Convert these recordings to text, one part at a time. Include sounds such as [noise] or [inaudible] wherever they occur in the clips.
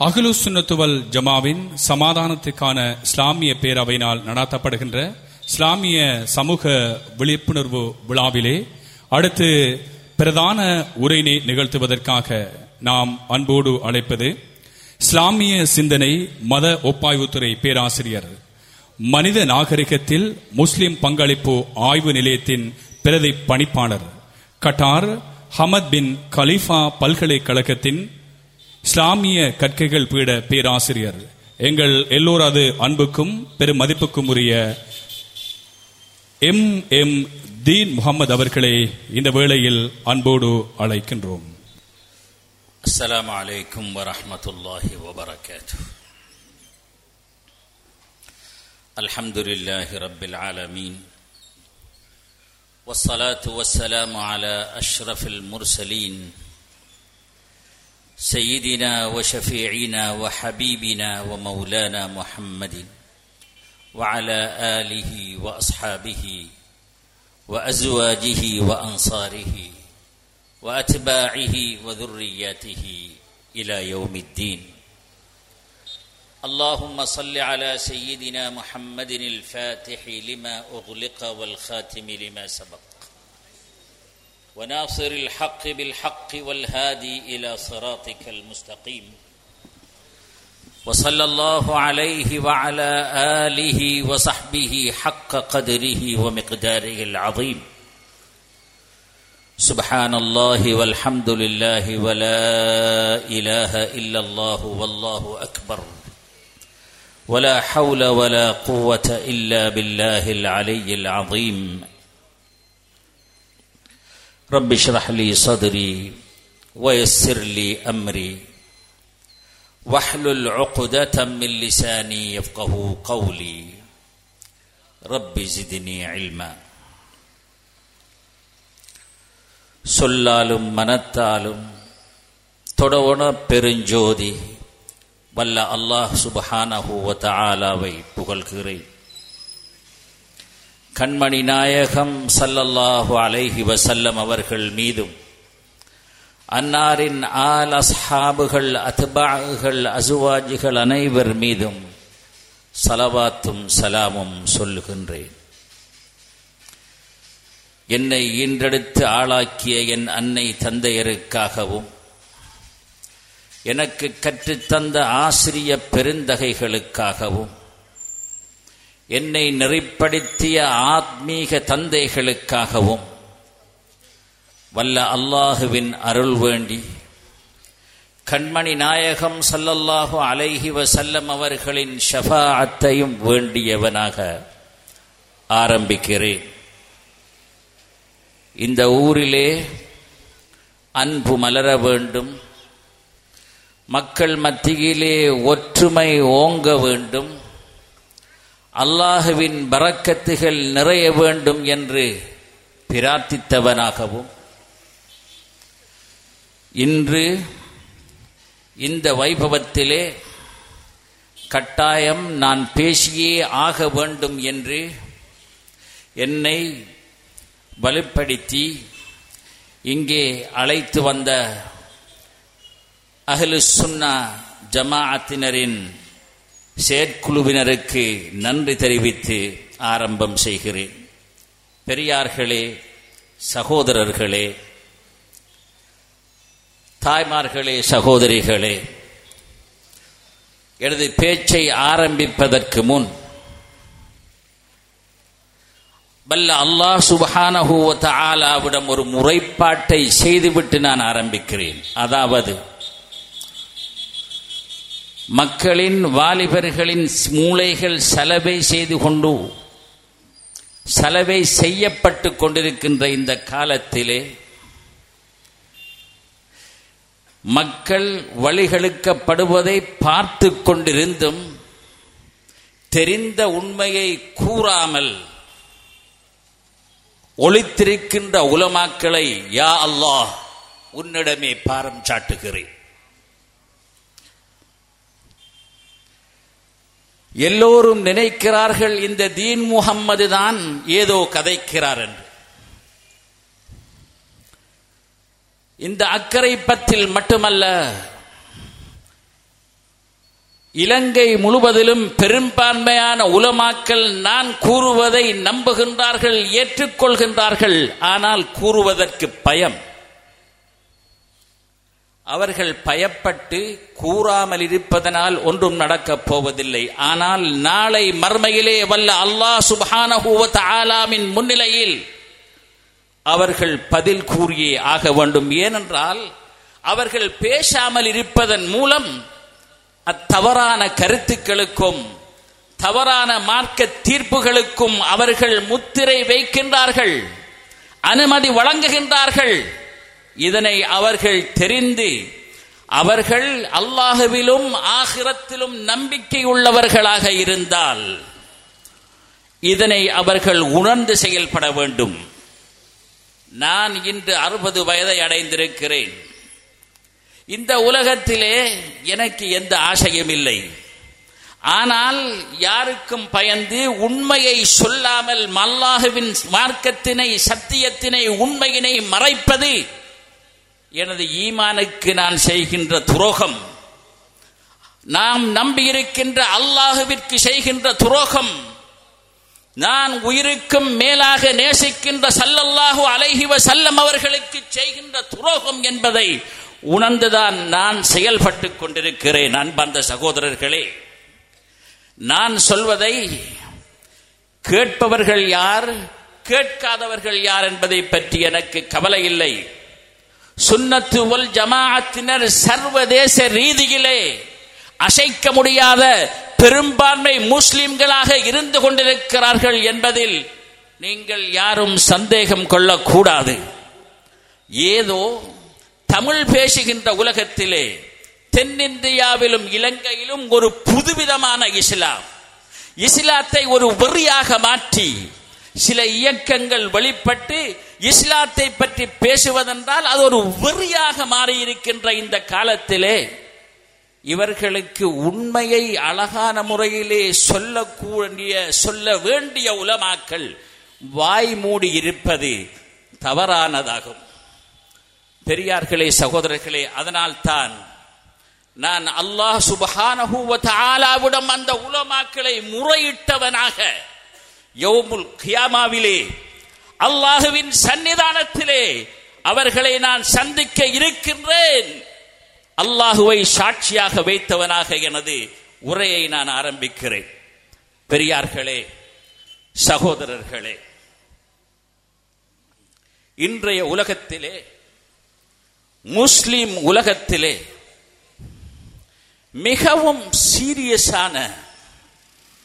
அகலு சுன்னத்துவல் ஜமாவின் சமாதானத்துக்கான இஸ்லாமிய பேரவையினால் நடாத்தப்படுகின்ற இஸ்லாமிய சமூக விழிப்புணர்வு விழாவிலே அடுத்து பிரதான உரையினை நிகழ்த்துவதற்காக நாம் அன்போடு அழைப்பது இஸ்லாமிய சிந்தனை மத ஒப்பாய்வுத்துறை பேராசிரியர் மனித நாகரிகத்தில் முஸ்லிம் பங்களிப்பு ஆய்வு நிலையத்தின் பிரதி பணிப்பாளர் கட்டார் ஹமத் பின் கலீஃபா பல்கலைக்கழகத்தின் இஸ்லாமிய கற்கைகள் பீட பேராசிரியர் எங்கள் எல்லோரது அன்புக்கும் பெரும் மதிப்புக்கும் உரிய எம் எம் தீன் முகமது அவர்களை இந்த வேளையில் அன்போடு அழைக்கின்றோம் السلام عليكم ورحمة الله وبركاته الحمد لله رب العالمين والصلاة والسلام على أشرف المرسلين سيدنا وشفيعنا وحبيبنا ومولانا محمد وعلى آله وأصحابه وأزواجه وأنصاره وأتباعه وذرياته إلى يوم الدين. اللهم صل على سيدنا محمد الفاتح لما أغلق والخاتم لما سبق. وناصر الحق بالحق والهادي إلى صراطك المستقيم. وصلى الله عليه وعلى آله وصحبه حق قدره ومقداره العظيم. سبحان الله والحمد لله ولا إله إلا الله والله أكبر. ولا حول ولا قوة إلا بالله العلي العظيم. رب اشرح لي صدري ويسر لي امري واحلل عقده من لساني يفقه قولي رب زدني علما சொல்லாலும் மனத்தாலும் தொடவன பெருஞ்சோதி வல்ல அல்லாஹ் சுபஹானஹுவ தஆலாவை புகழ்கிறேன் கண்மணி நாயகம் சல்லல்லாஹு அலைஹி வசல்லம் அவர்கள் மீதும் அன்னாரின் ஆல் அஸ்ஹாபுகள் அத்பாகுகள் அசுவாஜிகள் அனைவர் மீதும் சலவாத்தும் சலாமும் சொல்லுகின்றேன். என்னை ஈன்றெடுத்து ஆளாக்கிய என் அன்னை தந்தையருக்காகவும் எனக்கு கற்றுத்தந்த ஆசிரிய பெருந்தகைகளுக்காகவும் என்னை நெறிப்படுத்திய ஆத்மீக தந்தைகளுக்காகவும் வல்ல அல்லாஹுவின் அருள் வேண்டி கண்மணி நாயகம் சல்லல்லாஹு அலைஹி வசல்லம் அவர்களின் ஷஃபாஅத்தையும் வேண்டியவனாக ஆரம்பிக்கிறேன். இந்த ஊரிலே அன்பு மலர வேண்டும் மக்கள் மத்தியிலே ஒற்றுமை ஓங்க வேண்டும் அல்லாஹுவின் பறக்கத்துகள் நிறைய வேண்டும் என்று பிரார்த்தித்தவனாகவும் இன்று இந்த வைபவத்திலே கட்டாயம் நான் பேசியே ஆக வேண்டும் என்று என்னை வலுப்படுத்தி இங்கே அழைத்து வந்த அஹ்லு சுன்னா ஜமாஅத்தினரின் செயற்குழுவினருக்கு நன்றி தெரிவித்து ஆரம்பம் செய்கிறேன். பெரியார்களே சகோதரர்களே தாய்மார்களே சகோதரிகளே எனது பேச்சை ஆரம்பிப்பதற்கு முன் வல்ல அல்லாஹ் சுபஹானஹூவத்த ஆலாவிடம் ஒரு முறைப்பாட்டை செய்துவிட்டு நான் ஆரம்பிக்கிறேன். அதாவது மக்களின் வாலிபர்களின் மூளைகள் சலவை செய்து கொண்டு சலவை செய்யப்பட்டு கொண்டிருக்கின்ற இந்த காலத்திலே மக்கள் வழிகளுக்கப்படுவதை பார்த்து கொண்டிருந்தும் தெரிந்த உண்மையை கூறாமல் ஒளித்திருக்கின்ற உலமாக்களை யா அல்லாஹ் உன்னிடமே பாரம் சாட்டுகிறேன். எல்லோரும் நினைக்கிறார்கள் இந்த தீன் முகம்மது தான் ஏதோ கதைக்கிறார் என்று. இந்த அக்கறை பத்தில் மட்டுமல்ல இலங்கை முழுவதிலும் பெரும்பான்மையான உலமாக்கள் நான் கூறுவதை நம்புகின்றார்கள் ஏற்றுக்கொள்கின்றார்கள் ஆனால் கூறுவதற்கு பயம். அவர்கள் பயப்பட்டு கூறாமல் இருப்பதனால் ஒன்றும் நடக்கப் போவதில்லை. ஆனால் நாளை மர்மையிலே வல்ல அல்லாஹ் சுபானஹூவத் ஆலாமின் முன்னிலையில் அவர்கள் பதில் கூறியே ஆக வேண்டும். ஏனென்றால் அவர்கள் பேசாமல் இருப்பதன் மூலம் அத்தவறான கருத்துக்களுக்கும் தவறான மார்க்க தீர்ப்புகளுக்கும் அவர்கள் முத்திரை வைக்கின்றார்கள் அனுமதி வழங்குகின்றார்கள். இதனை அவர்கள் தெரிந்து அவர்கள் அல்லாஹுவிலும் ஆகிரத்திலும் நம்பிக்கை உள்ளவர்களாக இருந்தால் இதனை அவர்கள் உணர்ந்து செயல்பட வேண்டும். நான் இன்று அறுபது வயதை அடைந்திருக்கிறேன். இந்த உலகத்திலே எனக்கு எந்த ஆசையும் இல்லை. ஆனால் யாருக்கும் பயந்து உண்மையை சொல்லாமல் மல்லாஹுவின் மார்க்கத்தினை சத்தியத்தினை உண்மையினை மறைப்பது எனது ஈமானுக்கு நான் செய்கின்ற துரோகம் நாம் நம்பியிருக்கின்ற அல்லாஹுவிற்கு செய்கின்ற துரோகம் நான் உயிருக்கும் மேலாக நேசிக்கின்ற சல்லல்லாஹு அலைஹிவ சல்லம் அவர்களுக்கு செய்கின்ற துரோகம் என்பதை உணர்ந்துதான் நான் செயல்பட்டு கொண்டிருக்கிறேன் அன்பந்த சகோதரர்களே. நான் சொல்வதை கேட்பவர்கள் யார் கேட்காதவர்கள் யார் என்பதை பற்றி எனக்கு கவலை இல்லை. சுன்னத்து ஒல் ஜமாஅத்தினர் சர்வதேச ரீதியிலே அசைக்க முடியாத பெரும்பான்மை முஸ்லிம்களாக இருந்து கொண்டிருக்கிறார்கள் என்பதில் நீங்கள் யாரும் சந்தேகம் கொள்ளக்கூடாது. ஏதோ தமிழ் பேசுகின்ற உலகத்திலே தென்னிந்தியாவிலும் இலங்கையிலும் ஒரு புதுவிதமான இஸ்லாம். இஸ்லாத்தை ஒரு வெறியாக மாற்றி சில இயக்கங்கள் வெளிப்பட்டு இஸ்லாத்தை பற்றி பேசுவதென்றால் அது ஒரு வெறியாக மாறியிருக்கின்ற இந்த காலத்திலே இவர்களுக்கு உண்மையை அழகான முறையிலே சொல்லக்கூடிய சொல்ல வேண்டிய உலமாக்கள் வாய் மூடி இருப்பது தவறானதாகும். பெரியார்களே சகோதரர்களே அதனால் தான் நான் அல்லாஹ் சுபஹானஹூவத்தாலாவிடம் அந்த உலமாக்களை முறையிட்டவனாக யௌமுல் கியாமாவிலே அல்லாஹுவின் சன்னிதானத்திலே அவர்களை நான் சந்திக்க இருக்கின்றேன். அல்லாஹுவை சாட்சியாக வைத்தவனாக எனது உரையை நான் ஆரம்பிக்கிறேன். பெரியார்களே சகோதரர்களே இன்றைய உலகத்திலே முஸ்லிம் உலகத்திலே மிகவும் சீரியஸான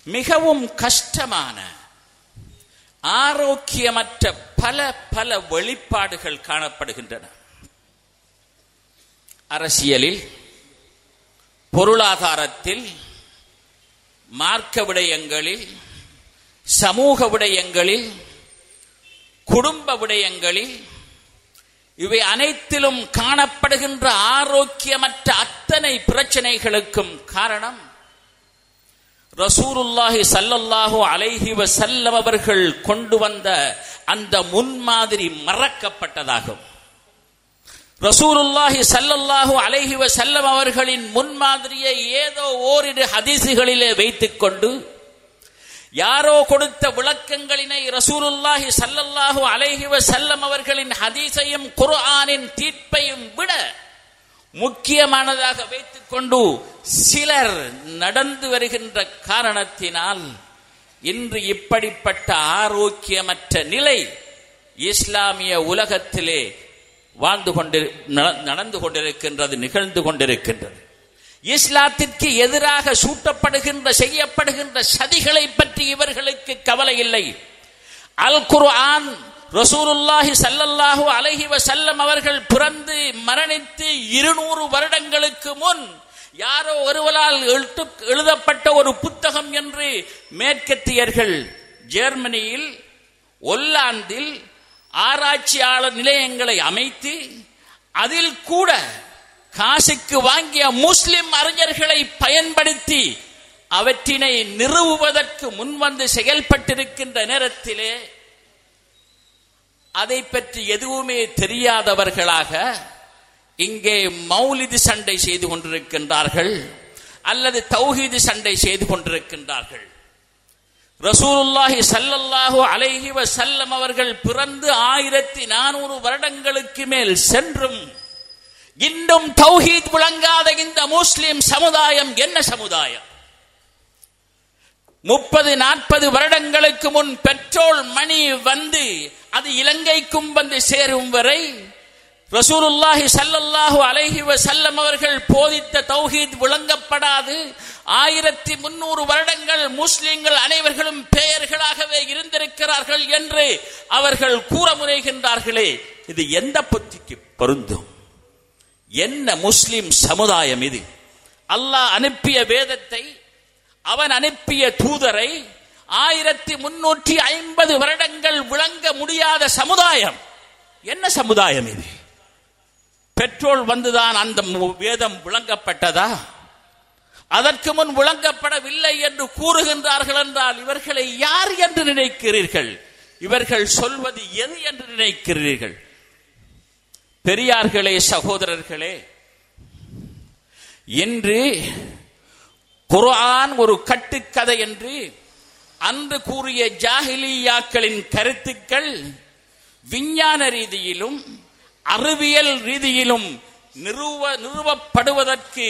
மிகவும் கஷ்டமான ஆரோக்கியமற்ற பல பல வெளிப்பாடுகள் காணப்படுகின்றன. அரசியலில் பொருளாதாரத்தில் மார்க்க விடயங்களில் சமூக விடயங்களில் குடும்ப விடயங்களில் இவை அனைத்திலும் காணப்படுகின்ற ஆரோக்கியமற்ற அத்தனை பிரச்சனைகளுக்கும் காரணம் ரசூருல்லாஹி சல்லல்லாஹு அலைஹி வசல்லம் அவர்கள் கொண்டு வந்த அந்த முன்மாதிரி மறக்கப்பட்டதாகும். ரசூலுல்லாஹி சல்லல்லாஹு அலைஹி வசல்லம் அவர்களின் முன்மாதிரியை ஏதோ ஓரிரு ஹதீசுகளிலே வைத்துக் கொண்டு யாரோ கொடுத்த விளக்கங்களினை ரசூலுல்லாஹி சல்லல்லாஹு அலைஹி வசல்லம் அவர்களின் ஹதீஸையும் குர்ஆனின் தீர்ப்பையும் விட முக்கியமானதாக வைத்துக் கொண்டு சிலர் நடந்து வருகின்ற காரணத்தினால் இன்று இப்படிப்பட்ட ஆரோக்கியமற்ற நிலை இஸ்லாமிய உலகத்திலே வாழ்ந்து கொண்டு நடந்து கொண்டிருக்கின்றது நிகழ்ந்து கொண்டிருக்கின்றது. இஸ்லாத்திற்கு எதிராக சூட்டப்படுகின்ற செய்யப்படுகின்ற சதிகளை பற்றி இவர்களுக்கு கவலை இல்லை. அல் குர்ஆன் ரசூலுல்லாஹி சல்லல்லாஹு அலைஹி வசல்லம் அவர்கள் பிறந்து மரணித்து இருநூறு வருடங்களுக்கு முன் யாரோ ஒருவரால் எழுதப்பட்ட ஒரு புத்தகம் என்று மேற்கத்தியர்கள் ஜெர்மனியில் ஒல்லாந்தில் ஆராய்ச்சியாளர் நிலையங்களை அமைத்து அதில் கூட காசுக்கு வாங்கிய முஸ்லிம் அறிஞர்களை பயன்படுத்தி அவற்றினை நிறுவுவதற்கு முன்வந்து செயல்பட்டிருக்கின்ற நேரத்திலே அதை பற்றி எதுவுமே தெரியாதவர்களாக இங்கே மௌலிது சண்டை செய்து கொண்டிருக்கின்றார்கள் அல்லது தௌஹீது சண்டை செய்து கொண்டிருக்கின்றார்கள். ரசூலுல்லாஹி சல்லல்லாஹு அலைஹி வசல்லம் அவர்கள் பிறந்து ஆயிரத்தி நானூறு வருடங்களுக்கு மேல் சென்றும் இன்னும் தௌஹீத் விளங்காத இந்த முஸ்லிம் சமுதாயம் என்ன சமுதாயம்? முப்பது நாற்பது வருடங்களுக்கு முன் பெட்ரோல் மணி வந்து அது இலங்கைக்கும் வந்து சேரும் வரை ரசூலுல்லாஹி சல்லல்லாஹு அலைஹி வசல்லம் அவர்கள் போதித்த தௌஹீத் விளங்கப்படாது. ஆயிரத்தி முன்னூறு வருடங்கள் முஸ்லிம்கள் அனைவர்களும் பெயர்களாகவே இருந்திருக்கிறார்கள் என்று அவர்கள் கூற முனைகின்றார்களே. இது எந்த புத்திக்கு பொருந்தும்? என்ன முஸ்லிம் சமுதாயம் இது? அல்லாஹ் அனுப்பிய வேதத்தை அவன் அனுப்பிய தூதரை ஆயிரத்தி முன்னூற்றி ஐம்பது வருடங்கள் விளங்க முடியாத சமுதாயம். என்ன சமுதாயம் இது? பெட்ரோல் வந்துதான் அந்த வேதம் விளங்கப்பட்டதா? அதற்கு முன் விளங்கப்படவில்லை என்று கூறுகின்றார்கள் என்றால் இவர்களை யார் என்று நினைக்கிறீர்கள்? இவர்கள் சொல்வது எது என்று நினைக்கிறீர்கள்? பெரியார்களே சகோதரர்களே இன்று குர்ஆன் ஒரு கட்டுக்கதை என்று அன்று கூறிய ஜாஹிலியாக்களின் கருத்துக்கள் விஞ்ஞான ரீதியிலும் அறிவியல் ரீதியிலும் நிறுவ நிறுவப்படுவதற்கு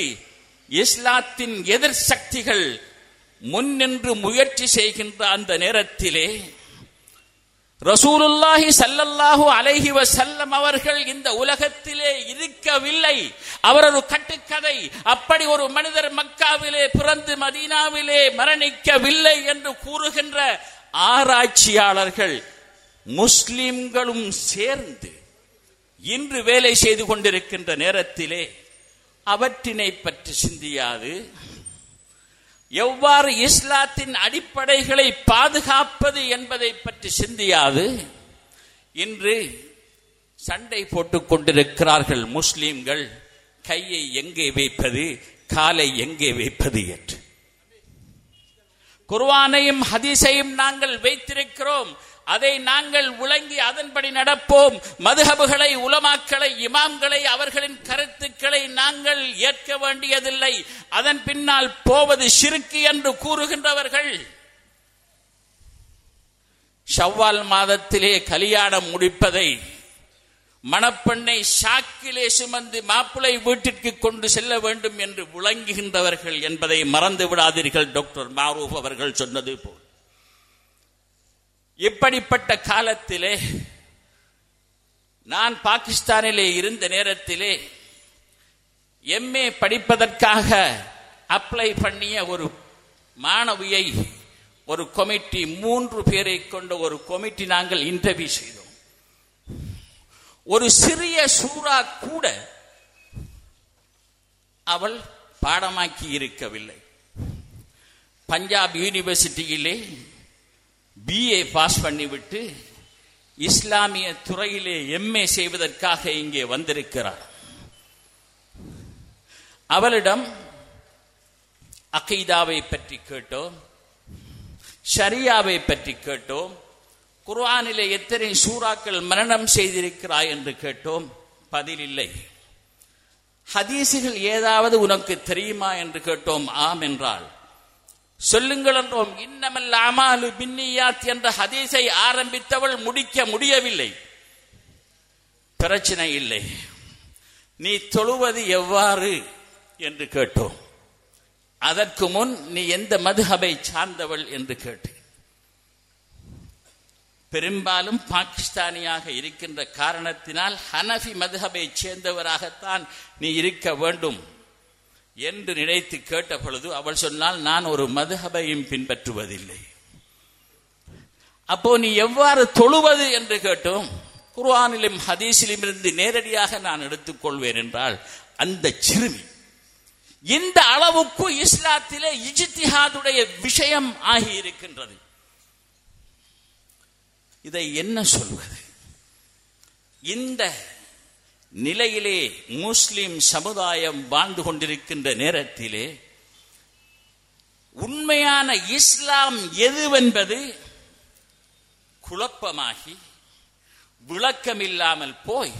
இஸ்லாத்தின் எதிர் சக்திகள் முன்னின்று முயற்சி செய்கின்ற அந்த நேரத்திலே ரசூலுல்லாஹி சல்லல்லாஹு அலைஹி வசல்லம் அவர்கள் இந்த உலகத்திலே இருக்கவில்லை. அவர் ஒரு கட்டுக்கதை அப்படி ஒரு மனிதர் மக்காவிலே பிறந்து மதீனாவிலே மரணிக்கவில்லை என்று கூறுகின்ற ஆராய்ச்சியாளர்கள் முஸ்லிம்களும் சேர்ந்து இன்று வேலை செய்து கொண்டிருக்கின்ற நேரத்திலே அவற்றினை பற்றி சிந்தியாது. எவ்வாறு இஸ்லாத்தின் அடிப்படைகளை பாதுகாப்பது என்பதை பற்றி சிந்தியாது. இன்று சண்டை போட்டுக் கொண்டிருக்கிறார்கள் முஸ்லீம்கள். கையை எங்கே வைப்பது காலை எங்கே வைப்பது என்று. குர்வானையும் ஹதீஸையும் நாங்கள் வைத்திருக்கிறோம். அதை நாங்கள் விளங்கி அதன்படி நடப்போம். மதுஹபுகளை உலமாக்களை இமாம்களை அவர்களின் கருத்துக்களை நாங்கள் ஏற்க வேண்டியதில்லை. அதன் பின்னால் போவது சிறுக்கு என்று கூறுகின்றவர்கள். ஷவ்வால் மாதத்திலே கல்யாணம் முடிப்பதை மணப்பெண்ணை சாக்கிலே சுமந்து மாப்பிளை வீட்டிற்கு கொண்டு செல்ல வேண்டும் என்று விளங்குகின்றவர்கள் என்பதை மறந்து விடாதீர்கள் டாக்டர் மாரூப் அவர்கள் சொன்னது போல். இப்படிப்பட்ட காலத்திலே நான் பாகிஸ்தானிலே இருந்த நேரத்திலே எம்ஏ படிப்பதற்காக அப்ளை பண்ணிய ஒரு மாணவியை ஒரு கமிட்டி மூன்று பேரை கொண்ட ஒரு கமிட்டி நாங்கள் இன்டர்வியூ செய்தோம். ஒரு சிறிய சூறா கூட அவள் பாடமாக்கி இருக்கவில்லை. பஞ்சாப் யூனிவர்சிட்டியிலே பிஏ பாஸ் பண்ணிவிட்டு இஸ்லாமிய துறையிலே எம்ஏ செய்வதற்காக இங்கே வந்திருக்கிறார். அவளிடம் அகைதாவை பற்றி கேட்டோம் ஷரியாவை பற்றி கேட்டோம் குர்ஆனிலே எத்தனை சூறாக்கள் மரணம் செய்திருக்கிறாய் என்று கேட்டோம் பதில் இல்லை ஹதீசுகள் ஏதாவது உனக்கு தெரியுமா என்று கேட்டோம் ஆம் என்றால் சொல்லுங்கள் என்றோம். இன்னமல் அமாலு பின்னியாத் என்ற ஹதீஸை ஆரம்பித்தவள் முடிக்க முடியவில்லை. பிரச்சனை இல்லை. நீ தொழுவது எவ்வாறு? என்று கேட்டோம். அதற்கு முன் நீ எந்த மதுஹபை சார்ந்தவள்? என்று கேட்டு பெரும்பாலும் பாகிஸ்தானியாக இருக்கின்ற காரணத்தினால் ஹனஃபி மதுஹபை சேர்ந்தவராகத்தான் நீ இருக்க வேண்டும். என்று நினைத்து கேட்ட பொழுது அவள் சொன்னால் நான் ஒரு மதுஹபையும் பின்பற்றுவதில்லை. அப்போ நீ எவ்வாறு தொழுவது என்று கேட்டோம். குர்ஆனிலும் ஹதீஸிலும் இருந்து நேரடியாக நான் எடுத்துக்கொள்வேன் என்றால் அந்த சிறுமி இந்த அளவுக்கு இஸ்லாத்திலே இஜித்திஹாதுடைய விஷயம் ஆகி இருக்கின்றது. இதை என்ன சொல்வது? இந்த நிலையிலே முஸ்லிம் சமுதாயம் வாழ்ந்து கொண்டிருக்கின்ற நேரத்திலே உண்மையான இஸ்லாம் எதுவென்பது குழப்பமாகி விளக்கமில்லாமல் போய்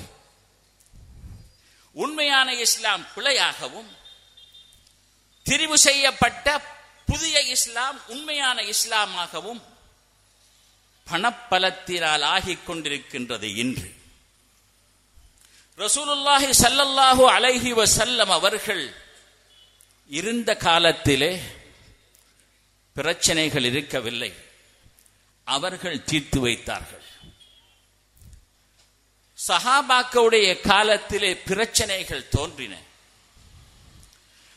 உண்மையான இஸ்லாம் பிழையாகவும் திரிவு செய்யப்பட்ட புதிய இஸ்லாம் உண்மையான இஸ்லாமாகவும் பணப்பலத்தினால் ஆகிக் கொண்டிருக்கின்றது இன்று. ரசூலுல்லாஹி சல்லல்லாஹு அலைஹி வசல்லம் அவர்கள் இருந்த காலத்திலே பிரச்சனைகள் இருக்கவில்லை. அவர்கள் தீர்த்து வைத்தார்கள். சஹாபாக்களுடைய காலத்திலே பிரச்சனைகள் தோன்றின.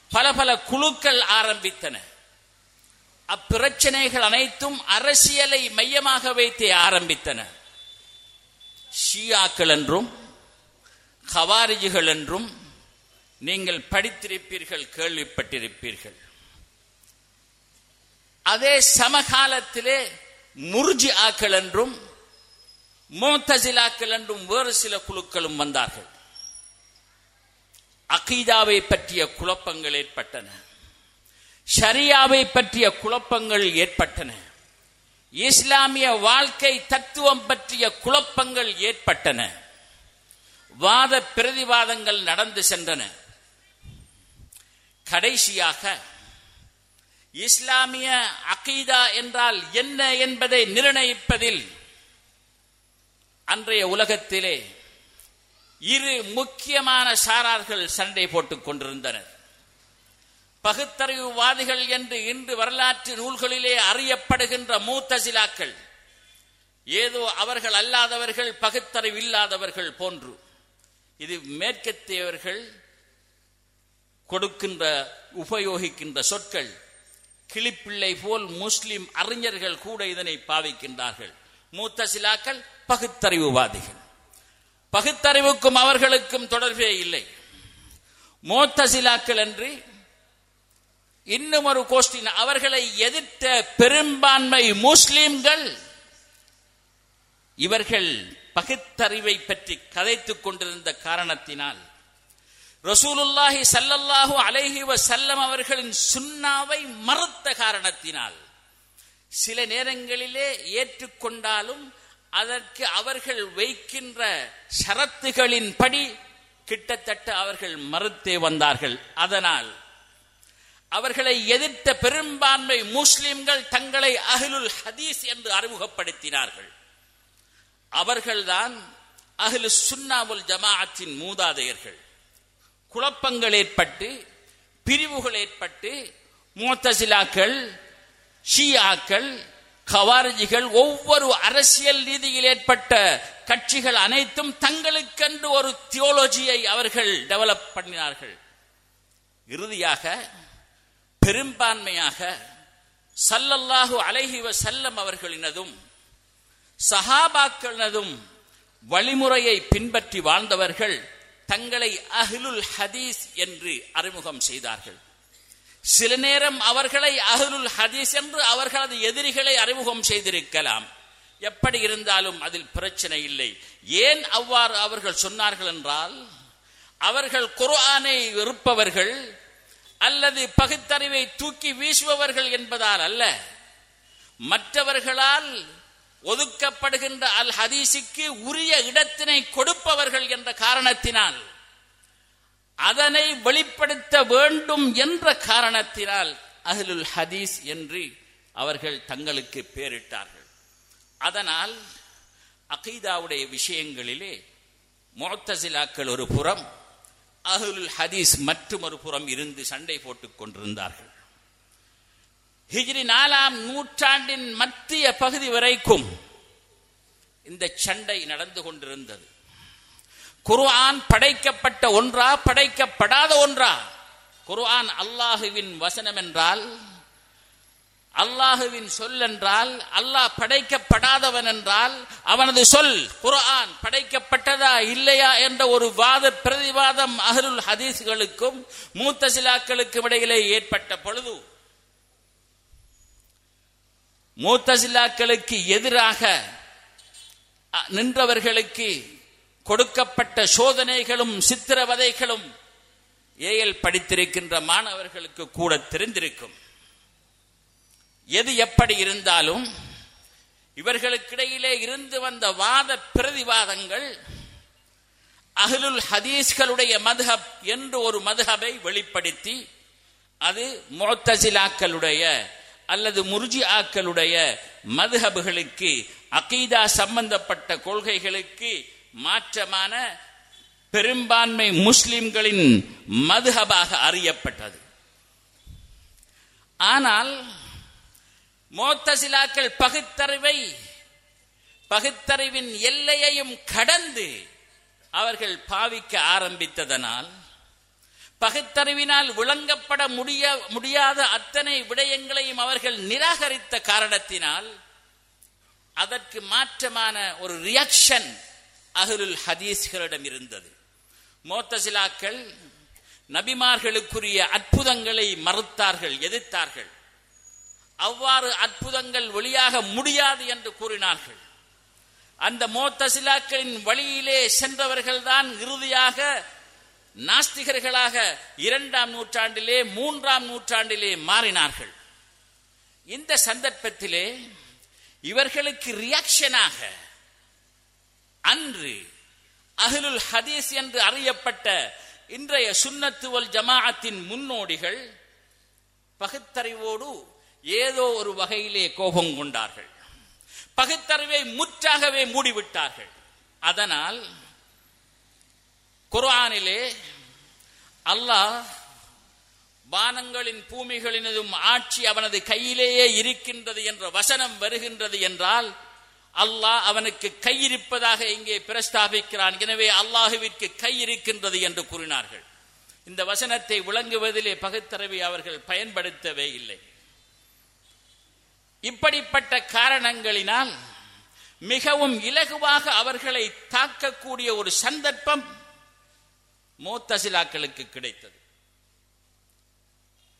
பல பல குழுக்கள் ஆரம்பித்தன. அப்பிரச்சனைகள் அனைத்தும் அரசியலை மையமாக வைத்தே ஆரம்பித்தன. ஷியாக்கள் என்றும் ஹவாரிஜிகள் என்றும் நீங்கள் படித்திருப்பீர்கள் கேள்விப்பட்டிருப்பீர்கள். அதே சமகாலத்திலே முர்ஜி ஆக்கள் என்றும் மோத்தசிலாக்கள் என்றும் வேறு சில குழுக்களும் வந்தார்கள். அகீதாவை பற்றிய குழப்பங்கள் ஏற்பட்டன. ஷரியாவை பற்றிய குழப்பங்கள் ஏற்பட்டன. இஸ்லாமிய வாழ்க்கை தத்துவம் பற்றிய குழப்பங்கள் ஏற்பட்டன. வாத பிரதிவாதங்கள் நடந்து சென்றன. கடைசியாக இஸ்லாமிய அகீதா என்றால் என்ன என்பதை நிர்ணயிப்பதில் அன்றைய உலகத்திலே இரு முக்கியமான சாரார்கள் சண்டை போட்டுக் கொண்டிருந்தனர். பகுத்தறிவுவாதிகள் என்று இன்று வரலாற்று நூல்களிலே அறியப்படுகின்ற மூத்தசிலாக்கள் ஏதோ அவர்கள் அல்லாதவர்கள் பகுத்தறிவு இல்லாதவர்கள் போன்று. இது மேற்கத்தியவர்கள் கொடுக்கின்ற உபயோகிக்கின்ற சொற்கள். கிளிப்பிள்ளை போல் முஸ்லிம் அறிஞர்கள் கூட இதனை பாவிக்கின்றார்கள். மூத்த சிலாக்கள் பகுத்தறிவுவாதிகள். பகுத்தறிவுக்கும் அவர்களுக்கும் தொடர்பே இல்லை. மூத்த சிலாக்கள் என்று இன்னும் ஒரு கோஷ்டின் அவர்களை எதிர்த்த பெரும்பான்மை முஸ்லிம்கள் இவர்கள் பகுத்தறிவை பற்றி கதைத்துக் கொண்டிருந்த காரணத்தினால் ரசூலுல்லாஹி சல்லல்லாஹு அலைஹி வசல்லம் அவர்களின் சுண்ணாவை மறுத்த காரணத்தினால் சில நேரங்களிலே ஏற்றுக்கொண்டாலும் அதற்கு அவர்கள் வைக்கின்ற ஷரத்துகளின் படி கிட்டத்தட்ட அவர்கள் மறுத்தே வந்தார்கள். அதனால் அவர்களை எதிர்த்த பெரும்பான்மை முஸ்லிம்கள் தங்களை அகிலுல் ஹதீஸ் என்று அறிமுகப்படுத்தினார்கள். அவர்கள்தான் அஹ்லு சுன்னாவுல் ஜமாஅத்தின் மூதாதையர்கள். குழப்பங்கள் ஏற்பட்டு பிரிவுகள் ஏற்பட்டு மூத்தசிலாக்கள் ஷியாக்கள் கவாரஜிகள் ஒவ்வொரு அரசியல் ரீதியில் ஏற்பட்ட கட்சிகள் அனைத்தும் தங்களுக்கென்று ஒரு தியோலஜியை அவர்கள் டெவலப் பண்ணினார்கள். இறுதியாக பெரும்பான்மையாக சல்லல்லாஹு அலைஹி செல்லம் அவர்களினதும் சஹாபாக்களதும் வழிமுறையை பின்பற்றி வாழ்ந்தவர்கள் தங்களை அஹ்லுல் ஹதீஸ் என்று அறிமுகம் செய்தார்கள். சில நேரம் அவர்களை அஹ்லுல் ஹதீஸ் என்று அவர்களது எதிரிகளை அறிமுகம் செய்திருக்கலாம். எப்படி இருந்தாலும் அதில் பிரச்சனை இல்லை. ஏன் அவ்வாறு அவர்கள் சொன்னார்கள் என்றால் அவர்கள் குர்ஆனை இருப்பவர்கள் அல்லது பகுத்தறிவை தூக்கி வீசுபவர்கள் என்பதால் அல்ல. மற்றவர்களால் ஒதுக்கப்படுகின்ற அல் ஹதீஸுக்கு உரிய இடத்தினை கொடுப்பவர்கள் என்ற காரணத்தினால் அதனை வெளிப்படுத்த வேண்டும் என்ற காரணத்தினால் அஹ்லுல் ஹதீஸ் என்று அவர்கள் தங்களுக்கு பேரிட்டார்கள். அதனால் அகைதாவுடைய விஷயங்களிலே மொத்தசிலாக்கள் ஒரு புறம் அஹ்லுல் ஹதீஸ் மற்றும் ஒரு புறம் இருந்து சண்டை போட்டுக் கொண்டிருந்தார்கள். ஹிஜ்ரி நாலாம் நூற்றாண்டின் மத்திய பகுதி வரைக்கும் இந்த சண்டை நடந்து கொண்டிருந்தது. குர்ஆன் படைக்கப்பட்ட ஒன்றா படைக்கப்படாத ஒன்றா? குர்ஆன் அல்லாஹுவின் வசனம் என்றால் அல்லாஹுவின் சொல் என்றால் அல்லாஹ் படைக்கப்படாதவன் என்றால் அவனது சொல் குர்ஆன் படைக்கப்பட்டதா இல்லையா என்ற ஒரு வாத பிரதிவாதம் அஹ்லுல் ஹதீஸ்களுக்கும் மூத்தசிலாக்களுக்கும் இடையிலே ஏற்பட்ட பொழுது மூத்தசிலாக்களுக்கு எதிராக நின்றவர்களுக்கு கொடுக்கப்பட்ட சோதனைகளும் சித்திரவதைகளும் ஏஎல் படித்திருக்கின்ற மாணவர்களுக்கு கூட தெரிந்திருக்கும். எது எப்படி இருந்தாலும் இவர்களுக்கிடையிலே இருந்து வந்த வாத பிரதிவாதங்கள் அஹ்லுல் ஹதீஸ்களுடைய மதுஹப் என்று ஒரு மதுஹபை வெளிப்படுத்தி அது மோத்தசிலாக்களுடைய அல்லது முர்ஜி ஆக்களுடைய மதுஹபுகளுக்கு அகீதா சம்பந்தப்பட்ட கொள்கைகளுக்கு மாற்றமான பெரும்பான்மை முஸ்லிம்களின் மதுஹபாக அறியப்பட்டது. ஆனால் மோத்தசிலாக்கள் பகுத்தறிவை பகுத்தறிவின் எல்லையையும் கடந்து அவர்கள் பாவிக்க ஆரம்பித்ததனால் பகுத்தறிவினால் விளங்கப்பட முடிய முடியாத அத்தனை விடயங்களையும் அவர்கள் நிராகரித்த காரணத்தினால் அதற்கு மாற்றமான ஒரு ரியாக்ஷன் அகலுல் ஹதீஸ்களிடம் இருந்தது. மோத்தசிலாக்கள் நபிமார்களுக்குரிய அற்புதங்களை மறுத்தார்கள் எதிர்த்தார்கள். அவ்வாறு அற்புதங்கள் வெளியாக முடியாது என்று கூறினார்கள். அந்த மோத்தசிலாக்களின் வழியிலே சென்றவர்கள்தான் இறுதியாக நாஸ்திகர்களாக இரண்டாம் நூற்றாண்டிலே மூன்றாம் நூற்றாண்டிலே மாறினார்கள். இந்த சந்தர்ப்பத்திலே இவர்களுக்கு ரியாக்ஷனாக அன்று அஹ்லுல் ஹதீஸ் என்று அறியப்பட்ட இன்றைய சுன்னத்துவல் ஜமாஅத்தின் முன்னோடிகள் பகுத்தறிவோடு ஏதோ ஒரு வகையிலே கோபம் கொண்டார்கள். பகுத்தறிவை முற்றாகவே மூடிவிட்டார்கள். அதனால் குர்ஆனிலே அல்லாஹ் வானங்களின் பூமிகளினதும் ஆட்சி அவனது கையிலேயே இருக்கின்றது என்ற வசனம் வருகின்றது என்றால் அல்லாஹ் அவனுக்கு கை இருப்பதாக இங்கே பிரஸ்தாபிக்கிறான். எனவே அல்லாஹுவிற்கு கை இருக்கின்றது என்று கூறினார்கள். இந்த வசனத்தை விளங்குவதிலே பகுத்தறிவை அவர்கள் பயன்படுத்தவே இல்லை. இப்படிப்பட்ட காரணங்களினால் மிகவும் இலகுவாக அவர்களை தாக்கக்கூடிய ஒரு சந்தர்ப்பம் மூத்தசிலாக்களுக்கு கிடைத்தது.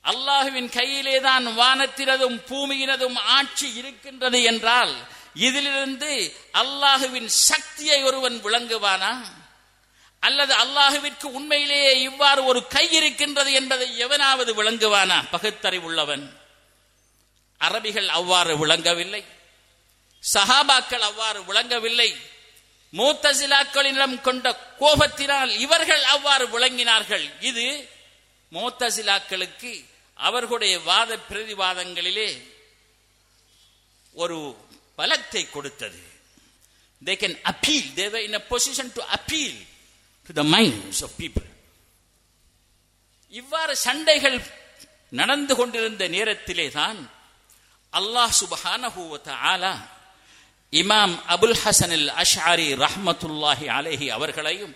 அல்லாஹுவின் கையிலே தான் வானத்தினதும் பூமியினதும் ஆட்சி இருக்கின்றது என்றால் இதிலிருந்து அல்லாஹுவின் சக்தியை ஒருவன் விளங்குவானா? அல்லது அல்லாஹுவிற்கு உண்மையிலேயே இவ்வாறு ஒரு கை இருக்கின்றது என்பதை எவனாவது விளங்குவானா? பகுத்தறிவுள்ளவன். அரபிகள் அவ்வாறு விளங்கவில்லை. சஹாபாக்கள் அவ்வாறு விளங்கவில்லை. மூத்தசிலாக்களிடம் கொண்ட கோபத்தினால் இவர்கள் அவ்வாறு விளங்கினார்கள். இது மூத்தசிலாக்களுக்கு அவர்களுடைய வாத பிரதிவாதங்களிலே ஒரு பலத்தை கொடுத்தது. They can appeal. They were in a position to appeal to the minds of people. இவ்வாறு சண்டைகள் நடந்து கொண்டிருந்த நேரத்திலே தான் அல்லாஹ் சுபஹானஹு ஆலா இமாம் அபுல் ஹசனில் அல் அஷ்ஆரி ரஹ்மத்துல்லாஹி அவர்களையும்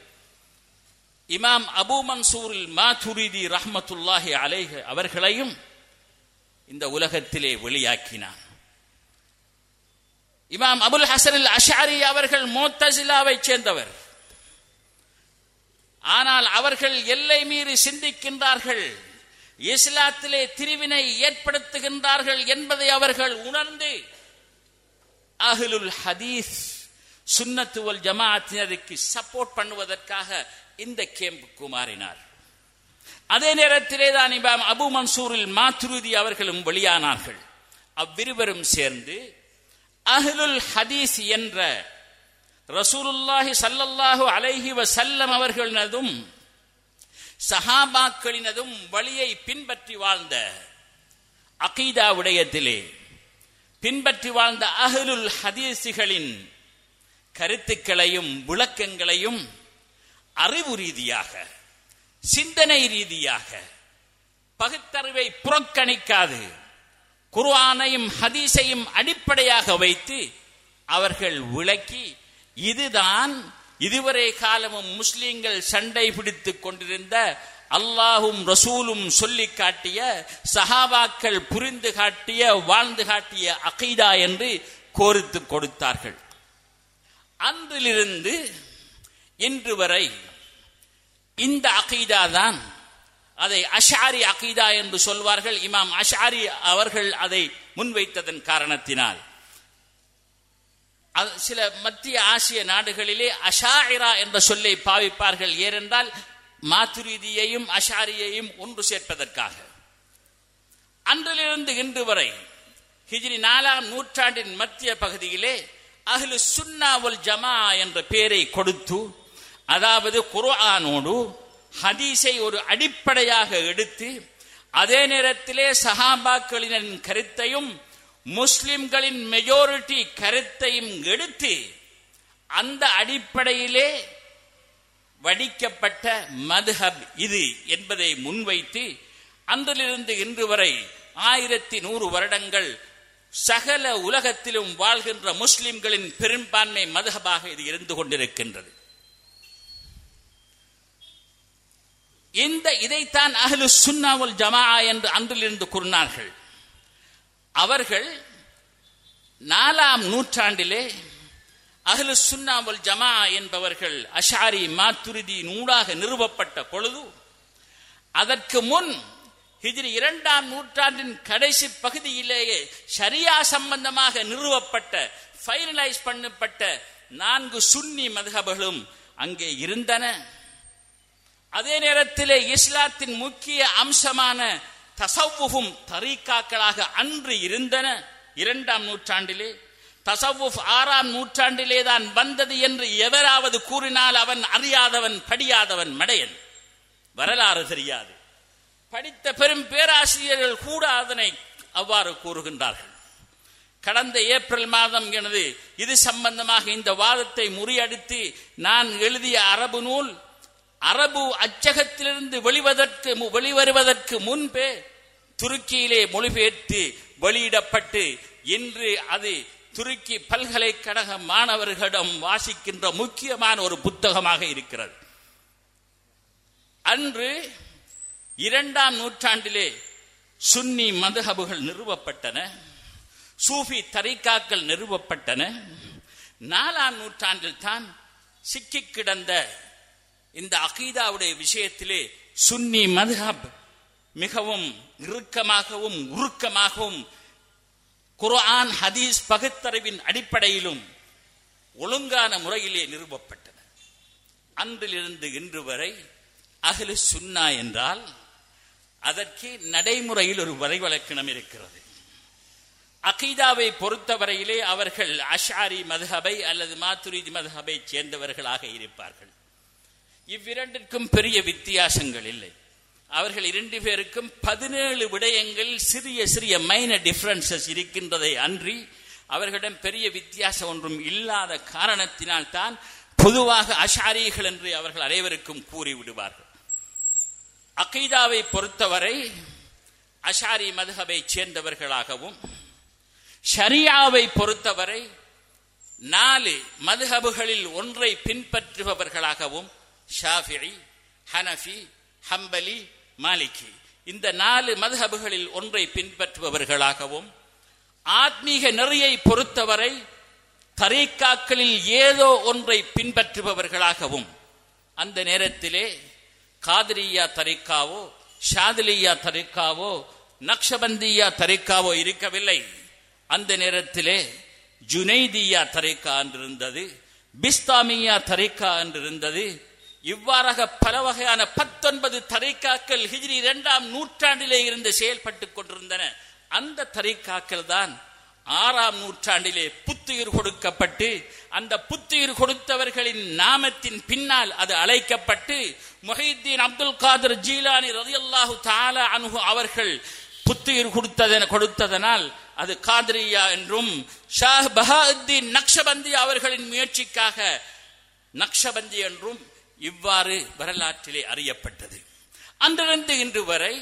இமாம் அபு மன்சூரில் மாதுரிதி ரஹ்மத்துல்லாஹி அலேஹி அவர்களையும் இந்த உலகத்திலே வெளியாக்கினான். இமாம் அபுல் ஹசனில் அஷாரி அவர்கள் மோத்தசிலாவை சேர்ந்தவர். ஆனால் அவர்கள் எல்லை மீறி சிந்திக்கின்றார்கள். இஸ்லாத்திலே திரிவினை ஏற்படுத்துகின்றார்கள் என்பதை அவர்கள் உணர்ந்து அஹ்லுல் ஹதீஸ் சுன்னத்துவல் ஜமாஅத்தினருக்கு சப்போர்ட் பண்ணுவதற்காக இந்த கேம்புக்கு மாறினார். அதே நேரத்திலே தான் இமாம் அபு மன்சூரில் மாத்ருதி அவர்களும் வெளியானார்கள். அவ்விருவரும் சேர்ந்து அஹ்லுல் ஹதீஸ் என்ற ரசூலுல்லாஹி சல்லல்லாஹு அலைஹி வசல்லம் அவர்களினதும் சஹாபாக்களினதும் வழியை பின்பற்றி வாழ்ந்த அகீதா விடயத்திலே பின்பற்றி வாழ்ந்த அகலுல் ஹதீஸுகளின் கருத்துக்களையும் விளக்கங்களையும் அறிவு ரீதியாக சிந்தனை ரீதியாக பகுத்தறிவை புறக்கணிக்காது குர்ஆனையும் ஹதீஸையும் அடிப்படையாக வைத்து அவர்கள் விளக்கி இதுதான் இதுவரை காலமும் முஸ்லிம்கள் சண்டை பிடித்துக் கொண்டிருந்த அல்லாஹும் ரசூலும் சொல்லி காட்டிய சஹாபாக்கள் புரிந்து காட்டிய வாழ்ந்து காட்டிய அகைதா என்று கோரித்து கொடுத்தார்கள். அன்றிலிருந்து இன்று வரை இந்த அகைதா தான் அதை அஷாரி அகீதா என்று சொல்வார்கள். இமாம் அஷாரி அவர்கள் அதை முன்வைத்ததன் காரணத்தினால். சில மத்திய ஆசிய நாடுகளிலே அஷாயிரா என்ற சொல்லை பாவிப்பார்கள். ஏனென்றால் மாத்துரீதியையும் அஷாரியையும் ஒன்று சேர்ப்பதற்காக. அன்றிலிருந்து இன்று வரை ஹிஜ்ரி நாலாம் நூற்றாண்டின் மத்திய பகுதியிலே அஹ்லு சுன்னாவல் ஜமா என்ற பெயரை கொடுத்து அதாவது குர்ஆனோடு ஹதீஸை ஒரு அடிப்படையாக எடுத்து அதே நேரத்திலே சஹாபாக்களின் கருத்தையும் முஸ்லிம்களின் மெஜாரிட்டி கருத்தையும் எடுத்து அந்த அடிப்படையிலே வடிக்கப்பட்ட மதுஹப் இது என்பதை முன்வைத்து அன்றிலிருந்து இன்று வரை ஆயிரத்தி நூறு வருடங்கள் சகல உலகத்திலும் வாழ்கின்ற முஸ்லிம்களின் பெரும்பான்மை மதுஹபாக இது இருந்து கொண்டிருக்கின்றது. இந்த இதைத்தான் அகலு சுன்னாவுல் ஜமா என்று அன்றிலிருந்து கூறினார்கள். அவர்கள் நாலாம் நூற்றாண்டிலே அகலு சுன்னாவல் ஜமா என்பவர்கள் அஷாரி மாத்துருதி நூலாக நிறுவப்பட்ட பொழுது அதற்கு முன் ஹிஜ்ரி இரண்டாம் நூற்றாண்டின் கடைசி பகுதியிலேயே ஷரியா சம்பந்தமாக நிறுவப்பட்ட ஃபைனலைஸ் பண்ணப்பட்ட நான்கு சுன்னி மதுகபர்களும் அங்கே இருந்தன. அதே நேரத்திலே இஸ்லாத்தின் முக்கிய அம்சமான தசவுகும் தரீக்காக்களாக அன்று இருந்தன. இரண்டாம் நூற்றாண்டிலே தசவுஃப் ஆறாம் நூற்றாண்டிலே தான் வந்தது என்று எவராவது கூறினால் அவன் அறியாதவன் படியாதவன் மடையன். வரலாறு தெரியாது. படித்த பெரும் பேராசிரியர்கள் கூட அதனை அவ்வாறு கூறுகின்றார்கள். கடந்த ஏப்ரல் மாதம் எனது இது சம்பந்தமாக இந்த வாதத்தை முறியடித்து நான் எழுதிய அரபு நூல் அரபு அச்சகத்திலிருந்து வெளிவதற்கு வெளிவருவதற்கு முன்பே துருக்கியிலே மொழிபெயர்த்து வெளியிடப்பட்டு இன்று அது துருக்கி பல்கலைக்கழக மாணவர்களிடம் வாசிக்கின்ற முக்கியமான ஒரு புத்தகமாக இருக்கிறது. அன்று இரண்டாம் நூற்றாண்டிலே சுன்னி மதுஹபுகள் நிறுவப்பட்டன சூஃபி தரிகாக்கள் நிறுவப்பட்டன. நாலாம் நூற்றாண்டில் தான் சிக்கி கிடந்த இந்த அகீதாவுடைய விஷயத்திலே சுன்னி மதுஹப் மிகவும் இறுக்கமாகவும் உருக்கமாகவும் குர்ஆன் ஹதீஸ் பகுத்தறிவின் அடிப்படையிலும் ஒழுங்கான முறையிலே நிறுவப்பட்டன அன்றிலிருந்து இன்று வரை அகலு சுன்னா என்றால் அதற்கு நடைமுறையில் ஒரு வரைவலக்கணம் இருக்கிறது. அகீதாவை பொறுத்தவரையிலே அவர்கள் அஷாரி மதுஹபை அல்லது மாத்துரிதி மதுஹபை சேர்ந்தவர்களாக இருப்பார்கள். இவ்விரண்டிற்கும் பெரிய வித்தியாசங்கள் இல்லை. அவர்கள் இரண்டு பேருக்கும் பதினேழு விடயங்களில் சிறிய சிறிய மைனர் டிஃபரன்சஸ் இருக்கின்றதை அன்றி அவர்களிடம் பெரிய வித்தியாசம் ஒன்றும் இல்லாத காரணத்தினால் தான் பொதுவாக அஷாரிகள் என்று அவர்கள் அனைவருக்கும் கூறிவிடுவார்கள். அகைதாவை பொறுத்தவரை அஷாரி மதுஹபை சேர்ந்தவர்களாகவும் ஷரியாவை பொறுத்தவரை நாலு மதுஹபுகளில் ஒன்றை பின்பற்றுபவர்களாகவும் ஷாஃபிரி ஹனஃபி ஹம்பலி மாலிகி. இந்த நாலு மதுஹபுகளில் ஒன்றை பின்பற்றுபவர்களாகவும் ஆத்மீக நெறியை பொறுத்தவரை தரீக்காக்களில் ஏதோ ஒன்றை பின்பற்றுபவர்களாகவும் அந்த நேரத்திலே காதிரியா தரிக்காவோ ஷாதிலியா தரிக்காவோ நக்ஷபந்தியா தரிக்காவோ இருக்கவில்லை. அந்த நேரத்திலே ஜுனைதியா தரிக்கா என்றிருந்தது பிஸ்தாமியா தரிக்கா என்றிருந்தது இவ்வாறாக பல வகையான பத்தொன்பது தரைக்காக்கள் ஹிஜ்ரி இரண்டாம் நூற்றாண்டிலே இருந்து செயல்பட்டுக் கொண்டிருந்தன. அந்த தரைக்காக்கள் தான் ஆறாம் நூற்றாண்டிலே புத்துயிர் கொடுக்கப்பட்டு அந்த புத்துயிர் கொடுத்தவர்களின் நாமத்தின் பின்னால் அது அழைக்கப்பட்டு மொஹிதீன் அப்துல் காதர் ஜீலானி ரதியல்லாஹு தாலா அனுகு அவர்கள் புத்துயிர் கொடுத்ததன கொடுத்ததனால் அது காதரியா என்றும் ஷாஹ் பஹாத்தீன் நக்ஷபந்தி அவர்களின் முயற்சிக்காக நக்ஷபந்தி என்றும் இவ்வாறு வரலாற்றிலே அறியப்பட்டது. அன்றிருந்து இன்று வரை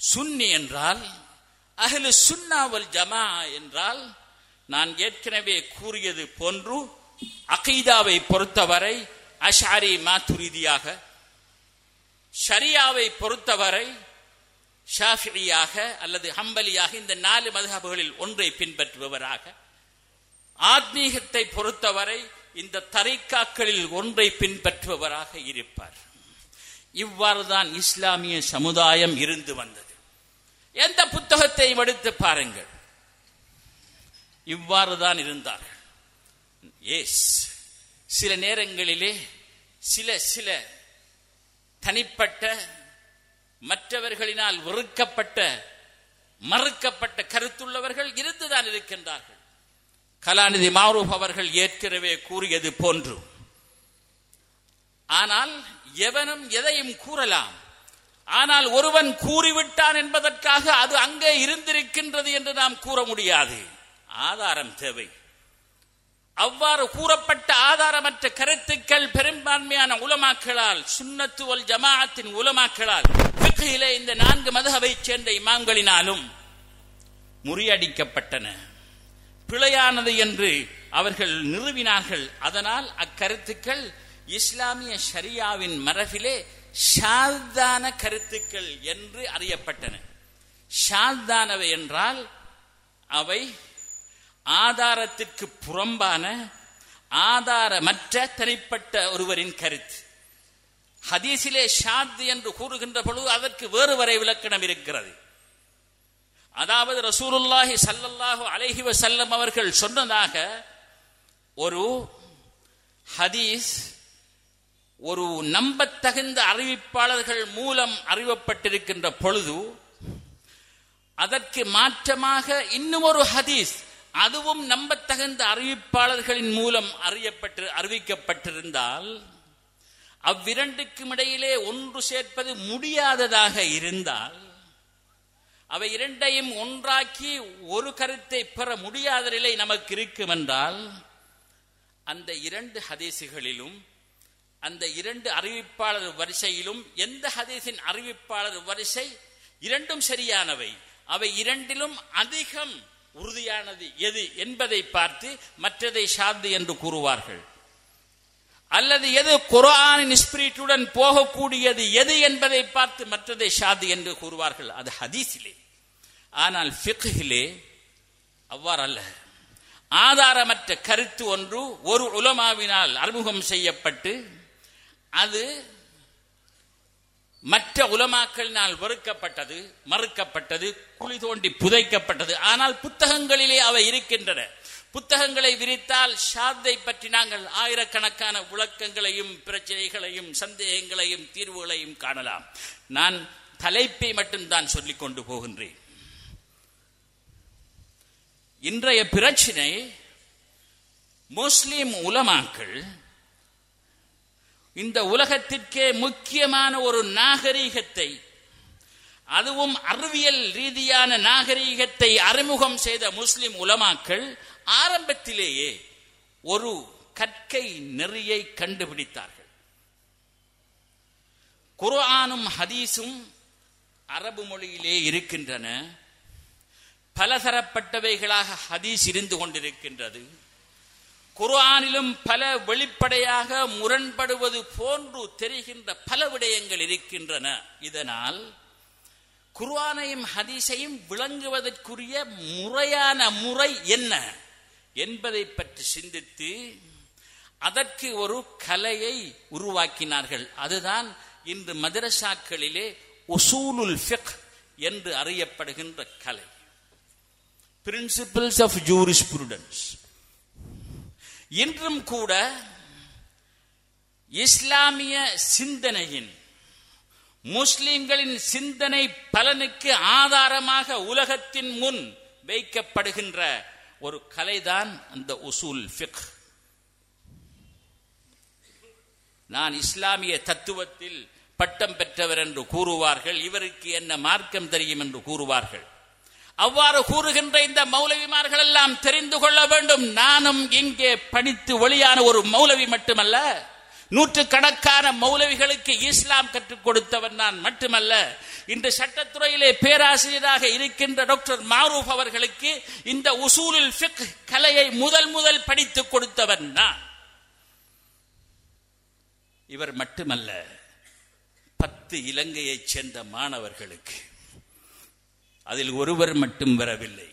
சுன்னி என்றால் அகலு சுன்னாவல் ஜமா என்றால் நான் ஏற்கனவே கூறியது போன்று அகைதாவை பொறுத்தவரை அஷாரி மாத்துரீதியாக ஷரியாவை பொறுத்தவரை ஷாஃபியாக அல்லது ஹம்பலியாக இந்த நாலு மதுஹபுகளில் ஒன்றை பின்பற்றுபவராக ஆத்மீகத்தை பொறுத்தவரை இந்த தரைக்காக்களில் ஒன்றை பின்பற்றுபவராக இருப்பார். இவ்வாறுதான் இஸ்லாமிய சமுதாயம் இருந்து வந்தது. எந்த புத்தகத்தை எடுத்து பாருங்கள். இவ்வாறுதான் இருந்தார்கள். எஸ் சில நேரங்களிலே சில சில தனிப்பட்ட மற்றவர்களினால் வெறுக்கப்பட்ட மறுக்கப்பட்ட கருத்துள்ளவர்கள் இருந்துதான் இருக்கின்றார்கள். கலாநிதி மாரூப் அவர்கள் ஏற்கனவே கூறியது போன்று. ஆனால் எவனும் எதையும் கூறலாம். ஆனால் ஒருவன் கூறிவிட்டான் என்பதற்காக அது அங்கே இருந்திருக்கின்றது என்று நாம் கூற முடியாது. ஆதாரம் தேவை. அவ்வாறு கூறப்பட்ட ஆதாரமற்ற கருத்துக்கள் பெரும்பான்மையான உலமாக்களால் சுன்னத்து வல் ஜமாஅத்தின் உலமாக்களால் இந்த நான்கு மதுகவை சேர்ந்த இமாம்களினாலும் முறியடிக்கப்பட்டன. பிழையானது என்று அவர்கள் நிறுவினார்கள். அதனால் அக்கருத்துக்கள் இஸ்லாமிய ஷரியாவின் மரபிலே ஷால்தான கருத்துக்கள் என்று அறியப்பட்டன. ஷால்தானவை என்றால் அவை ஆதாரத்திற்கு புறம்பான ஆதாரமற்ற தனிப்பட்ட ஒருவரின் கருத்து. ஹதீஸிலே ஷாத் என்று கூறுகின்ற பொழுது அதற்கு வேறு வரை விளக்கணம் இருக்கிறது. அதாவது ரசூலுல்லாஹி சல்லல்லாஹு அலைஹி வசல்லம் அவர்கள் சொன்னதாக ஒரு ஹதீஸ் ஒரு நம்பத்தகுந்த அறிவிப்பாளர்கள் மூலம் அறிவப்பட்டிருக்கின்ற பொழுது அதற்கு மாற்றமாக இன்னும் ஒரு ஹதீஸ் அதுவும் நம்பத்தகுந்த அறிவிப்பாளர்களின் மூலம் அறியப்பட்டு அறிவிக்கப்பட்டிருந்தால் அவ்விரண்டுக்கும் இடையிலே ஒன்று சேர்ப்பது முடியாததாக இருந்தால் அவை இரண்டையும் ஒன்றாக்கி ஒரு கருத்தை பெற முடியாத நிலை நமக்கு இருக்கும் என்றால் அந்த இரண்டு ஹதீசுகளிலும் அந்த இரண்டு அறிவிப்பாளர் வரிசையிலும் எந்த ஹதீஸின் அறிவிப்பாளர் வரிசை இரண்டும் சரியானவை? அவை இரண்டிலும் அதிகம் உறுதியானது எது என்பதை பார்த்து மற்றதை சார்ந்து என்று கூறுவார்கள். அல்லது எது குரானின் ஸ்பிரிட்டுடன் போகக்கூடியது எது என்பதை பார்த்து மற்றதை ஷாது என்று கூறுவார்கள். அது ஹதீஸிலே. ஆனால் ஃபிக்ஹிலே அவ்வாறல்ல ஆதாரமற்ற கருத்து ஒன்று ஒரு உலமாவினால் அறிமுகம் செய்யப்பட்டு அது மற்ற உலமாக்களினால் வெறுக்கப்பட்டது மறுக்கப்பட்டது குழி தோண்டி புதைக்கப்பட்டது. ஆனால் புத்தகங்களிலே அவை இருக்கின்றன. புத்தகங்களை விரித்தால் ஷாத்தை பற்றி நாங்கள் ஆயிரக்கணக்கான விளக்கங்களையும் பிரச்சனைகளையும் சந்தேகங்களையும் தீர்வுகளையும் காணலாம். நான் தலைப்பை மட்டும்தான் சொல்லிக் கொண்டு போகின்றேன். இன்றைய பிரச்சனை முஸ்லிம் உலமாக்கள் இந்த உலகத்திற்கே முக்கியமான ஒரு நாகரீகத்தை அதுவும் அறிவியல் ரீதியான நாகரீகத்தை அறிமுகம் செய்த முஸ்லிம் உலமாக்கள் ஆரம்பத்திலேயே ஒரு கற்கை நெறியை கண்டுபிடித்தார்கள். குர்ஆனும் ஹதீஸும் அரபு மொழியிலே இருக்கின்றன. பலதரப்பட்டவைகளாக ஹதீஸ் இருந்து கொண்டிருக்கின்றது. குர்ஆனிலும் பல வெளிப்படையாக முரண்படுவது போன்று தெரிகின்ற பல விடயங்கள் இருக்கின்றன. இதனால் குர்ஆனையும் ஹதீஸையும் விளங்குவதற்குரிய முறையான முறை என்ன? என்பதை பற்றி சிந்தித்து அதற்கு ஒரு கலையை உருவாக்கினார்கள். அதுதான் இன்று மதரசாக்களிலே உசூலுல் ஃபிக் என்று அறியப்படுகின்ற கலை. பிரின்சிபிள்ஸ் ஆஃப் ஜூரிஸ் புருடன்ஸ் இன்றும் கூட இஸ்லாமிய சிந்தனையின் முஸ்லிம்களின் சிந்தனை பலனுக்கு ஆதாரமாக உலகத்தின் முன் வைக்கப்படுகின்ற ஒரு கலைதான் அந்த உசூல் ஃபிக். நான் இஸ்லாமிய தத்துவத்தில் பட்டம் பெற்றவர் என்று கூறுவார்கள் இவருக்கு என்ன மார்க்கம் தெரியும் என்று கூறுவார்கள். அவ்வாறு கூறுகின்ற இந்த மௌலவிமார்கள் எல்லாம் தெரிந்து கொள்ள வேண்டும். நானும் இங்கே படித்து ஒளியான ஒரு மௌலவி மட்டுமல்ல நூற்று கணக்கான மௌலவிகளுக்கு இஸ்லாம் கற்றுக் கொடுத்தவன் நான் மட்டுமல்ல இன்று சட்டத்துறையிலே பேராசிரியராக இருக்கின்ற டாக்டர் மாரூப் அவர்களுக்கு இந்த உசூலில் ஃபிக் கலையை முதல் முதல் படித்துக் கொடுத்தவன் நான். இவர் மட்டுமல்ல பத்து இலங்கையைச் சேர்ந்த மாணவர்களுக்கு அதில் ஒருவர் மட்டும் வரவில்லை.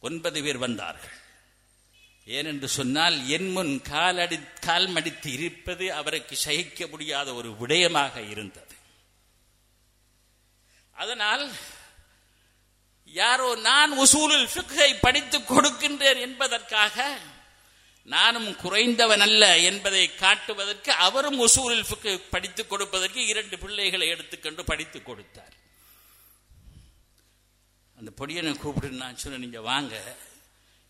ஒன்பது பேர் வந்தார்கள். ஏனென்று சொன்னால் என் முன் காலடி கால் மடித்து இருப்பது அவருக்கு சகிக்க முடியாத ஒரு விடயமாக இருந்தது. அதனால் யாரோ நான் உசூலில் ஃபிக்கை படித்துக் கொடுக்கின்றேன் என்பதற்காக நானும் குறைந்தவன் அல்ல என்பதை காட்டுவதற்கு அவரும் உசூலில் ஃபிக்கை படித்துக் கொடுப்பதற்கு இரண்டு பிள்ளைகளை எடுத்துக்கொண்டு படித்துக் கொடுத்தார். அந்த பொடியனை கூப்பிட்டு நான் சொன்னேன் நீங்க வாங்க.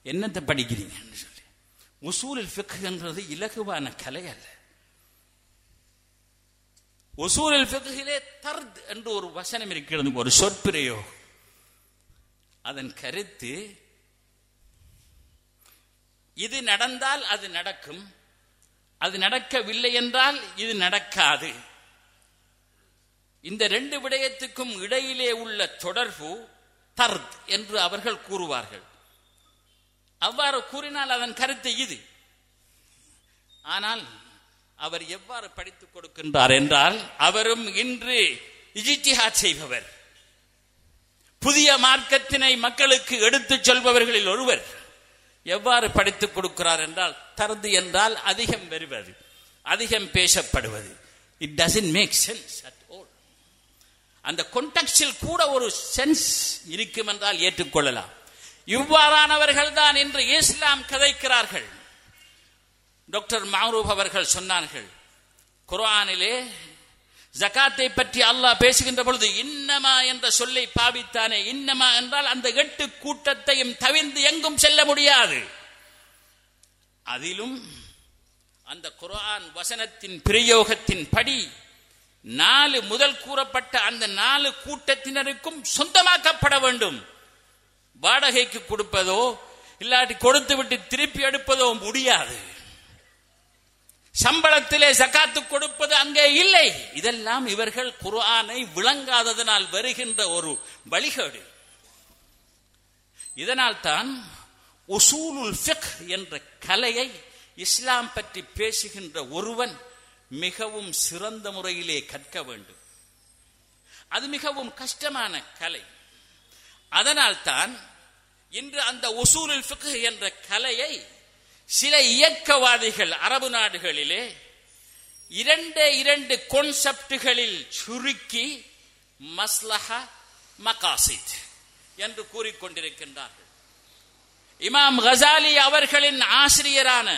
என்னத்தை படிக்கிறீங்கன்னு சொல்லி. உசூலில் ஃபிக்ன்றது இலகுவான கலை அல்ல. ஒசூலில் ஃபிக்ஹிலே தர்த் என்று ஒரு வசனம் இருக்கிறது ஒரு சொற்பிரையோ. அதன் கருத்து இது நடந்தால் அது நடக்கும் அது நடக்கவில்லை என்றால் இது நடக்காது. இந்த ரெண்டு விடயத்துக்கும் இடையிலே உள்ள தொடர்பு தர்த் என்று அவர்கள் கூறுவார்கள். அவ்வாறு கூறினால் அதன் கருத்து இது. ஆனால் அவர் எவ்வாறு படித்துக் கொடுக்கின்றார் என்றால் அவரும் இன்று இஜித்திஹாத் செய்பவர். புதிய மார்க்கத்தினை மக்களுக்கு எடுத்துச் சொல்பவர்களில் ஒருவர் எவ்வாறு படித்துக் கொடுக்கிறார் என்றால் தருது என்றால் அதிகம் வருவது அதிகம் பேசப்படுவது. It doesn't make sense at all அந்த கொண்டக்ஸில் கூட ஒரு சென்ஸ் இருக்கும் என்றால் ஏற்றுக்கொள்ளலாம். இவ்வாறானவர்கள் தான் இன்று இஸ்லாம் கதைக்கிறார்கள். டாக்டர் மாரூப் அவர்கள் சொன்னார்கள் குர்ஆனிலே ஜகாத்தை பற்றி அல்லாஹ் பேசுகின்ற பொழுது இன்னமா என்ற சொல்லை பாவித்தானே இன்னமா என்றால் அந்த எட்டு கூட்டத்தையும் தவிர்ந்து எங்கும் செல்ல முடியாது. அதிலும் அந்த குர்ஆன் வசனத்தின் பிரயோகத்தின் படி நாலு முதல் கூறப்பட்ட அந்த நாலு கூட்டத்தினருக்கும் சொந்தமாக்கப்பட வேண்டும். வாடகைக்கு கொடுப்பதோ இல்லாட்டி கொடுத்து விட்டு திருப்பி எடுப்பதோ முடியாது. சம்பளத்திலே சக்காத்து கொடுப்பது அங்கே இல்லை. இதெல்லாம் இவர்கள் குர்ஆனை விளங்காததனால் வருகின்ற ஒரு வழிகேடு. இதனால் தான் உசூலுல் ஃபிக் என்ற கலையை இஸ்லாம் பற்றி பேசுகின்ற ஒருவன் மிகவும் சிறந்த முறையிலே கற்க வேண்டும். அது மிகவும் கஷ்டமான கலை. அதனால் தான் இன்று அந்த உசூலில் ஃபிக் என்ற கலையை சில இயக்கவாதிகள் அரபு நாடுகளிலே இரண்டு இரண்டு கான்செப்டுகளில் சுருக்கி மஸ்லஹா மகாசித் என்று கூறிக்கொண்டிருக்கின்றார்கள். இமாம் கசாலி அவர்களின் ஆசிரியரான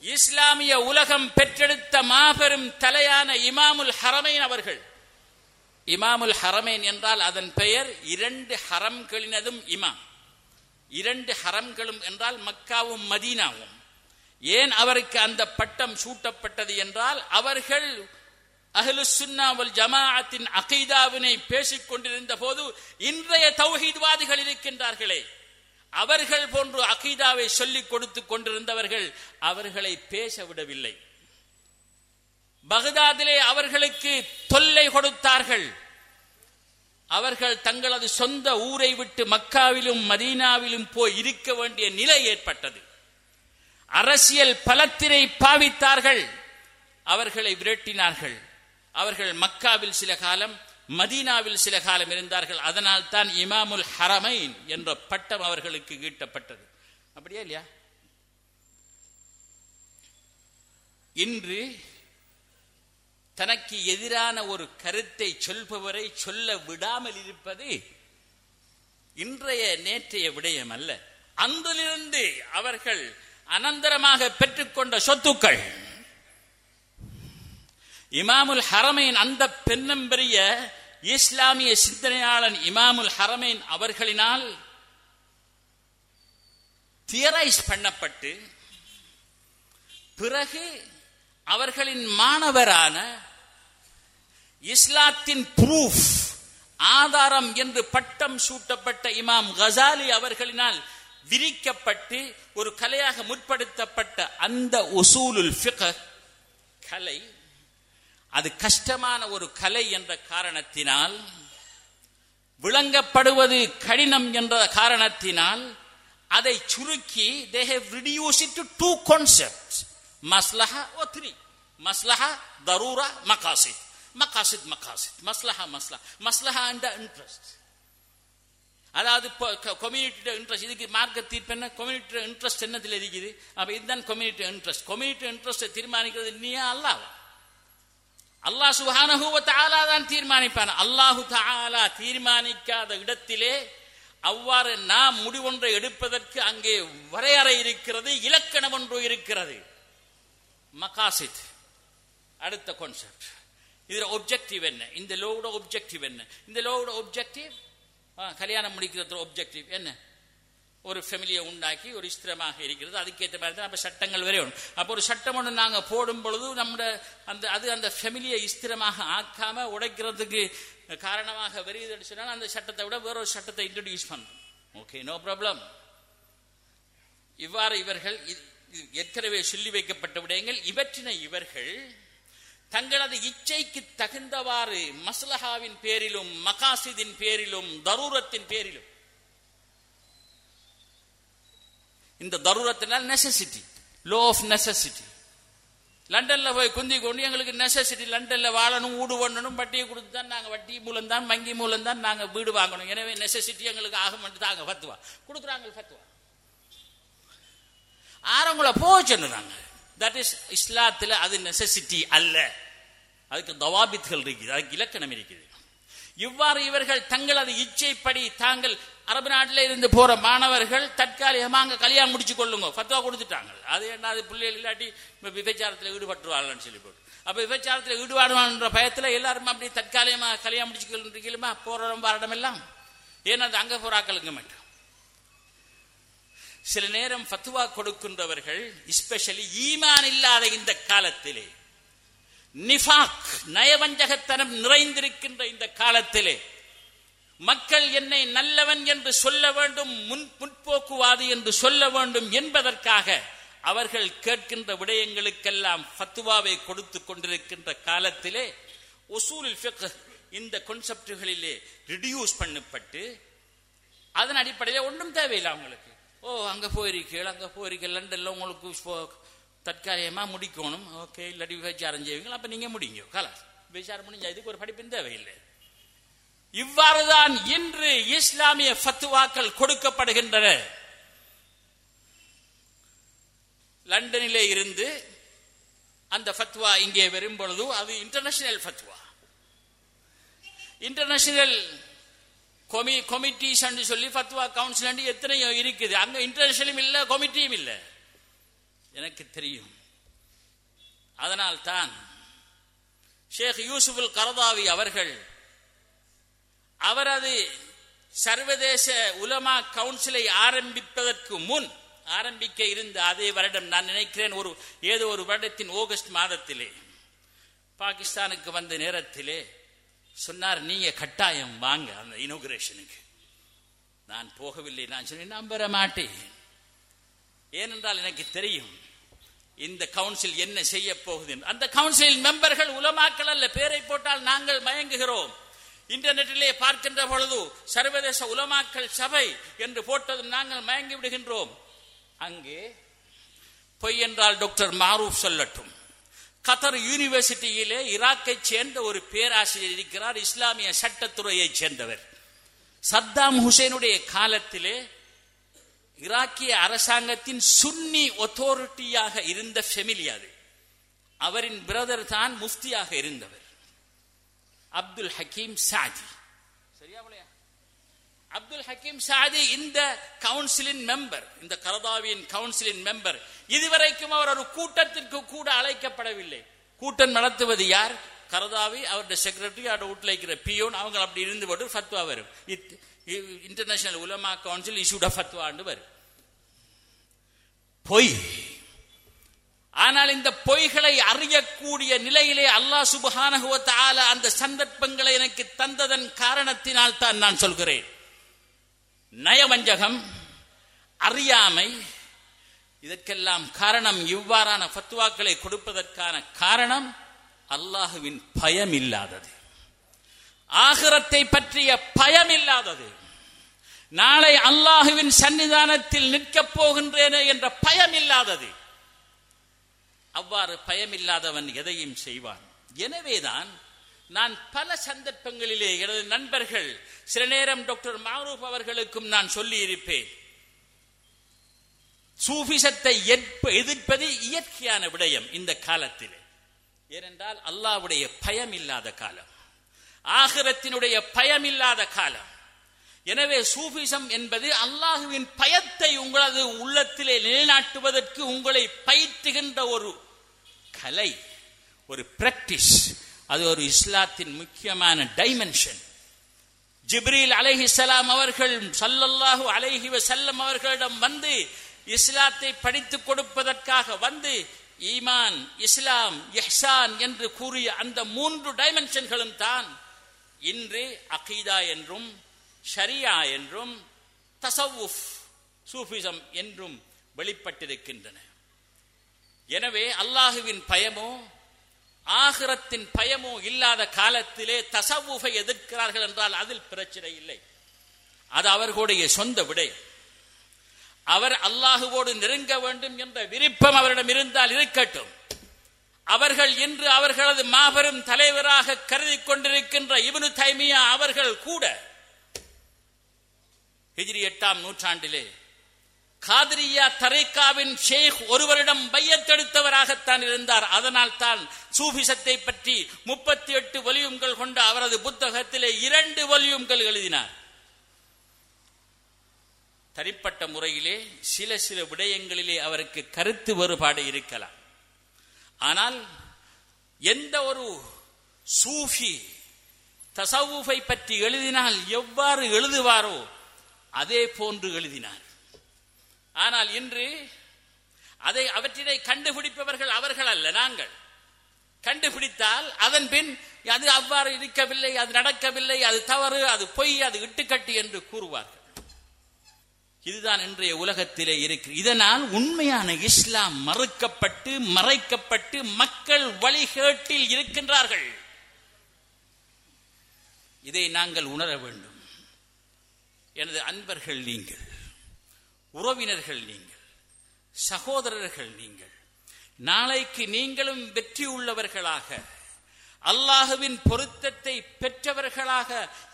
இஸ்லாமிய உலகம் பெற்றெடுத்த மாபெரும் தலையான இமாமுல் ஹரமைன் அவர்கள் இமாமுல் ஹரமேன் என்றால் அதன் பெயர் இரண்டு ஹரம்களினதும் இமாம். இரண்டு ஹரம்களும் என்றால் மக்காவும் மதீனாவும். ஏன் அவருக்கு அந்த பட்டம் சூட்டப்பட்டது என்றால் அவர்கள் அஹ்லு சுன்னாவல் ஜமாஅத்தின் அகைதாவினை பேசிக் கொண்டிருந்த போது இன்றைய தௌஹீத்வாதிகள் இருக்கின்றார்களே அவர்கள் போன்று அகைதாவை சொல்லிக் கொடுத்துக் கொண்டிருந்தவர்கள் அவர்களை பேச விடவில்லை. பகதாதிலே அவர்களுக்கு தொல்லை கொடுத்தார்கள். அவர்கள் தங்களது சொந்த ஊரை விட்டு மக்காவிலும் மதீனாவிலும் போய் இருக்க வேண்டிய நிலை ஏற்பட்டது. அரசியல் பலத்தினை பாவித்தார்கள். அவர்களை விரட்டினார்கள். அவர்கள் மக்காவில் சில காலம் மதீனாவில் சில காலம் இருந்தார்கள். அதனால் தான் இமாமுல் ஹரமைன் என்ற பட்டம் அவர்களுக்கு ஈட்டப்பட்டது. அப்படியா இல்லையா? இன்று தனக்கு எதிரான ஒரு கருத்தை சொல்பவரை சொல்ல விடாமல் இருப்பது இன்றைய நேற்றைய விடயம் அல்ல. அந்திலிருந்து அவர்கள் அனந்தரமாக பெற்றுக்கொண்ட சொத்துக்கள். இமாமுல் ஹரமைன் அந்த பெண்ணம்பெரிய இஸ்லாமிய சிந்தனையாளன் இமாமுல் ஹரமைன் அவர்களினால் தியரைஸ் பண்ணப்பட்டு பிறகு அவர்களின் மாணவரான இஸ்லாத்தின் ப்ரூஃப் ஆதாரம் என்று பட்டம் சூட்டப்பட்ட இமாம் கசாலி அவர்களினால் விரிக்கப்பட்டு ஒரு கலையாக முற்படுத்தப்பட்ட அந்த உசூலுல் ஃபிக்ஹ் கலை அது கஷ்டமான ஒரு கலை என்ற காரணத்தினால் விளங்கப்படுவது கடினம் என்ற காரணத்தினால் அதை சுருக்கி they have reduce it to two maslaha or three maslaha darura maqasid. Maqasid maqasid. Maslaha maslaha. Maslaha and interest. அதாவது கம்யூனிட்டி இன்ட்ரெஸ்ட் இதுக்கு மார்க்க தீர்ப்பு என்ன? கம்யூனிட்டி இன்ட்ரெஸ்ட் என்னத்தில் இருக்குது? அப்போ இதுதான் கம்யூனிட்டி இன்ட்ரெஸ்ட் கம்யூனிட்டி இன்ட்ரெஸ்ட் தீர்மானிக்கிறது நீயா அல்லாவா அல்லாஹ் சுஹானஹு தாலா தான் தீர்மானிப்பான். அல்லாஹு தாலா தீர்மானிக்காத இடத்திலே அவ்வாறு நாம் முடிவொன்றை எடுப்பதற்கு அங்கே வரையறை இருக்கிறது இலக்கணம் ஒன்று இருக்கிறது. மகாசித். அடுத்த கான்செப்ட் இதுல ஒப்ஜெக்டிவ் என்ன? இந்த லோவோட ஒப்ஜெக்டிவ் என்ன? இந்த லோவோட ஒப்ஜெக்டிவ் கல்யாணம் முடிக்கிறது ஒப்ஜெக்டிவ் என்ன? ஒரு ஃபெமிலியை உண்டாக்கி ஒரு ஸ்திரமாக இருக்கிறது. அதுக்கேற்ற மாதிரி தான் நம்ம சட்டங்கள் வரையணும். அப்போ ஒரு சட்டம் ஒன்று நாங்கள் போடும் பொழுது நம்ம அந்த அது அந்த ஃபெமிலியை ஸ்திரமாக ஆக்காம உடைக்கிறதுக்கு காரணமாக வருகிறது சொன்னால் அந்த சட்டத்தை விட வேறொரு சட்டத்தை இன்ட்ரடியூஸ் பண்ணுறோம் ஓகே நோ ப்ராப்ளம் இவ்வாறு இவர்கள் இது ஏற்கனவே சொல்லி வைக்கப்பட்ட விடயங்கள் இவற்றின இவர்கள் தங்களது இச்சைக்கு தகுந்தவாறு மஸ்லஹாவின் பேரிலும் மகாசிதின் பேரிலும் தரூரத்தின் பேரிலும். இந்த தரூரத்தினால் நெசசிட்டி லோ ஆஃப் நெசசிட்டி லண்டன்ல போய் குந்தி கொண்டு எங்களுக்கு நெசசிட்டி லண்டன்ல வாழணும் வீடு பண்ணணும் வட்டியை கொடுத்து தான் நாங்க வட்டி மூலம் தான் வங்கி மூலம் தான் நாங்க வீடு வாங்கணும். எனவே நெசசிட்டி எங்களுக்கு ஆகும் தாங்க ஃபத்துவா கொடுக்குறாங்க ஃபத்துவா ஆரவங்கள போக சொன்னாங்க. தட் இஸ் இஸ்லாத்தில் அது நெசசிட்டி அல்ல. அதுக்கு தவாபித்கள் இருக்குது அதுக்கு இலக்கணம் இருக்குது. இவ்வாறு இவர்கள் தங்களது இச்சைப்படி தாங்கள் அரபு நாட்டில் இருந்து போற மாணவர்கள் தற்காலிகமாக அங்கே கல்யாணம் முடிச்சு கொள்ளுங்க ஃபத்வா கொடுத்துட்டாங்க. அது என்ன அது பிள்ளைகள் இல்லாட்டி விபச்சாரத்தில் ஈடுபட்டுருவாங்கன்னு சொல்லி போட்டு. அப்ப விபச்சாரத்தில் ஈடுபாடுவான்ற பயத்தில் எல்லாரும் அப்படி தற்காலிகமாக கல்யாணம் முடிச்சு கொள்ளுமா போறோம் வரடம் எல்லாம்? ஏன்னா அது அங்க போறாக்களுங்க மட்டும்? சில நேரம் ஃபத்துவா கொடுக்கின்றவர்கள் எஸ்பெஷலி ஈமான் இல்லாத இந்த காலத்திலே நிஃபாக் நயவஞ்சகத்தனம் நிறைந்திருக்கின்ற இந்த காலத்திலே மக்கள் என்னை நல்லவன் என்று சொல்ல வேண்டும் முன் முற்போக்குவாதி என்று சொல்ல வேண்டும் என்பதற்காக அவர்கள் கேட்கின்ற விடயங்களுக்கெல்லாம் ஃபத்துவாவை கொடுத்து கொண்டிருக்கின்ற காலத்திலே ஒசூலில் இந்த கான்செப்டுகளிலே ரிடியூஸ் பண்ணப்பட்டு அதன் அடிப்படையில் ஒன்றும் தேவையில்லை அவங்களுக்கு. ஓ அங்க போயிருக்கீள் அங்க போயிருக்க லண்டன்ல உங்களுக்கு இப்போ தற்காலிகமா முடிக்கணும். ஓகே இல்லாட்டி விபச்சாரம் செய்வீங்களா. அப்ப நீங்க முடிங்க. கலாஸ். விபச்சாரம் முடிஞ்ச இதுக்கு ஒரு படிப்பின் தேவையில்லை. இவ்வாறுதான் இன்று இஸ்லாமிய ஃபத்துவாக்கள் கொடுக்கப்படுகின்றன. லண்டனிலே இருந்து அந்த ஃபத்வா இங்கே வரும் பொழுது அது இன்டர்நேஷனல் ஃபத்வா இன்டர்நேஷனல் கொமி கொமிட்டிஸ் சொல்லி ஃபத்வா கவுன்சில் எத்தனையும் இருக்குது. அங்க இன்டர்நேஷனலும் இல்ல கொமிட்டியும் இல்ல. எனக்கு தெரியும். அதனால் தான் ஷேக் யூசுஃபுல் கரதாவி அவர்கள் அவரது சர்வதேச உலமா கவுன்சிலை ஆரம்பிப்பதற்கு முன் ஆரம்பிக்க இருந்த அதே வருடம் நான் நினைக்கிறேன் ஒரு ஏதோ ஒரு வருடத்தின் ஆகஸ்ட் மாதத்திலே பாகிஸ்தானுக்கு வந்த நேரத்திலே சொன்னார் நீங்க கட்டாயம் வாங்க அந்த இனோகிரேஷனுக்கு நான் போகவில்லை நான் சொன்னேன் நான் மாட்டேன். ஏனென்றால் எனக்கு தெரியும் இந்த கவுன்சில் என்ன செய்ய போகுது அந்த கவுன்சிலின் மெம்பர்கள் உலமாக்கள் அல்ல பேரை போட்டால் நாங்கள் மயங்குகிறோம். இன்டர்நெட்டிலே பார்க்கின்ற பொழுது சர்வதேச உலமாக்கள் சபை என்று போட்டதும் நாங்கள் மயங்கி விடுகின்றோம். அங்கே பொய் என்றால் டாக்டர் மாரூப் சொல்லட்டும். கத்தர் யூனிவர்சிட்டியிலே ஈராக்கை சேர்ந்த ஒரு பேராசிரியர் இருக்கிறார் இஸ்லாமிய சட்டத்துறையை சேர்ந்தவர். சத்தாம் ஹுசேனுடைய காலத்திலே ஈராக்கிய அரசாங்கத்தின் சுன்னி ஒத்தாரிட்டியாக இருந்த ஃபெமிலி அது. அவரின் பிரதர் தான் முஃப்தியாக இருந்தவர். அப்துல் ஹக்கீம் சாதி. அப்துல் ஹக்கீம் சாதி இந்த கவுன்சிலின் மெம்பர் இந்த கரதாவியின் கவுன்சிலின் மெம்பர். இதுவரைக்கும் அவர் ஒரு கூட்டத்திற்கு கூட அழைக்கப்படவில்லை. கூட்டம் நடத்துவது யார்? கரதாவி அவருடைய செக்ரட்டரி அவருடைய வீட்டில் இருக்கிற பியோன் அவங்க அப்படி இருந்து போட்டு ஃபத்வா வரும். இன்டர்நேஷனல் உலமா கவுன்சில் இஷ்யூட் ஃபத்வாண்டு வரும். பொய். ஆனால் இந்த பொய்களை அறியக்கூடிய நிலையிலே அல்லாஹ் சுபஹானகுவத்தால அந்த சந்தர்ப்பங்களை எனக்கு தந்ததன் காரணத்தினால் தான் நான் சொல்கிறேன். நயவஞ்சகம் அறியாமை இதற்கெல்லாம் காரணம் இவ்வாறான ஃபத்வாக்களை கொடுப்பதற்கான காரணம் அல்லாஹுவின் பயம் இல்லாதது ஆகிரத்தை பற்றிய பயம் இல்லாதது நாளை அல்லாஹுவின் சன்னிதானத்தில் நிற்கப் போகின்றேனே என்ற பயம் இல்லாதது அவ்வாறு பயமில்லாதவன் எதையும் செய்வான். எனவேதான் நான் பல சந்தர்ப்பங்களிலே எனது நண்பர்கள் சில நேரம் டாக்டர் மாரூப் அவர்களுக்கும் நான் சொல்லி இருப்பேன் சூபிசத்தை எதிர்ப்பது இயற்கையான விடயம் இந்த காலத்தில். ஏனென்றால் அல்லாஹ்வுடைய பயம் இல்லாத காலம். ஆகிரத்தினுடைய பயம் இல்லாத காலம். எனவே சூபிசம் என்பது அல்லாஹுவின் பயத்தை உங்களது உள்ளத்திலே நிலைநாட்டுவதற்கு உங்களை பயிற்றுகின்ற ஒரு கலை ஒரு பிராக்டிஸ் அது ஒரு இஸ்லாத்தின் முக்கியமான டைமென்ஷன் ஜிப்ரீல் அலைஹிஸ்ஸலாம் அவர்கள் சல்லல்லாஹு அலைஹி வஸல்லம் அவர்களிடம் வந்து இஸ்லாத்தை படித்துக் கொடுப்பதற்காக வந்து ஈமான் இஸ்லாம் எஹ்சான் என்று கூறிய அந்த மூன்று டைமென்ஷன்களும் தான் இன்று அகீதா என்றும் ஷரியா என்றும் தசவுஃப் சூஃபிசம் என்றும் வெளிப்பட்டிருக்கின்றன. எனவே அல்லாஹுவின் பயமோ ஆகிரத்தின் பயமோ இல்லாத காலத்திலே தசவுஃபை எதிர்க்கிறார்கள் என்றால் அதில் பிரச்சனை இல்லை. அது அவர்களுடைய சொந்த விடை. அவர் அல்லாஹுவோடு நெருங்க வேண்டும் என்ற விருப்பம் அவரிடம் இருந்தால் இருக்கட்டும். அவர்கள் இன்று அவர்களது மாபெரும் தலைவராக கருதி கொண்டிருக்கின்ற இவனு தைமியா அவர்கள் கூட ஹிஜ்ரி எட்டாம் நூற்றாண்டிலே காதிரியா தரேக்காவின் ஷேக் ஒருவரிடம் பையத்தெடுத்தவராகத்தான் இருந்தார். அதனால் தான் சூபிசத்தை பற்றி முப்பத்தி எட்டு வலியும்கள் கொண்ட அவரது புத்தகத்திலே இரண்டு வலியும்கள் எழுதினார். தனிப்பட்ட முறையிலே சில சில விடயங்களிலே அவருக்கு கருத்து வேறுபாடு இருக்கலாம். ஆனால் எந்த ஒரு சூஃபி தசவுஃபை பற்றி எழுதினால் எவ்வாறு எழுதுவாரோ அதே போன்று எழுதினார். ஆனால் இன்று அதை அவற்றினை கண்டுபிடிப்பவர்கள் அவர்கள் அல்ல நாங்கள். கண்டுபிடித்தால் அதன் பின் அது அவ்வாறு இருக்கவில்லை அது நடக்கவில்லை அது தவறு அது பொய் அது இட்டுக்கட்டு என்று கூறுவார்கள். இதுதான் இன்றைய உலகத்திலே இருக்கு இதனால் உண்மையான இஸ்லாம் மறுக்கப்பட்டு மறைக்கப்பட்டு மக்கள் வழிகேட்டில் இருக்கின்றார்கள். இதை நாங்கள் உணர வேண்டும். எனது அன்பர்கள் நீங்கள் உறவினர்கள் நீங்கள் சகோதரர்கள் நீங்கள் நாளைக்கு நீங்களும் வெற்றி உள்ளவர்களாக அல்லாஹுவின் பொருத்தத்தை பெற்றவர்களாக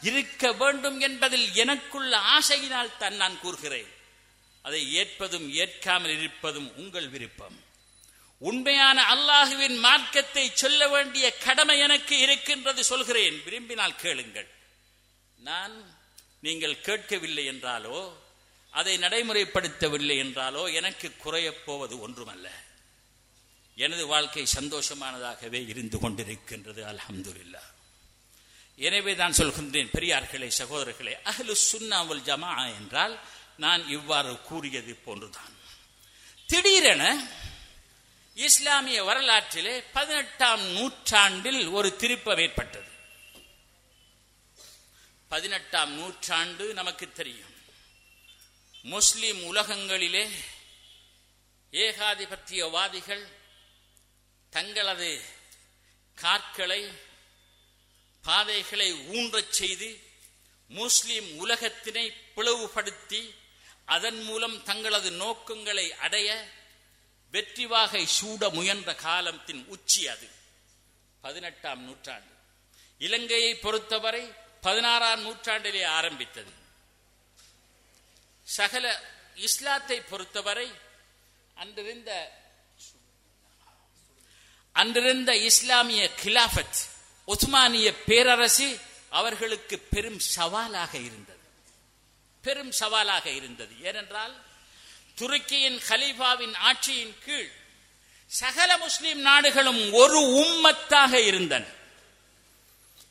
இருக்க வேண்டும் என்பதில் எனக்குள்ள ஆசையினால் தான் நான் கூறுகிறேன். அதை ஏற்பதும் ஏற்காமல் இருப்பதும் உங்கள் விருப்பம். உண்மையான அல்லாஹுவின் மார்க்கத்தை சொல்ல வேண்டிய கடமை எனக்கு இருக்கின்றது சொல்கிறேன். விரும்பினால் கேளுங்கள். நான் நீங்கள் கேட்கவில்லை என்றாலோ அதை நடைமுறைப்படுத்தவில்லை என்றாலோ எனக்கு குறையப் போவது ஒன்றுமல்ல. எனது வாழ்க்கை சந்தோஷமானதாகவே இருந்து கொண்டிருக்கின்றது அல்ஹம்துலில்லா. எனவே தான் சொல்கின்றேன் பெரியார்களே சகோதரர்களே அகலு சுன்னாவல் ஜமா என்றால் நான் இவ்வாறு கூறியது போன்றுதான். திடீரென இஸ்லாமிய வரலாற்றிலே பதினெட்டாம் நூற்றாண்டில் ஒரு திருப்பம் ஏற்பட்டது. பதினெட்டாம் நூற்றாண்டு நமக்கு தெரியும். முஸ்லிம் உலகங்களிலே ஏகாதிபத்தியவாதிகள் தங்களது காற்களை பாதைகளை ஊன்றச் செய்து முஸ்லிம் உலகத்தினை பிளவுபடுத்தி அதன் மூலம் தங்களது நோக்கங்களை அடைய வெற்றிவாகை சூட முயன்ற காலத்தின் உச்சி அது. பதினெட்டாம் நூற்றாண்டு. இலங்கையை பொறுத்தவரை பதினாறாம் நூற்றாண்டிலே ஆரம்பித்தது. சகல இஸ்லாத்தை பொறுத்தவரை அன்றிருந்த அன்றிருந்த இஸ்லாமிய கிலாபத் உஸ்மானிய பேரரசு அவர்களுக்கு பெரும் சவாலாக இருந்தது. பெரும் சவாலாக இருந்தது. ஏனென்றால் துருக்கியின் ஹலீஃபாவின் ஆட்சியின் கீழ் சகல முஸ்லிம் நாடுகளும் ஒரு உம்மத்தாக இருந்தன.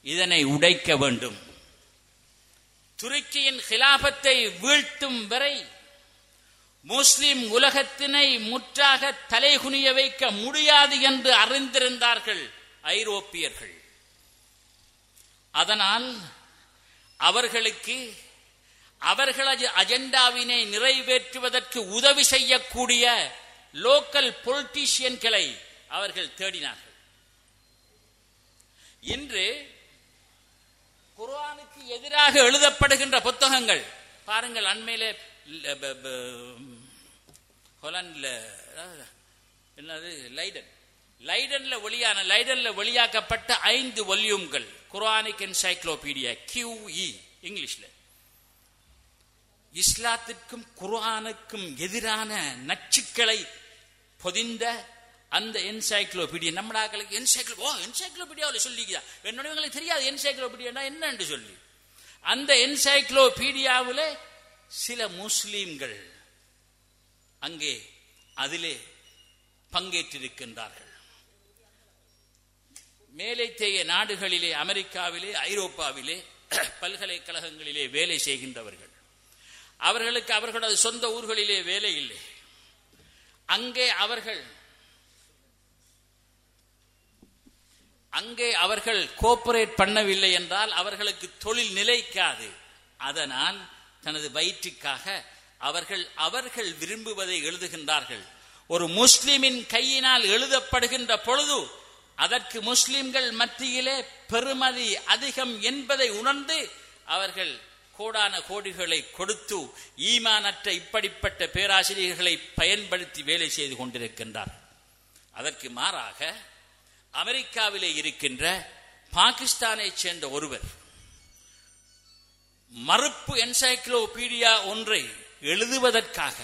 இதனை உடைக்க வேண்டும். துருக்கியின் கிலாபத்தை வீழ்த்தும் வரை முஸ்லிம் உலகத்தினை முற்றாக தலைகுனிய வைக்க முடியாது என்று அறிந்திருந்தார்கள் ஐரோப்பியர்கள். அதனால் அவர்களுக்கு அவர்களது அஜெண்டாவினை நிறைவேற்றுவதற்கு உதவி செய்யக்கூடிய லோக்கல் பொலிட்டீஷியன்களை அவர்கள் தேடினார்கள். இன்று குர்ஆனுக்கு எதிராக எழுதப்படுகின்ற புத்தகங்கள். பாருங்கள் அண்மையிலே ஹொலாண்டில் என்னது? லைடன். லைடன்ல ஒளியான லைடன்ல ஒளியாக்கப்பட்ட ஐந்து வொல்யூம்கள் குரானிக் என்சைக்ளோபீடியா கியூஇ இங்கிலீஷ்ல. இஸ்லாத்திற்கும் குர்ஆனுக்கும் எதிரான நச்சுக்களை பொதிந்த அந்த என்சைக்ளோபீடியா நம்மளாக்களுக்கு என்சைக்ளோ ஓ என்சைக்ளோபீடியாவில் என்னோட என்னுடையவங்களுக்கு தெரியாது என்சைக்ளோபீடியா என்னன்னு சொல்லி. அந்த என்சைக்ளோபீடியாவில் சில முஸ்லீம்கள் அங்கே அதிலே பங்கேற்றிருக்கின்றார்கள். மேலைத்தேய நாடுகளிலே அமெரிக்காவிலே ஐரோப்பாவிலே [clears throat] பல்கலைக்கழகங்களிலே வேலை செய்கின்றவர்கள். அவர்களுக்கு அவர்களது சொந்த ஊர்களிலே வேலை இல்லை. அங்கே அவர்கள் அங்கே அவர்கள் கோஆபரேட் பண்ணவில்லை என்றால் அவர்களுக்கு தொழில் நிலைக்காது. அதனால் தனது வயிற்றுக்காக அவர்கள் அவர்கள் விரும்புவதை எழுதுகின்றார்கள். ஒரு முஸ்லிமின் கையினால் எழுதப்படுகின்ற பொழுது அதற்கு முஸ்லிம்கள் மத்தியிலே பெருமதி அதிகம் என்பதை உணர்ந்து அவர்கள் கோடான கோடிகளை கொடுத்து ஈமானற்ற இப்படிப்பட்ட பேராசிரியர்களை பயன்படுத்தி வேலை செய்து கொண்டிருக்கின்றார் அதற்கு மாறாக அமெரிக்காவிலே இருக்கின்ற பாகிஸ்தானை சேர்ந்த ஒருவர். மறுப்பு என்சைக்ளோபீடியா ஒன்றை எழுதுவதற்காக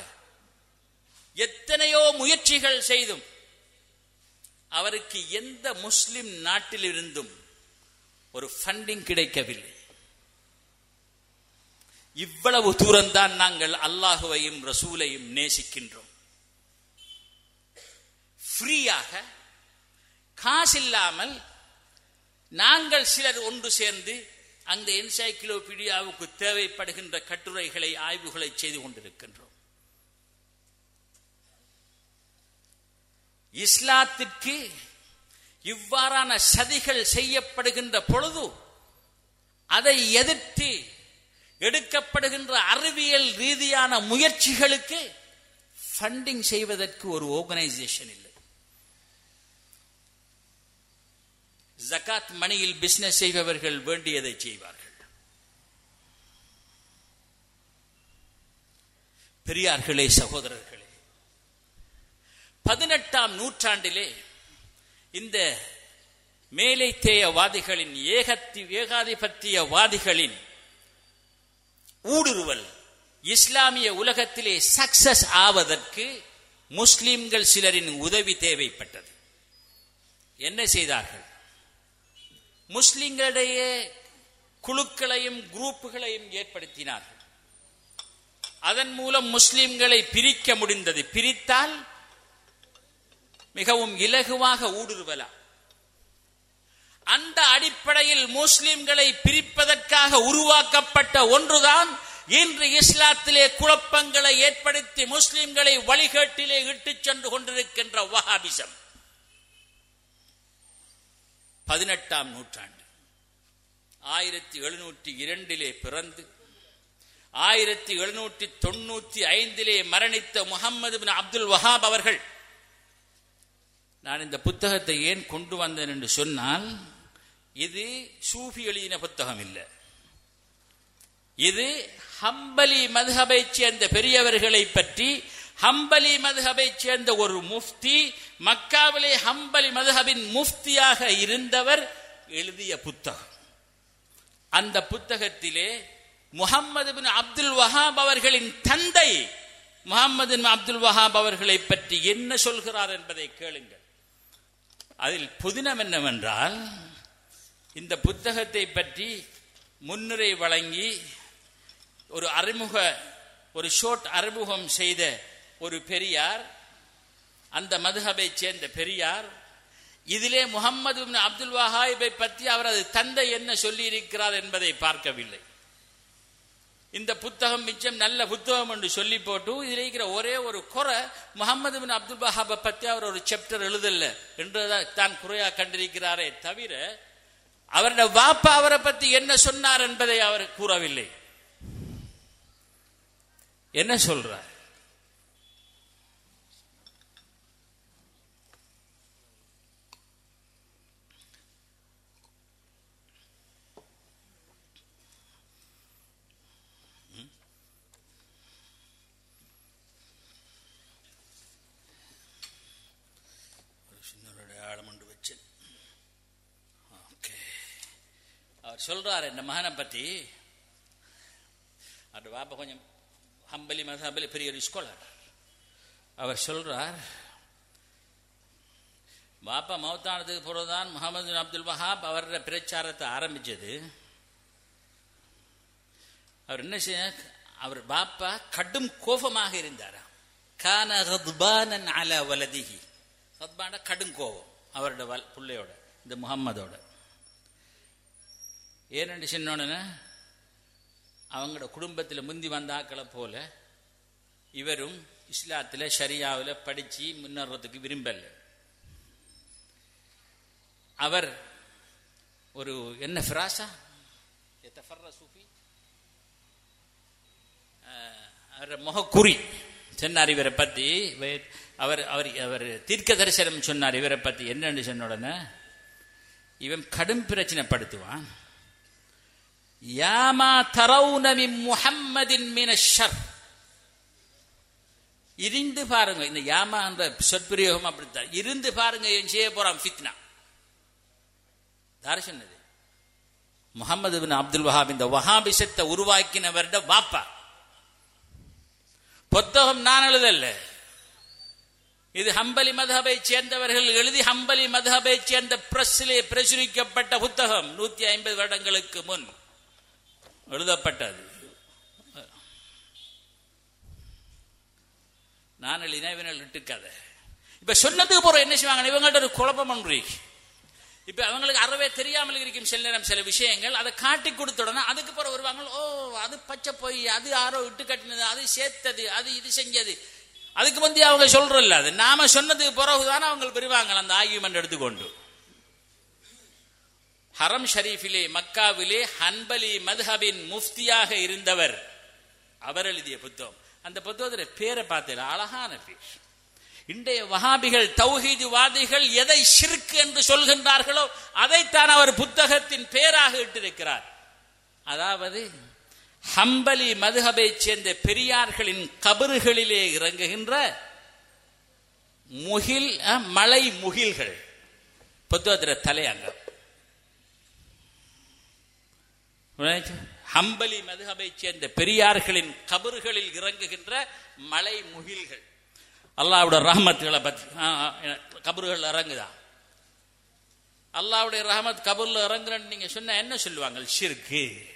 எத்தனையோ முயற்சிகள் செய்தும் அவருக்கு எந்த முஸ்லிம் நாட்டிலிருந்தும் ஒரு ஃபண்டிங் கிடைக்கவில்லை. இவ்வளவு தூரம்தான் நாங்கள் அல்லாஹுவையும் ரசூலையும் நேசிக்கின்றோம். ஃப்ரீயாக காசில்லாமல் நாங்கள் சிலர் ஒன்று சேர்ந்து அந்த என்சைக்ளோபீடியாவுக்கு தேவைப்படுகின்ற கட்டுரைகளை ஆய்வுகளை செய்து கொண்டிருக்கின்றோம். இஸ்லாத்திற்கு இவ்வாறான சதிகள் செய்யப்படுகின்ற பொழுது அதை எதிர்த்து எடுக்கப்படுகின்ற அறிவியல் ரீதியான முயற்சிகளுக்கு ஃபண்டிங் செய்வதற்கு ஒரு ஆர்கனைசேஷன் இல்லை. ஜகாத் மணியில் பிசினஸ் செய்பவர்கள் வேண்டியதை செய்வார்கள். பெரியார்களே சகோதரர்களே பதினெட்டாம் நூற்றாண்டிலே இந்த மேலைத்தேயவாதிகளின் ஏகத்தி ஏகாதிபத்தியவாதிகளின் ஊடுருவல் இஸ்லாமிய உலகத்திலே சக்சஸ் ஆவதற்கு முஸ்லிம்கள் சிலரின் உதவி தேவைப்பட்டது. என்ன செய்தார்கள்? முஸ்லிம்களிடையே குழுக்களையும் குரூப்புகளையும் ஏற்படுத்தினார்கள். அதன் மூலம் முஸ்லிம்களை பிரிக்க முடிந்தது. பிரித்தால் மிகவும் இலகுவாக ஊடுருவலாம். அந்த அடிப்படையில் முஸ்லிம்களை பிரிப்பதற்காக உருவாக்கப்பட்ட ஒன்றுதான் இன்று இஸ்லாத்திலே குழப்பங்களை ஏற்படுத்தி முஸ்லிம்களை வழிகேட்டிலே இட்டுச் சென்று கொண்டிருக்கின்ற வஹாபிசம். பதினெட்டாம் நூற்றாண்டு. ஆயிரத்தி எழுநூற்றி இரண்டிலே பிறந்து ஆயிரத்தி எழுநூற்றி தொண்ணூற்றி ஐந்திலே மரணித்த முகமது பின் அப்துல் வஹாப் அவர்கள் நான் இந்த புத்தகத்தை ஏன் கொண்டு வந்தேன்? என்று சொன்னால் இது சூஃபி எழுதின புத்தகம் இல்லை. இது ஹம்பலி மதுஹபை சேர்ந்த பெரியவர்களை பற்றி ஹம்பலி மதுஹபை சேர்ந்த ஒரு முஃப்தி மக்காவிலே ஹம்பலி மதுஹபின் முஃப்தியாக இருந்தவர் எழுதிய புத்தகம். அந்த புத்தகத்திலே முகம்மது பின் அப்துல் வஹாப் அவர்களின் தந்தை முகம்மது அப்துல் வஹாப் அவர்களை பற்றி என்ன சொல்கிறார் என்பதை கேளுங்கள். அதில் புதினம் என்னவென்றால் இந்த புத்தகத்தை பற்றி முன்னுரை வழங்கி ஒரு அறிமுக ஒரு ஷோட் அறிமுகம் செய்த ஒரு பெரியார் அந்த மதுஹபை சேர்ந்த பெரியார் இதிலே முகமது அப்துல் வஹாயிபை பற்றி அவரது தந்தை என்ன சொல்லி இருக்கிறார் என்பதை பார்க்கவில்லை. இந்த புத்தகம் மிச்சம் நல்ல புத்தகம் என்று சொல்லி போட்டு இதில் இருக்கிற ஒரே ஒரு குறை முகமது பின் அப்துல் வஹாபை பற்றி அவர் ஒரு சாப்டர் எழுதல என்றுதான் குறையா கண்டிருக்கிறாரே தவிர அவருடைய வாப்பா அவரை பற்றி என்ன சொன்னார் என்பதை அவர் கூறவில்லை. என்ன சொல்றார்? அவர் சொல்றார் இந்த மகனை பற்றி அவர் பாப்பா கொஞ்சம் ஹம்பலி மதஹபலி பெரிய ஒரு ஸ்காலர் அவர் சொல்றார் பாப்பா மௌத்தானதுக்கு பிறகுதான் முகமது அப்துல் வஹாப் அவரோட பிரச்சாரத்தை ஆரம்பிச்சது. அவர் என்ன செய்ய அவர் பாப்பா கடும் கோபமாக இருந்தாரா? கான ஹத்பானன் அல வலதிகி ஹத்பான கடும் கோபம். அவரோட பிள்ளையோட இந்த முகம்மதோட. ஏனென்று சொன்னோன்னு அவங்களோட குடும்பத்தில் முந்தி வந்த ஆக்களை போல இவரும் இஸ்லாத்தில் ஷரியாவில் படித்து முன்னேறதுக்கு விரும்பல. அவர் ஒரு என்ன ஃபிராசா? சூஃபி அவர் முகக்குறி. சொன்னார் இவரை பத்தி. வே- அவர் அவர் அவர் தீர்க்க தரிசனம் சொன்னார் இவரை பத்தி. என்னன்னு சொன்ன உடனே இவன் கடும் பிரச்சனைப்படுத்துவான். யாமா தரவுன முஹம்மதின் மீன ஷர் இருந்து பாருங்க இந்த யாமா என்ற சொற்பிரயோகம் அப்படித்தான். இருந்து பாருங்க என் செய்ய போறான் ஃபித்னா. யாரு சொன்னது? முகமது பின் அப்துல் வஹாப் இந்த வஹாபிசத்தை உருவாக்கினவர்ட வாப்பா. புத்தகம் நான் எழுதல்ல இது ஹம்பலி மதஹபை சேர்ந்தவர்கள் எழுதி ஹம்பலி மதஹபை சேர்ந்த பிரஸ்ஸிலே பிரசுரிக்கப்பட்ட புத்தகம் நூத்தி ஐம்பது வருடங்களுக்கு முன். எழுதப்பட்டது. நான் எழுதினா இவனை இட்டுக்கதை இப்ப சொன்னதுக்கு போற என்ன செய்வாங்க இவங்கள்ட்ட ஒரு குழப்பம் ஒன்று இப்ப அவங்களுக்கு அறவே தெரியாமல் இருக்கும் சில நேரம் சில விஷயங்கள் அதை காட்டி கொடுத்த உடனே அதுக்கு பிறகு வருவாங்க ஓ அது பச்சை போய் அது யாரோ இட்டு கட்டினது அது சேர்த்தது அது இது செஞ்சது. அதுக்கு வந்து அவங்க சொல்றல அது. நாம சொன்னதுக்கு பிறகுதான் அவங்க பெறுவாங்க அந்த ஆர்கியூமெண்ட் எடுத்துக்கொண்டு. ஹரம் ஷரீஃபிலே மக்காவிலே ஹன்பலி மதுஹபின் முஃப்தியாக இருந்தவர். அவர் எழுதிய புத்தகம். அந்த புத்தகத்துல பேரை பார்த்தேன். அழகான பேர். இன்றைய வஹாபிகள் தௌஹீதுவாதிகள் எதை ஷிர்க் என்று சொல்கின்றார்களோ அதைத்தான் அவர் புத்தகத்தின் பேராக இட்டிருக்கிறார். அதாவது ஹம்பலி மதுஹபை சேர்ந்த பெரியார்களின் கபறுகளிலே இறங்குகின்ற முகில் அஹ், மலை முகில்கள். புத்தகத்திர தலையங்கம். ஹம்பலி மதுஹபை சேர்ந்த பெரியார்களின் கபறுகளில் இறங்குகின்ற மலை முகில்கள். அல்லாவுடைய ரஹமத்துகளை பத்தி கபறுகள் இறங்குதா? அல்லாவுடைய ரஹமத் கபூர்ல இறங்குறேன்னு நீங்க சொன்னா என்ன சொல்லுவாங்க? ஷிர்கு.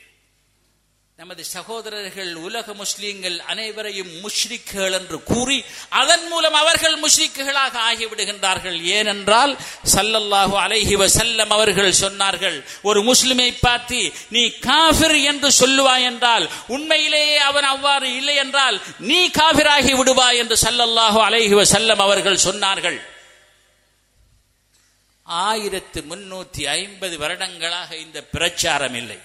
நமது சகோதரர்கள் உலக முஸ்லீம்கள் அனைவரையும் முஷ்ரிக்குகள் என்று கூறி அதன் மூலம் அவர்கள் முஷ்ரிக்குகளாக ஆகிவிடுகின்றார்கள். ஏனென்றால் சல்லல்லாஹு அலைஹி வஸல்லம் அவர்கள் சொன்னார்கள் ஒரு முஸ்லிமை பார்த்து நீ காஃபிர் என்று சொல்லுவாய் என்றால் உண்மையிலேயே அவன் அவ்வாறு இல்லை என்றால் நீ காபிராகி விடுவாய் என்று சல்லல்லாஹு அலைஹி வஸல்லம் அவர்கள் சொன்னார்கள். ஆயிரத்து முன்னூத்தி ஐம்பது வருடங்களாக இந்த பிரச்சாரம் இல்லை.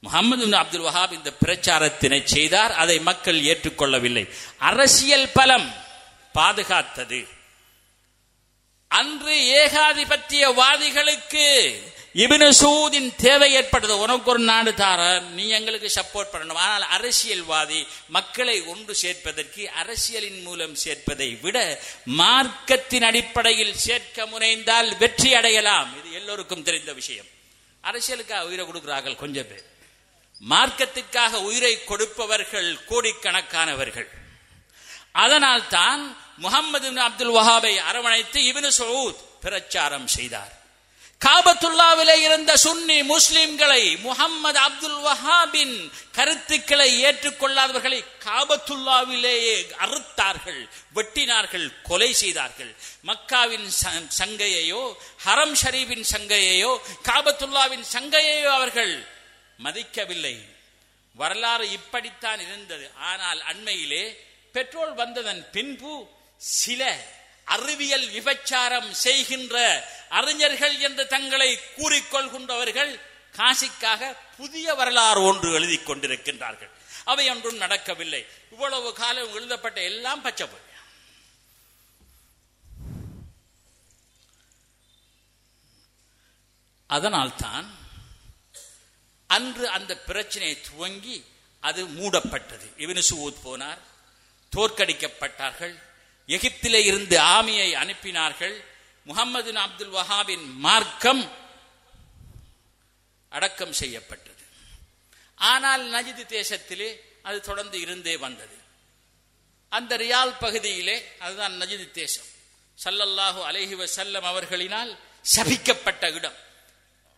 முகமது அப்துல் வஹாப் இந்த பிரச்சாரத்தினை செய்தார். அதை மக்கள் ஏற்றுக்கொள்ளவில்லை. அரசியல் பலம் பாதுகாத்தது. அன்று ஏகாதிபத்தியவாதிகளுக்கு இபின சூதின் தேவை ஏற்பட்டது. உனக்கு ஒரு நாடு தார நீ எங்களுக்கு சப்போர்ட் பண்ணணும். ஆனால் அரசியல்வாதி மக்களை ஒன்று சேர்ப்பதற்கு அரசியலின் மூலம் சேர்ப்பதை விட மார்க்கத்தின் அடிப்படையில் சேர்க்க முனைந்தால் வெற்றி அடையலாம். இது எல்லோருக்கும் தெரிந்த விஷயம். அரசியலுக்கு உயிரை கொடுக்கிறார்கள் கொஞ்சம் பேர். மார்க்கத்திற்காக உயிரை கொடுப்பவர்கள் கோடிக்கணக்கானவர்கள். அதனால் தான் முகமது அப்துல் வஹாபை அரவணைத்து இப்னு சவுத் பிரச்சாரம் செய்தார். காபத்துல்லாவிலே இருந்த சுன்னி முஸ்லிம்களை முகம்மது அப்துல் வஹாபின் கருத்துக்களை ஏற்றுக்கொள்ளாதவர்களை காபத்துல்லாவிலேயே அறுத்தார்கள் வெட்டினார்கள் கொலை செய்தார்கள். மக்காவின் ச- சங்கையையோ ஹரம் ஷரீஃபின் சங்கையையோ காபத்துல்லாவின் சங்கையையோ அவர்கள் மதிக்கவில்லை. வரலாறு இப்படித்தான் இருந்தது. ஆனால் அண்மையிலே பெட்ரோல் வந்ததன் பின்பு சில அறிவியல் விபச்சாரம் செய்கின்ற அறிஞர்கள் என்று தங்களை கூறிக்கொள்கின்றவர்கள் காசிக்காக புதிய வரலாறு ஒன்று எழுதி கொண்டிருக்கின்றார்கள். அவை ஒன்றும் நடக்கவில்லை. இவ்வளவு காலம் எழுதப்பட்ட எல்லாம் பச்சை பொய். அதனால்தான் அன்று அந்த பிரச்சனை துவங்கி அது மூடப்பட்டது. இவனுசுவூத் போனார். தோற்கடிக்கப்பட்டார்கள். எகிப்திலே இருந்து ஆமியை அனுப்பினார்கள். முகமது அப்துல் வஹாபின் மார்க்கம் அடக்கம் செய்யப்பட்டது. ஆனால் நஜிது தேசத்திலே அது தொடர்ந்து இருந்தே வந்தது. அந்த ரியால் பகுதியிலே அதுதான் நஜிது தேசம். சல்லல்லாஹு அலஹி வசல்லம் அவர்களினால் சபிக்கப்பட்ட இடம்.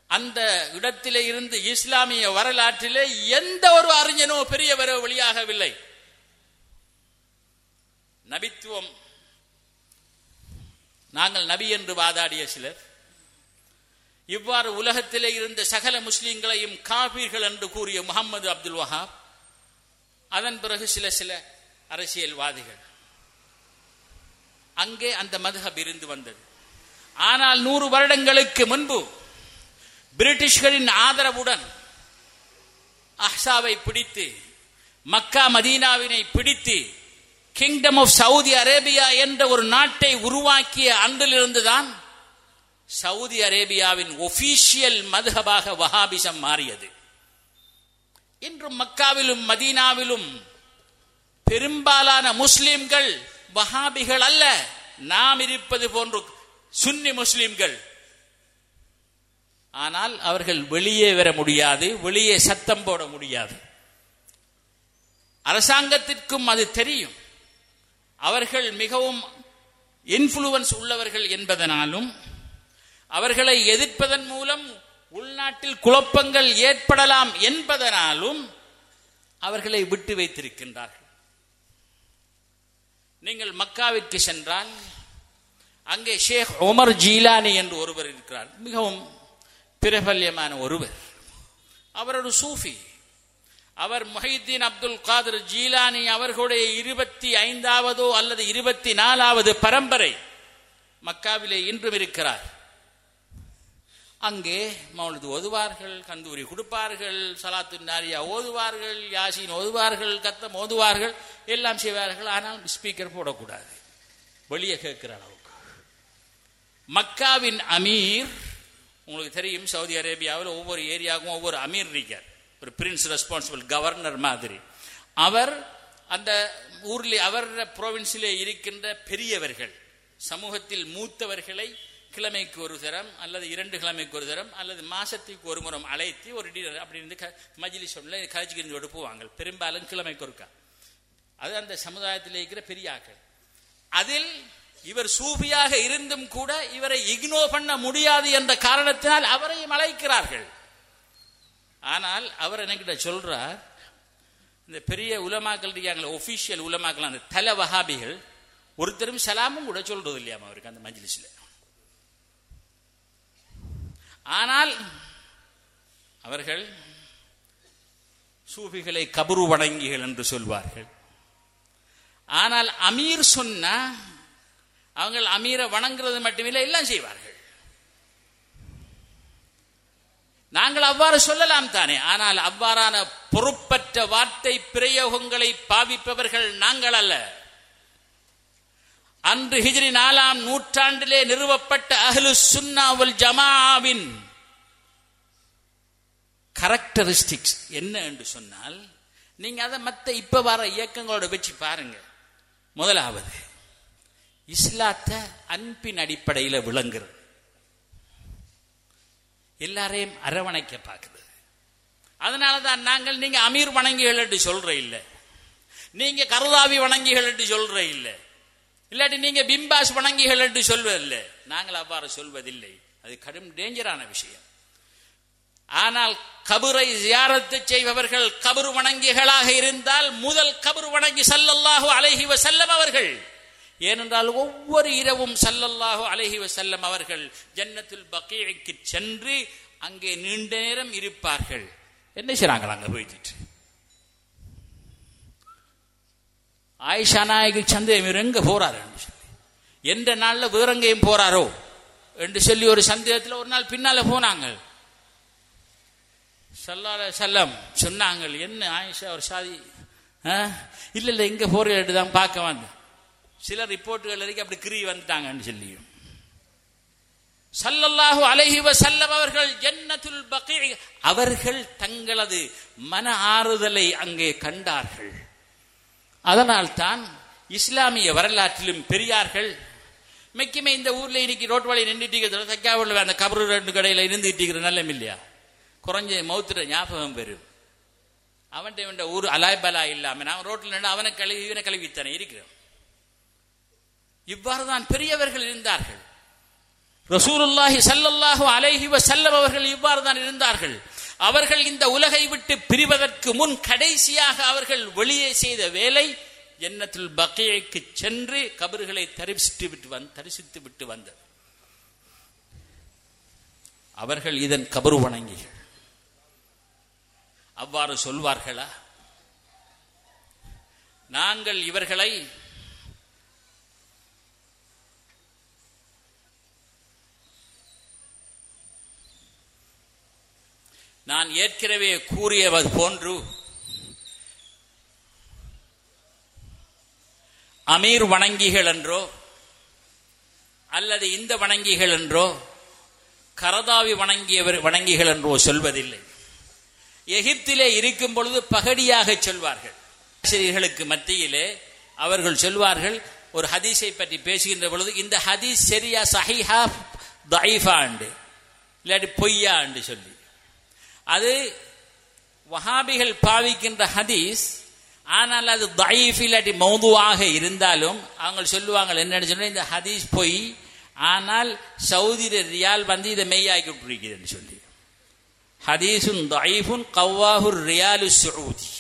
அந்த இடத்திலே இருந்து இஸ்லாமிய வரலாற்றிலே எந்த ஒரு அறிஞனோ பெரியவரோ வெளியாகவில்லை. நபித்துவம். நாங்கள் நபி என்று வாதாடிய சிலர் இவ்வாறு உலகத்திலே இருந்த சகல முஸ்லிம்களையும் காபீர்கள் என்று கூறிய முகமது அப்துல் வஹாப் அதன் பிறகு சில சில அரசியல்வாதிகள். அங்கே அந்த மதுஹப் இருந்து வந்தது. ஆனால் நூறு வருடங்களுக்கு முன்பு பிரிட்டிஷ்களின் ஆதரவுடன் அஹ்சாவை பிடித்து மக்கா மதீனாவினை பிடித்து கிங்டம் ஆஃப் சவுதி அரேபியா என்ற ஒரு நாட்டை உருவாக்கிய அன்றிலிருந்துதான் சவுதி அரேபியாவின் ஒபிஷியல் மதுஹபாக வஹாபிசம் மாறியது. இன்றும் மக்காவிலும் மதீனாவிலும் பெரும்பாலான முஸ்லிம்கள் வஹாபிகள் அல்ல. நாம் இருப்பது போன்று சுன்னி முஸ்லிம்கள் ஆனால் அவர்கள் வெளியே வர முடியாது வெளியே சத்தம் போட முடியாது. அரசாங்கத்திற்கும் அது தெரியும். அவர்கள் மிகவும் இன்ஃபுளுவன்ஸ் உள்ளவர்கள் என்பதனாலும் அவர்களை எதிர்ப்பதன் மூலம் உள்நாட்டில் குழப்பங்கள் ஏற்படலாம் என்பதனாலும் அவர்களை விட்டு வைத்திருக்கின்றார்கள். நீங்கள் மக்காவிற்கு சென்றால் அங்கே ஷேக் உமர் ஜீலானி என்று ஒருவர் இருக்கிறார். மிகவும் பிரபல்யமான ஒருவர். அவர் ஒரு சூஃபி. அவர் முஹைதீன் அப்துல் காதர் ஜீலானி அவர்களுடைய இருபத்தி ஐந்தாவதோ அல்லது இருபத்தி நாலாவது பரம்பரை மக்காவிலே இன்றும் இருக்கிறார். அங்கே மௌனது ஓதுவார்கள் கந்தூரி கொடுப்பார்கள் சலாத்து நாரியா ஓதுவார்கள் யாசின் ஓதுவார்கள் கத்தம் ஓதுவார்கள் எல்லாம் செய்வார்கள். ஆனால் ஸ்பீக்கர் போடக்கூடாது. வெளியே கேட்கிற அளவுக்கு. மக்காவின் அமீர் உங்களுக்கு தெரியும் சவுதி அரேபியாவில் ஒவ்வொரு ஏரியாவுக்கும் ஒவ்வொரு அமீர் இருக்கார். ஒரு பிரின்ஸ் ரெஸ்பான்சிபிள் கவர்னர் மாதிரி. அவர் அந்த ஊரில் அவர் ப்ரோவின்ஸிலே இருக்கின்ற பெரியவர்கள் சமூகத்தில் மூத்தவர்களை கிழமைக்கு ஒரு தரம் அல்லது இரண்டு கிழமைக்கு ஒரு தரம் அல்லது மாசத்துக்கு ஒரு முறம் அழைத்து ஒரு டீலர் அப்படி இருந்து மஜிலி சொல்ல கழிச்சுக்கிருந்து எடுப்புவாங்க. பெரும்பாலும் கிழமைக்கு ஒருக்கா. அது அந்த சமுதாயத்தில் இருக்கிற பெரிய ஆக்கள் அதில் இவர் சூபியாக இருந்தும் கூட இவரை இக்னோர் பண்ண முடியாது என்ற காரணத்தினால் அவரையும் அழைக்கிறார்கள். ஆனால் அவர் என்கிட்ட சொல்றார் இந்த பெரிய உலமாக்கள் இருக்காங்களே ஒபிஷியல் உலமாக்கள் அந்த தல வஹாபிகள் ஒருத்தரும் சலாமும் கூட சொல்றது இல்லையாமா அவருக்கு அந்த மஞ்சளிசில ஆனால் அவர்கள் சூஃபிகளை கபரு வணங்கிகள் என்று சொல்வார்கள். ஆனால் அமீர் சொன்னா அவங்க அமீரை வணங்குறது மட்டுமில்லை எல்லாம் செய்வார்கள். நாங்கள் அவ்வாறு சொல்லலாம் தானே. ஆனால் அவ்வாறான பொறுப்பற்ற வார்த்தை பிரயோகங்களை பாவிப்பவர்கள் நாங்கள் அல்ல. அன்று ஹிஜ்ரி நாலாம் நூற்றாண்டிலே நிறுவப்பட்ட அஹ்லு சுன்னாவுல் ஜமாவின் கரக்டரிஸ்டிக்ஸ் என்ன என்று சொன்னால் நீங்க அதை மற்ற இப்ப வர இயக்கங்களோட வச்சு பாருங்க. முதலாவது இஸ்லாத்தை அன்பின் அடிப்படையில் விளங்குறது. எல்லாரையும் அரவணைக்க பார்க்குது. அதனாலதான் நாங்கள் நீங்க அமீர் வணங்கிகள் என்று சொல்ற இல்லை. நீங்க கருதாவி வணங்கிகள் என்று சொல்ற இல்லை. இல்லாட்டி நீங்க பிம்பாஸ் வணங்கிகள் என்று சொல்வதில்லை நாங்கள் அவ்வாறு சொல்வதில்லை. அது கடும் டேஞ்சரான விஷயம். ஆனால் கபரை ஜியாரத்து செய்பவர்கள் கபரு வணங்கிகளாக இருந்தால் முதல் கபரு வணங்கி சல்லல்லாஹு அலைஹி வசல்லம் அவர்கள் ஏனென்றால் ஒவ்வொரு இரவும் சல்லல்லாஹு அலஹி வசல்லம் அவர்கள் ஜன்னத்துல் பக்கீக்கு சென்று அங்கே நீண்ட நேரம் இருப்பார்கள். என்ன செய்றாங்களா அங்க போயிட்டு. ஆயிஷா நாயகி சந்தேகம் எங்க போறாரு? சொல்லி. எந்த நாள்ல வேறெங்கேயும் போறாரோ? என்று சொல்லி ஒரு சந்தேகத்தில் ஒரு நாள் பின்னால போனாங்க. சல்லால செல்லம் சொன்னாங்க என்ன ஆயிஷா ஒரு சாதி இல்ல இல்ல இங்க போறீங்க தான் பார்க்க வந்தேன். சில ரிப்போர்ட்டுகள் வரைக்கும் அப்படி கிரி வந்துட்டாங்கன்னு சொல்லியும். சல்லல்லாஹு அலைஹி வஸல்லம் அவர்கள் ஜன்னத்துல் பக்கி அவர்கள் தங்களது மன ஆறுதலை அங்கே கண்டார்கள். அதனால் தான் இஸ்லாமிய வரலாற்றிலும் பெரியார்கள் மெக்கிமே இந்த ஊர்ல இன்னைக்கு ரோட் வழி நின்றுட்டு தக்காவில் அந்த கபரு ரெண்டு கடையில இருந்துட்டு நல்லம் இல்லையா? குறைஞ்ச மௌத்துற ஞாபகம் பெறும் அவன்கிட்ட இவன் ஊர் அலாய்பலா இல்லாமல் நான் ரோட்டில் நின்று அவனை கழுவி இவனை கழுவித்தானே இருக்கிறோம். இவ்வாறு தான் பெரியவர்கள் இருந்தார்கள். ரசூருல்லாஹி சல்லல்லாஹு அலைஹி வஸல்லம் அவர்கள் இவ்வாறு தான் இருந்தார்கள். அவர்கள் இந்த உலகை விட்டு பிரிவதற்கு முன் கடைசியாக அவர்கள் வெளியே செய்த வேலை எண்ணத்தில் பக்கியைக்கு சென்று கபர்களை தரிசித்து விட்டு வந் தரிசித்து விட்டு வந்தது. அவர்கள் இதன் கபரு வணங்கிகள். அவ்வாறு சொல்வார்களா? நாங்கள் இவர்களை நான் ஏற்கனவே கூறியவது போன்று அமீர் வணங்கிகள் என்றோ அல்லது இந்த வணங்கிகள் என்றோ கரதாவி வணங்கியவர் வணங்கிகள் என்றோ சொல்வதில்லை. எகிப்திலே இருக்கும் பொழுது பகடியாக சொல்வார்கள். ஆசிரியர்களுக்கு மத்தியிலே அவர்கள் சொல்வார்கள் ஒரு ஹதீஸை பற்றி பேசுகின்ற பொழுது இந்த ஹதீஸ் சரியா சஹிஹா தயிஃபாண்டு இல்லாட்டி பொய்யாண்டு சொல்லி. அது வஹாபிகள் பாவிக்கின்ற ஹதீஸ் ஆனால் அது தயீஃப் இல்லாட்டி மௌதுவாக இருந்தாலும் அவங்க சொல்லுவாங்க என்னன்னு சொன்னா இந்த ஹதீஸ் பொய் ஆனால் சவுதி ரியால் வந்து இதை மெய்யாக்கி விட்டுருக்கிறேன்னு சொல்லி. ஹதீசுன் தயீஃபுன் கவ்வாஹுர் ரியாலு சவுதி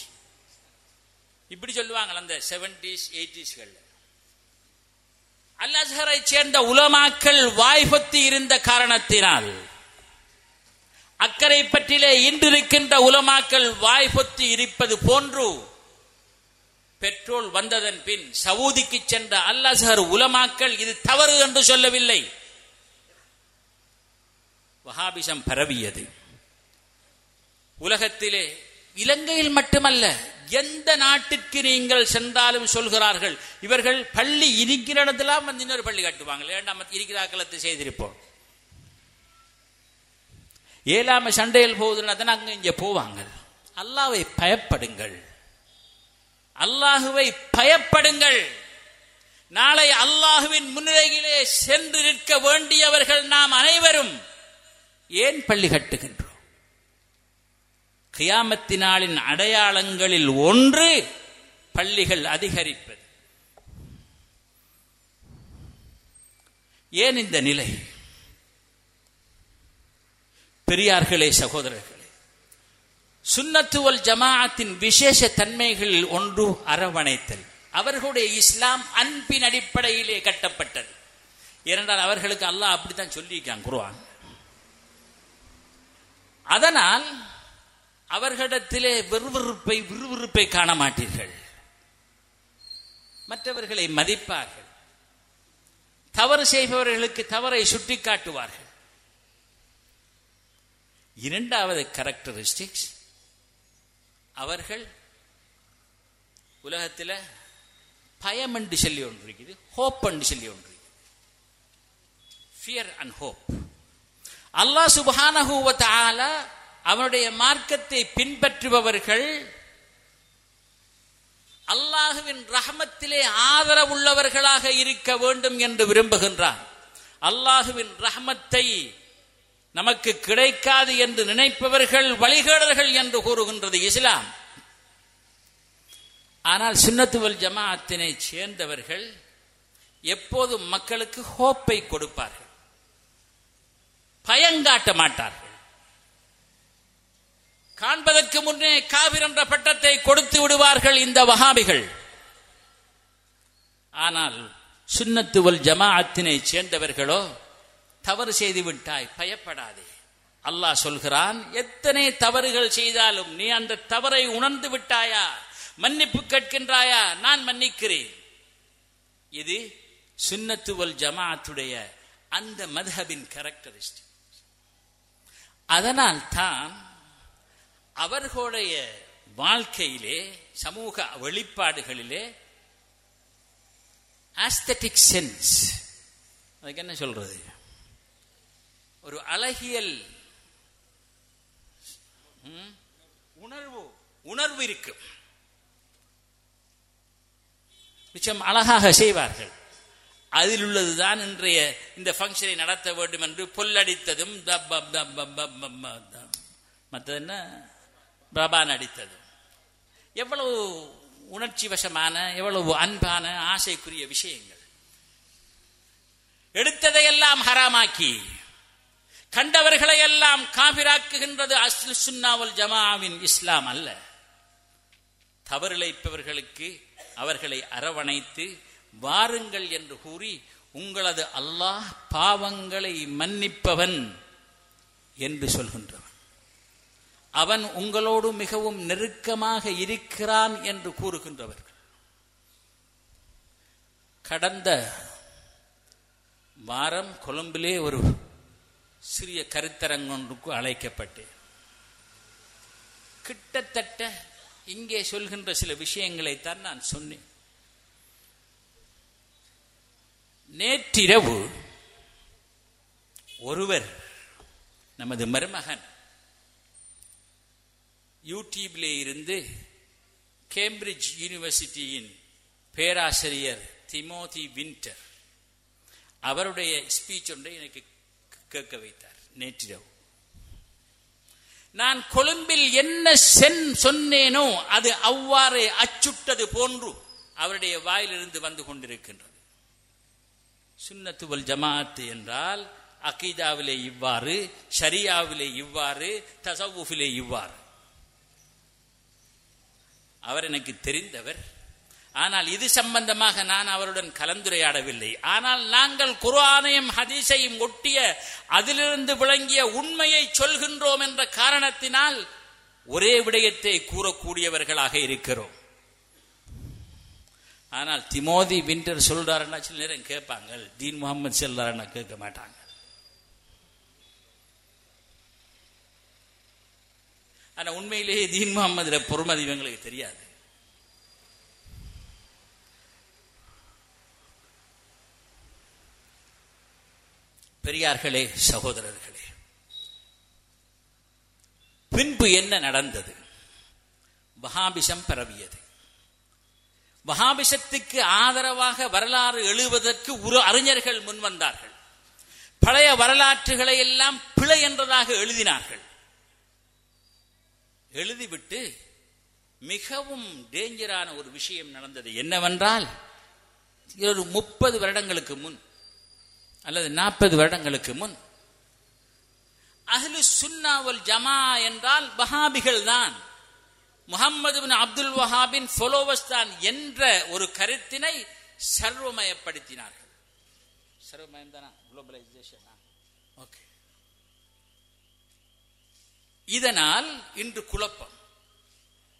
இப்படி சொல்லுவாங்க அந்த செவன்டிஸ் எயிட்டிஸ்கள் அல் அஸ்ஹரை சேர்ந்த உலமாக்கள் வாய்ப்பத்தி இருந்த காரணத்தினால் அக்கறை பற்றிலே இன்றிருக்கின்ற உலமாக்கள் வாய்ப்பொத்தி இருப்பது போன்று பெட்ரோல் வந்ததன் பின் சவுதிக்கு சென்ற அல் அஸ்ஹர் உலமாக்கள் இது தவறு என்று சொல்லவில்லை. வஹாபிசம் பரவியது. உலகத்திலே இலங்கையில் மட்டுமல்ல எந்த நாட்டிற்கு நீங்கள் சென்றாலும் சொல்கிறார்கள் இவர்கள் பள்ளி இருக்கிற இடத்துல வந்து இன்னொரு பள்ளி கட்டுவாங்க. ஏண்டாம இருக்கிறாக்களத்தை செய்திருப்போம். ஏழாம சண்டையில் போகுதுன்னா தானே அங்க இங்க போவாங்க. அல்லாவை பயப்படுங்கள். அல்லாஹுவை பயப்படுங்கள். நாளை அல்லாஹுவின் முன்னிலையிலே சென்று நிற்க வேண்டியவர்கள் நாம் அனைவரும் ஏன் பள்ளி கட்டுகின்றோம்? கியாமத்தினாளின் அடையாளங்களில் ஒன்று பள்ளிகள் அதிகரிப்பது. ஏன் இந்த நிலை? பெரியார்களே சகோதரர்களே. சுன்னத்துவல் ஜமாஅத்தின் விசேஷ தன்மைகளில் ஒன்று அரவணைத்தல். அவர்களுடைய இஸ்லாம் அன்பின் அடிப்படையிலே கட்டப்பட்டது. ஏனென்றால் அவர்களுக்கு அல்லாஹ் அப்படித்தான் சொல்லியிருக்கான் குருவான் அதனால் அவர்களிடத்திலே விறுவிறுப்பை விறுவிறுப்பை காண மாட்டீர்கள். மற்றவர்களை மதிப்பார்கள். தவறு செய்பவர்களுக்கு தவறை சுட்டிக்காட்டுவார்கள். இரண்டாவது கேரக்டரிஸ்டிக்ஸ் அவர்கள் உலகத்தில் பயம் என்று சொல்லி ஒன்று இருக்குது ஹோப் என்று சொல்லி ஒன்று இருக்குது. ஃபியர் அண்ட் ஹோப் அல்லாஹ் சுபானஹூவத் ஆலா அவனுடைய மார்க்கத்தை பின்பற்றுபவர்கள் அல்லாஹுவின் ரஹமத்திலே ஆதரவுள்ளவர்களாக இருக்க வேண்டும் என்று விரும்புகின்றான். அல்லாஹுவின் ரஹமத்தை நமக்கு கிடைக்காது என்று நினைப்பவர்கள் வழிகேடர்கள் என்று கூறுகின்றது இஸ்லாம். ஆனால் சுன்னத்துவல் ஜமாஅத்தினை சேர்ந்தவர்கள் எப்போதும் மக்களுக்கு ஹோப்பை கொடுப்பார்கள்? பயங்காட்ட மாட்டார்கள். காண்பதற்கு முன்னே காவிர் என்ற பட்டத்தை கொடுத்து விடுவார்கள் இந்த வகாபிகள் ஆனால் சுன்னத்துவல் ஜமாஅத்தினை சேர்ந்தவர்களோ தவறு செய்து விட்டாய் பயப்படாதே. அல்லாஹ் சொல்கிறான் எத்தனை தவறுகள் செய்தாலும் நீ அந்த தவறை உணர்ந்து விட்டாயா? மன்னிப்பு கேட்கின்றாயா? நான் மன்னிக்கிறேன். இது சுன்னத்துவல் ஜமாத்துடைய அந்த மதுஹபின் கேரக்டரிஸ்டிக் அதனால் தான் அவர்களுடைய வாழ்க்கையிலே சமூக வெளிப்பாடுகளிலே ஆஸ்தட்டிக் சென்ஸ் அதுக்கு என்ன சொல்றது? ஒரு அழகியல். உணர்வு. உணர்வு இருக்கும் மிச்சம் அழகாக செய்வார்கள். அதில் உள்ளதுதான் இன்றைய இந்த ஃபங்க்ஷனை நடத்த வேண்டும் என்று பொல்லடித்ததும் மற்றது என்ன? பிரபான் அடித்ததும் எவ்வளவு உணர்ச்சி வசமான எவ்வளவு அன்பான ஆசைக்குரிய விஷயங்கள். எடுத்ததையெல்லாம் ஹராமாக்கி கண்டவர்களை எல்லாம் காபிராக்குகின்றது அஸ்லு சுன்னாவல் ஜமாவின் இஸ்லாம் அல்ல. தவறிழைப்பவர்களுக்கு அவர்களை அரவணைத்து வாருங்கள் என்று கூறி உங்களது அல்லாஹ் பாவங்களை மன்னிப்பவன் என்று சொல்கின்றவன். அவன் உங்களோடு மிகவும் நெருக்கமாக இருக்கிறான் என்று கூறுகின்றவர்கள். கடந்த வாரம் கொழும்பிலே ஒரு சிறிய கருத்தரங்கொன்றுக்கு அழைக்கப்பட்டேன். கிட்டத்தட்ட இங்கே சொல்கின்ற சில விஷயங்களைத்தான் நான் சொன்னேன். நேற்றிரவு ஒருவர் நமது மருமகன் யூடியூபிலே இருந்து கேம்பிரிட்ஜ் யூனிவர்சிட்டியின் பேராசிரியர் திமோதி வின்டர் அவருடைய ஸ்பீச் ஒன்றை எனக்கு கேட்க வைத்தார். நேற்றிரவு. நான் கொழும்பில் என்ன சென் சொன்னேனோ அது அவ்வாறு அச்சுட்டது போன்று அவருடைய வாயிலிருந்து வந்து கொண்டிருக்கின்றது. சுன்னத்துவல் ஜமாத்து என்றால் அகீதாவிலே இவ்வாறு ஷரியாவிலே இவ்வாறு தசவுஃபிலே இவ்வாறு. அவர் எனக்கு தெரிந்தவர் ஆனால் இது சம்பந்தமாக நான் அவருடன் கலந்துரையாடவில்லை. ஆனால் நாங்கள் குர்ஆனையும் ஹதீஸையும் ஒட்டிய அதிலிருந்து விளங்கிய உண்மையை சொல்கின்றோம் என்ற காரணத்தினால் ஒரே விடயத்தை கூறக்கூடியவர்களாக இருக்கிறோம். ஆனால் திமோதி வின்டர் சொல்றாருன்னா சில நேரம் கேட்பாங்க தீன் முகமது செல்றாருன்னா கேட்க மாட்டாங்க. ஆனா உண்மையிலேயே தீன் முகமதுல பொறுமதி இவங்களுக்கு தெரியாது. பெரியார்களே சகோதரர்களே பின்பு என்ன நடந்தது? வகாபிசம் பரவியது. வகாபிசத்துக்கு ஆதரவாக வரலாறு எழுவதற்கு ஒரு அறிஞர்கள் முன்வந்தார்கள் பழைய வரலாற்றுகளை எல்லாம் பிழை என்றதாக எழுதினார்கள். எழுதிவிட்டு மிகவும் டேஞ்சரான ஒரு விஷயம் நடந்தது என்னவென்றால் ஒரு முப்பது வருடங்களுக்கு முன் அல்லது நாற்பது வருடங்களுக்கு முன். அஹ்லு சுன்னாவல் ஜமா என்றால் வஹாபிகள் தான். முகமது பின் அப்துல் வஹாபின் ஃபாலோவர்ஸ் தான் என்ற ஒரு கருத்தினை சர்வமயப்படுத்தினார்கள். சர்வமயம் தானா குளோபலைசேஷன் ஓகே இதனால் இன்று குழப்பம்.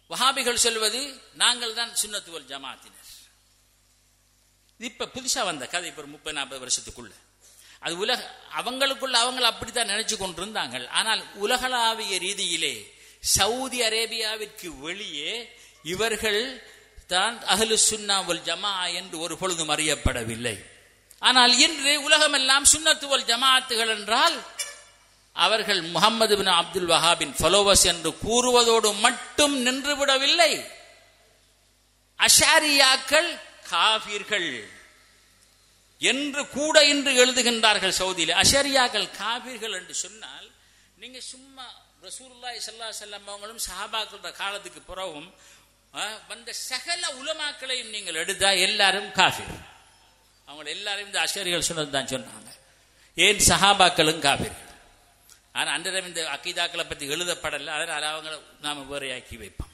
வஹாபிகள் சொல்வது நாங்கள் தான் சுன்னத்துவல் ஜமாத்தினர். இப்ப புதுசா வந்த கதை இப்ப முப்பது நாற்பது வருஷத்துக்குள்ள. அது உலக அவங்களுக்குள்ள அவங்க அப்படித்தான் நினைச்சு கொண்டிருந்தாங்க ஆனால் உலகளாவிய ரீதியிலே சவுதி அரேபியாவிற்கு வெளியே இவர்கள் தான் அகலு சுன்னாவல் ஜமா என்று ஒரு பொழுதும் அறியப்படவில்லை. ஆனால் இன்று உலகமெல்லாம் சுன்னத்துவல் ஜமாத்துகள் என்றால் அவர்கள் முகமது பின் அப்துல் வஹாபின் ஃபாலோவர்ஸ் என்று கூறுவதோடு மட்டும் நின்றுவிடவில்லை அஷாரியாக்கள் காபீர்கள் என்று கூட இன்று எழுதுகின்றார்கள் சவுதியில். அஷரியாக்கள் காபீர்கள் என்று சொன்னால் நீங்க சும்மா ரசூல்லாய் சல்லா செல்லம் அவங்களும் சஹாபாக்கள் காலத்துக்கு பிறகும் வந்த சகல உலமாக்களையும் நீங்கள் எடுத்தா எல்லாரும் காஃபிர் அவங்க எல்லாரும் இந்த அஷரிகள் சொன்னது தான் சொன்னாங்க. ஏன் சஹாபாக்களும் காஃபிர்கள் ஆனால் அன்றைய இந்த அக்கீதாக்களை பற்றி எழுதப்படல அதனால் அவங்களை நாம் வேறையாக்கி வைப்போம்.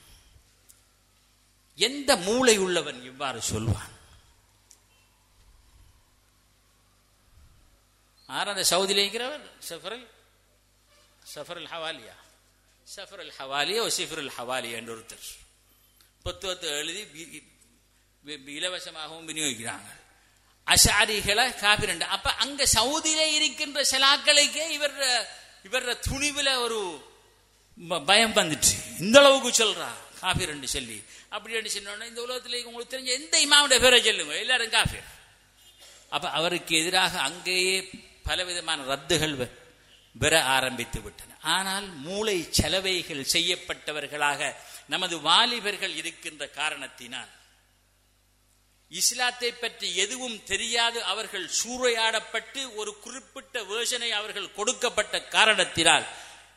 எந்த மூளை உள்ளவன் இவ்வாறு சொல்வான்? ஆனால் அந்த சவுதியில் இருக்கிறவர் சஃபரல் சஃபரல் ஹவாலியா. சஃபரல் ஹவாலியா ஒசிஃபரல் ஹவாலியா என்று ஒருத்தர். புத்தகத்தை எழுதி இலவசமாகவும் விநியோகிக்கிறாங்க. அஷாரிகளை காபிரண்டு அப்ப அங்க சவுதியில இருக்கின்ற சிலாக்களுக்கே இவர் இவர துணிவுல ஒரு பயம் வந்துட்டு இந்த அளவுக்கு சொல்றா காபிரண்டு சொல்லி. அப்படி ரெண்டு சொன்னோன்னா இந்த உலகத்துல உங்களுக்கு தெரிஞ்ச எந்த இமாவுடைய பேரை சொல்லுங்க? எல்லாரும் காபிர். அப்ப அவருக்கு எதிராக அங்கேயே பலவிதமான ரத்துகள் பெற ஆரம்பித்து விட்டன. ஆனால் மூளை செலவைகள் செய்யப்பட்டவர்களாக நமது வாலிபர்கள் இருக்கின்ற காரணத்தினால் இஸ்லாத்தை பற்றி எதுவும் தெரியாது அவர்கள் சூறையாடப்பட்டு ஒரு குறிப்பிட்ட வேர்ஷனை அவர்கள் கொடுக்கப்பட்ட காரணத்தினால்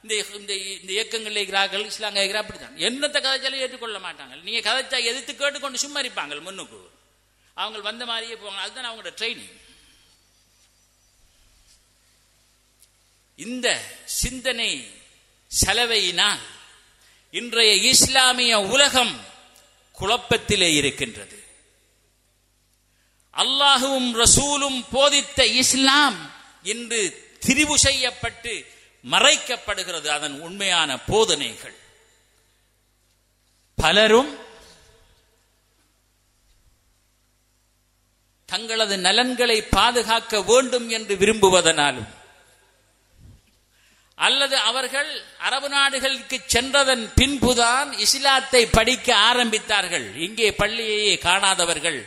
இந்த இந்த இயக்கங்கள் இருக்கிறார்கள் இஸ்லாம் கேட்கிறா அப்படித்தான். என்னத்தை கதைச்சாலும் ஏற்றுக்கொள்ள மாட்டாங்க. நீங்க கதைச்சா எதிர்த்து கேட்டுக்கொண்டு சும்மா இருப்பாங்க முன்னுக்கு. அவங்க வந்த மாதிரியே போவாங்க. அதுதான் அவங்களோட ட்ரைனிங் இந்த சிந்தனை செலவையினால் இன்றைய இஸ்லாமிய உலகம் குழப்பத்திலே இருக்கின்றது. அல்லாஹுவும் ரசூலும் போதித்த இஸ்லாம் இன்று திரிவு செய்யப்பட்டு மறைக்கப்படுகிறது. அதன் உண்மையான போதனைகள். பலரும் தங்களது நலன்களை பாதுகாக்க வேண்டும் என்று விரும்புவதனாலும் அல்லது அவர்கள் அரபு நாடுகளுக்கு சென்றதன் பின்புதான் இஸ்லாத்தை படிக்க ஆரம்பித்தார்கள். இங்கே பள்ளியையே காணாதவர்கள்.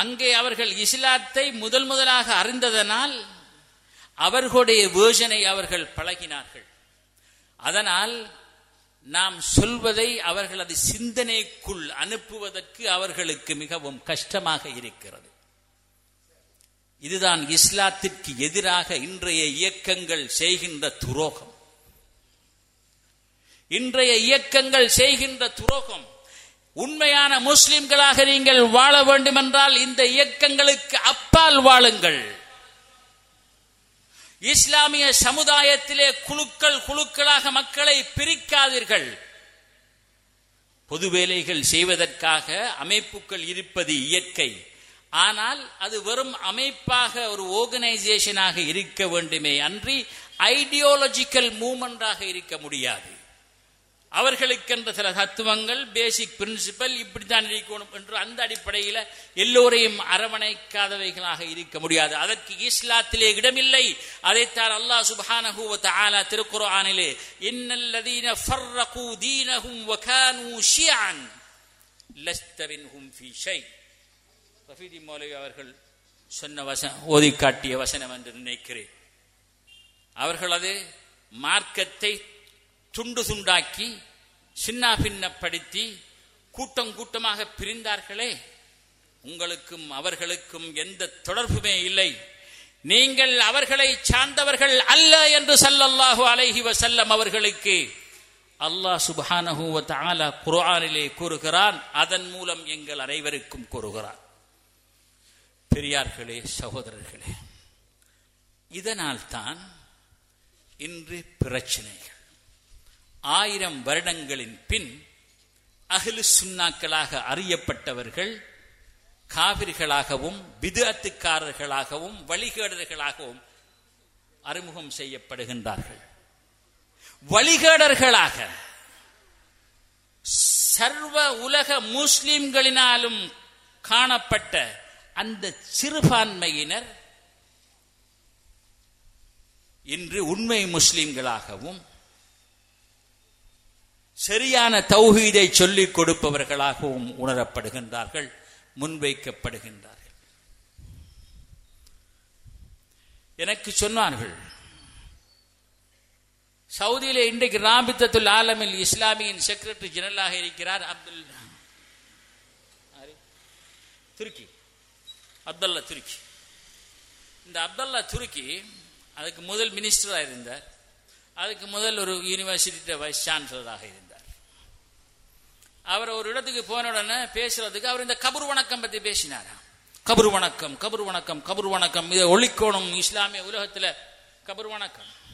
அங்கே அவர்கள் இஸ்லாத்தை முதல் முதலாக அறிந்ததனால் அவர்களுடைய வேர்ஷனை அவர்கள் பழகினார்கள். அதனால் நாம் சொல்வதை அவர்களது சிந்தனைக்குள் அனுப்புவதற்கு அவர்களுக்கு மிகவும் கஷ்டமாக இருக்கிறது. இதுதான் இஸ்லாத்திற்கு எதிராக இன்றைய இயக்கங்கள் செய்கின்ற துரோகம். இன்றைய இயக்கங்கள் செய்கின்ற துரோகம். உண்மையான முஸ்லிம்களாக நீங்கள் வாழ வேண்டுமென்றால் இந்த இயக்கங்களுக்கு அப்பால் வாழுங்கள். இஸ்லாமிய சமுதாயத்திலே குழுக்கள் குழுக்களாக மக்களை பிரிக்காதீர்கள். பொது வேலைகள் செய்வதற்காக அமைப்புகள் இருப்பது இயற்கை. ஆனால் அது வெறும் அமைப்பாக ஒரு ஆர்கனைசேஷனாக இருக்க வேண்டுமே அன்றி ஐடியாலஜிக்கல் மூமெண்டாக இருக்க முடியாது. அவர்களுக்கென்ற சில தத்துவங்கள் பேசிக் பிரின்சிபல் இப்படித்தான் இருக்கணும் என்று அந்த அடிப்படையில் எல்லோரையும் அரவணைக்காதவைகளாக இருக்க முடியாது. அதற்கு இஸ்லாத்திலே இடமில்லை. அதைத்தான் அல்லாஹ் சுப்ஹானஹு வ தஆலா திருக்குர்ஆனிலே இன்னல்லதீன ஃபர்ரகு தீனஹும் வ ஷியான் ஷியன் லஸ்த மின்ஹும் ஃபீ ஷை ரஃபீதி மௌலவி அவர்கள் சொன்ன வசன ஓதி காட்டிய வசனம் என்று நினைக்கிறேன். அவர்களது மார்க்கத்தை துண்டு துண்டாக்கி சின்ன பின்னப்படுத்தி கூட்டம் கூட்டமாக பிரிந்தார்களே. உங்களுக்கும் அவர்களுக்கும் எந்த தொடர்புமே இல்லை. நீங்கள் அவர்களை சார்ந்தவர்கள் அல்ல என்று சல்லல்லாஹு அலைஹி வசல்லம் அவர்களுக்கு அல்லாஹ் சுப்ஹானஹு வ தஆலா குர்ஆனிலே கூறுகிறான். அதன் மூலம் எங்கள் அனைவருக்கும் கூறுகிறான். பெரியார்களே சகோதரர்களே இதனால் தான் இன்று பிரச்சனைகள் ஆயிரம் வருடங்களின் பின் அகிலு சுன்னாக்களாக அறியப்பட்டவர்கள் காவிர்களாகவும் விதத்துக்காரர்களாகவும் வழிகேடர்களாகவும் அறிமுகம் செய்யப்படுகின்றார்கள். வழிகேடர்களாக சர்வ உலக முஸ்லிம்களினாலும் காணப்பட்ட அந்த சிறுபான்மையினர் இன்று உண்மை முஸ்லிம்களாகவும் சரியான தௌஹீதை சொல்லிக் கொடுப்பவர்களாகவும் உணரப்படுகின்றார்கள் முன்வைக்கப்படுகின்றார்கள். எனக்கு சொன்னார்கள் சவுதியில இன்றைக்கு ராபித்தத்துல் ஆலமில் இஸ்லாமியின் செக்ரட்டரி ஜெனரலாக இருக்கிறார் அப்துல் துருக்கி. அப்துல்லா துருக்கி. இந்த அப்துல்லா துருக்கி அதுக்கு முதல் மினிஸ்டராக இருந்தார். அதுக்கு முதல் ஒரு யூனிவர்சிட்டி வைஸ் சான்சலராக இருந்தார். அவர் ஒரு இடத்துக்கு போன உடனே பேசுறதுக்கு அவர் இந்த கபர் வணக்கம் பத்தி பேசினாராம் கபர் வணக்கம் கபர் வணக்கம் கபர் வணக்கம். இதை ஒழிக்கணும் இஸ்லாமிய உலகத்தில் கபர் வணக்கம்.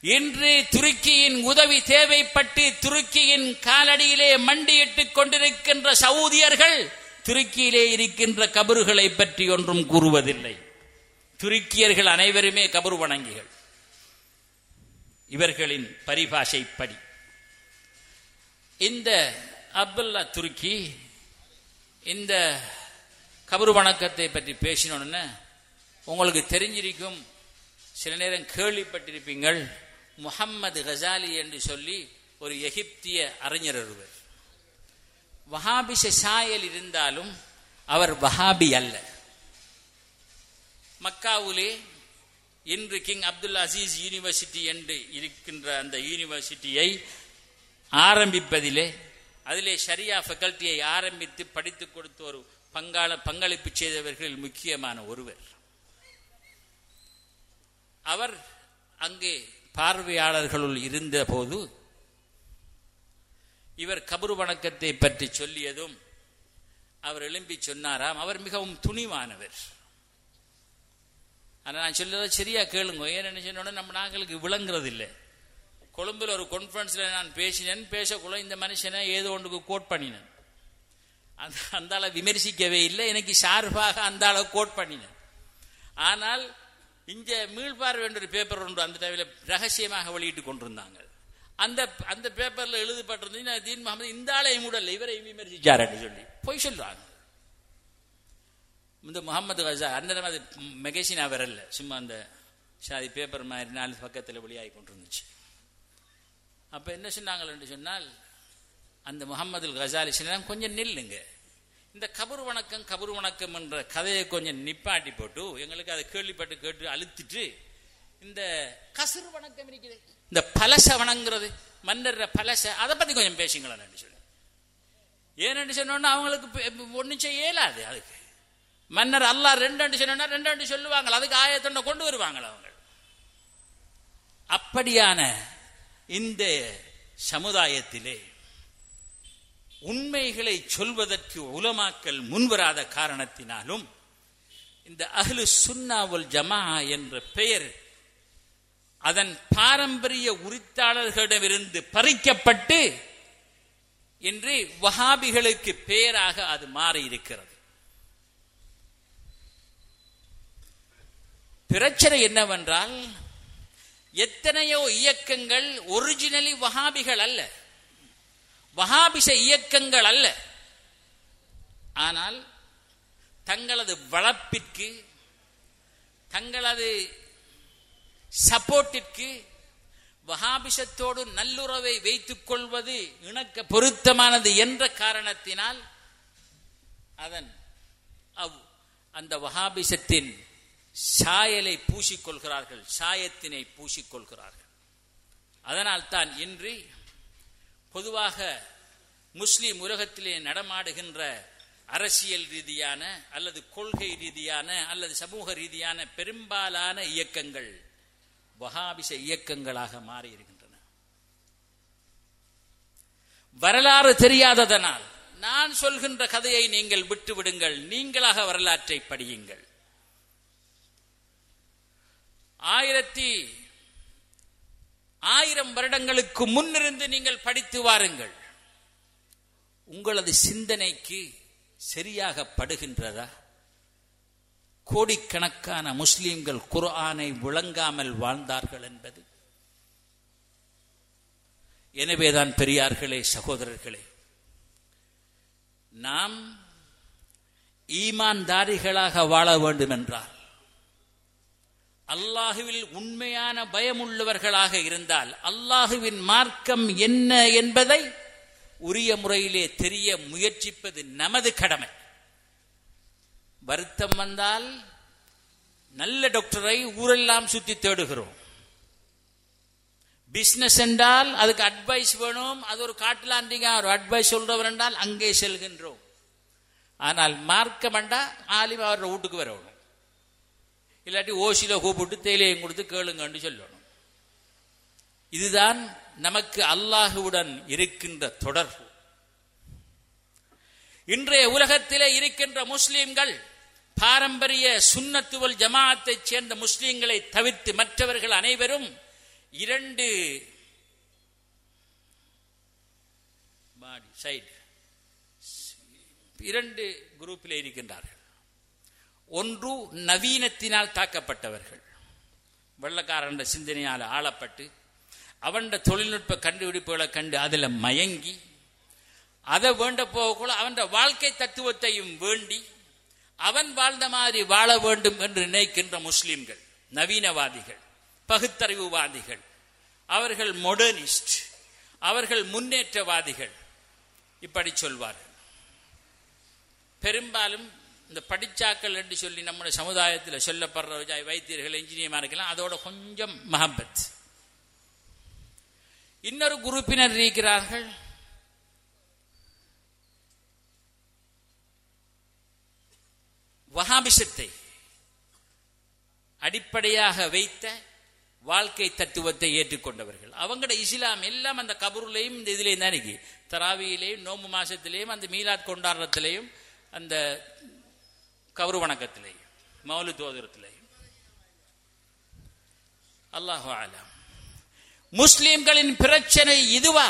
இன்று துருக்கியின் உதவி தேவைப்பட்டு துருக்கியின் காலடியிலே மண்டியிட்டுக் கொண்டிருக்கின்ற சவுதியர்கள் துருக்கியிலே இருக்கின்ற கபறுகளை பற்றி ஒன்றும் கூறுவதில்லை. துருக்கியர்கள் அனைவருமே கபரு வணங்கிகள். இவர்களின் பரிபாஷைப்படி. இந்த அப்துல்லா துருக்கி இந்த கபரு வணக்கத்தை பற்றி பேசினோன்னு உங்களுக்கு தெரிஞ்சிருக்கும் சில நேரம் கேள்விப்பட்டிருப்பீங்கள் முகம்மது கசாலி என்று சொல்லி ஒரு எகிப்திய அறிஞர் ஒருவர். வஹாபி சாயல் இருந்தாலும் அவர் வஹாபி அல்ல. மக்காவுலே இன்று கிங் அப்துல் அசீஸ் யூனிவர்சிட்டி என்று இருக்கின்ற அந்த யூனிவர்சிட்டியை ஆரம்பிப்பதிலே அதிலே ஷரியா ஃபெக்கல்ட்டியை ஆரம்பித்து படித்து கொடுத்த ஒரு பங்காள பங்களிப்பு செய்தவர்களில் முக்கியமான ஒருவர். அவர் அங்கே பார்வையாளர்களுள் இருந்த போது இவர் கபரு வணக்கத்தை பற்றி சொல்லியதும் அவர் எழும்பி சொன்னாராம். அவர் மிகவும் துணிவானவர். ஆனால் நான் சொல்றதை சரியா கேளுங்க. ஏன்னு சொன்னோட நம்ம நாங்களுக்கு விளங்குறது இல்லை கொழும்புல ஒரு கான்ஃபரன்ஸில் நான் பேசினேன். பேசக்குள்ள இந்த மனுஷனை ஏதோ ஒன்றுக்கு கோட் பண்ணினேன். அந்த அந்த விமர்சிக்கவே இல்லை. எனக்கு சார்பாக அந்த அளவு கோட் பண்ணினேன். ஆனால் இங்கே மீள்பார்வை என்ற ஒரு பேப்பர் ஒன்று அந்த டைமில் ரகசியமாக வெளியிட்டு கொண்டிருந்தாங்க. அந்த அந்த பேப்பர்ல எழுதப்பட்டிருந்தது தீன் முகமது இந்த ஆளை மூடல இவரை விமர்சிச்சாருன்னு சொல்லி. பொய் சொல்றாங்க. இந்த முகமது கசா அந்த நேரம் அது மெகசினா வரல. சும்மா அந்த சாதி பேப்பர் மாதிரி நாலு பக்கத்தில் வெளியாகி கொண்டிருந்துச்சு. அப்ப என்ன சொன்னாங்கன்னு சொன்னால் அந்த முகமது கசாலி சொன்னா கொஞ்சம் நில்லுங்க. இந்த கபர் வணக்கம் கபர் வணக்கம் என்ற கதையை கொஞ்சம் நிப்பாட்டி போட்டு எங்களுக்கு அதை கேள்விப்பட்டு கேட்டு அழுத்திட்டு இந்த கசுறு வணக்கம் இருக்குது. இந்த பலசவனங்கிறது மன்னர் பலச அதை பத்தி கொஞ்சம் பேசுங்களேன் சொல்லி ஏன்னு சொன்னோன்னா அவங்களுக்கு ஒன்றும் செய்ய இயலாது அதுக்கு. மன்னர் அல்லா ரெண்டு சொன்னா ரெண்டு சொல்லுவாங்க அதுக்கு ஆயத்தொண்டை கொண்டு வருவாங்க அவங்க? அப்படியான இந்த சமுதாயத்திலே உண்மைகளை சொல்வதற்கு உலமாக்கல் முன்வராத காரணத்தினாலும் இந்த அஹ்லு சுன்னாவுல் ஜமா என்ற பெயர் அதன் பாரம்பரிய உரித்தாளர்களிடமிருந்து பறிக்கப்பட்டு என்று வஹாபிகளுக்கு பெயராக அது மாறி இருக்கிறது பிரச்சனை என்னவென்றால் எத்தனையோ இயக்கங்கள் ஒரிஜினலி வஹாபிகள் அல்ல. வஹாபிச இயக்கங்கள் அல்ல. ஆனால் தங்களது வளப்பிற்கு தங்களது சப்போர்ட்டிற்கு வகாபிஷத்தோடு நல்லுறவை வைத்துக் கொள்வது இணக்க பொருத்தமானது என்ற காரணத்தினால் அதன் அந்த வகாபிஷத்தின் சாயலை பூசிக்கொள்கிறார்கள் சாயத்தினை பூசிக்கொள்கிறார்கள். அதனால் தான் இன்று பொதுவாக முஸ்லிம் உலகத்திலே நடமாடுகின்ற அரசியல் ரீதியான அல்லது கொள்கை ரீதியான அல்லது சமூக ரீதியான பெரும்பாலான இயக்கங்கள் வகாபிச இயக்கங்களாக மாறி இருக்கின்றன. வரலாறு தெரியாததனால் நான் சொல்கின்ற கதையை நீங்கள் விட்டுவிடுங்கள் நீங்களாக வரலாற்றை படியுங்கள். ஆயிரத்தி ஆயிரம் வருடங்களுக்கு முன்னிருந்து நீங்கள் படித்து வாருங்கள். உங்களது சிந்தனைக்கு சரியாக படுகின்றதா? கோடிக்கணக்கான முஸ்லீம்கள் குர்ஆனை விளங்காமல் வாழ்ந்தார்கள் என்பது. எனவேதான் பெரியார்களே சகோதரர்களே நாம் ஈமான்தாரிகளாக வாழ வேண்டும் என்றால் அல்லாஹுவில் உண்மையான பயமுள்ளவர்களாக இருந்தால் அல்லாஹுவின் மார்க்கம் என்ன என்பதை உரிய முறையிலே தெரிய முயற்சிப்பது நமது கடமை. வருத்தம் வந்தால் நல்ல டாக்டரை ஊரெல்லாம் சுத்தி தேடுகிறோம். பிசினஸ் என்றால் அதுக்கு அட்வைஸ் வேணும். அது ஒரு காட்டிலாண்டிங்க ஒரு அட்வைஸ் சொல்றவர் என்றால் அங்கே செல்கின்றோம். ஆனால் மார்க்கம் வேண்டா ஆலிம் அவரோட வீட்டுக்கு வரணும். இல்லாட்டி ஓசியில கூப்பிட்டு தேயிலையும் கொடுத்து கேளுங்கன்னு சொல்லணும். இதுதான் நமக்கு அல்லாஹுவுடன் இருக்கின்ற தொடர்பு. இன்றைய உலகத்திலே இருக்கின்ற முஸ்லிம்கள் பாரம்பரிய சுன்னத்துவல் ஜமாத்தை சேர்ந்த முஸ்லீம்களை தவிர்த்து மற்றவர்கள் அனைவரும் இரண்டு சைடு இரண்டு குரூப்பில் இருக்கின்றார்கள். ஒன்று நவீனத்தினால் தாக்கப்பட்டவர்கள். வெள்ளக்காரன் சிந்தனையால் ஆளப்பட்டு அவன் தொழில்நுட்ப கண்டுபிடிப்புகளை கண்டு அதில் மயங்கி அதை வேண்ட போகக்குள்ள அவன் வாழ்க்கை தத்துவத்தையும் வேண்டி அவன் வாழ்ந்த மாதிரி வாழ வேண்டும் என்று நினைக்கின்ற முஸ்லிம்கள் நவீனவாதிகள் பகுத்தறிவுவாதிகள் அவர்கள் மொடர்னிஸ்ட் அவர்கள் முன்னேற்றவாதிகள். இப்படி சொல்வார்கள். பெரும்பாலும் இந்த படிச்சாக்கள் என்று சொல்லி நம்முடைய சமுதாயத்தில் சொல்லப்படுற வைத்தியர்கள் இன்ஜினியர்மா இருக்கலாம் அதோட கொஞ்சம் மஹபத் இன்னொரு குரூப்பினர் இருக்கிறார்கள். வகாபிசத்தை அடிப்படையாக வைத்த வாழ்க்கை தத்துவத்தை ஏற்றுக்கொண்டவர்கள். அவங்களோட இஸ்லாம் எல்லாம் அந்த கபூர்லையும் இந்த இதுலேயும் தான் இருக்கு. தராவியிலையும் நோம்பு மாசத்திலையும் அந்த மீலாத் கொண்டாடுறதுலையும் அந்த கபரு வணக்கத்திலையும் மௌலு தோதரத்திலேயும். அல்லாஹு ஆலாம் முஸ்லீம்களின் பிரச்சனை இதுவா?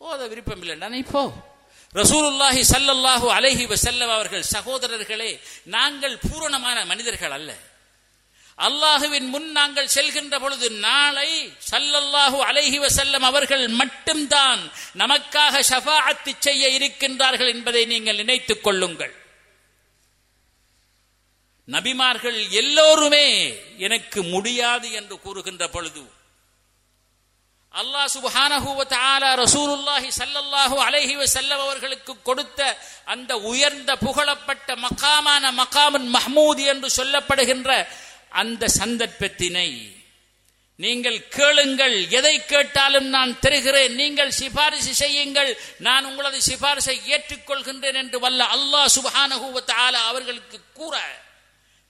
ஓத விருப்பம் இல்லை நான் இப்போ ரசூலுல்லாஹி சல்லல்லாஹு அலைஹி வசல்லம் அவர்கள் சகோதரர்களே நாங்கள் பூரணமான மனிதர்கள் அல்ல. அல்லாஹுவின் முன் நாங்கள் செல்கின்ற பொழுது நாளை சல்லல்லாஹு அலைஹி வசல்லம் அவர்கள் மட்டும்தான் நமக்காக ஷஃபாஅத்து செய்ய இருக்கின்றார்கள் என்பதை நீங்கள் நினைத்துக் கொள்ளுங்கள். நபிமார்கள் எல்லோருமே எனக்கு முடியாது என்று கூறுகின்ற பொழுது அல்லாஹ் சுபஹானஹூவத் ஆலா ரசூலுல்லாஹி சல்லல்லாஹு அலைஹி வஸல்லம் அவர்களுக்கு கொடுத்த அந்த உயர்ந்த புகழப்பட்ட மகாமான மக்காமன் மஹ்மூத் என்று சொல்லப்படுகின்ற அந்த சந்தர்ப்பத்தினை நீங்கள் கேளுங்கள். எதை கேட்டாலும் நான் தருகிறேன். நீங்கள் சிபாரிசு செய்யுங்கள். நான் உங்களது சிபாரிசை ஏற்றுக்கொள்கின்றேன் என்று வல்ல அல்லாஹ் சுபஹானஹூவத் ஆலா அவர்களுக்கு கூற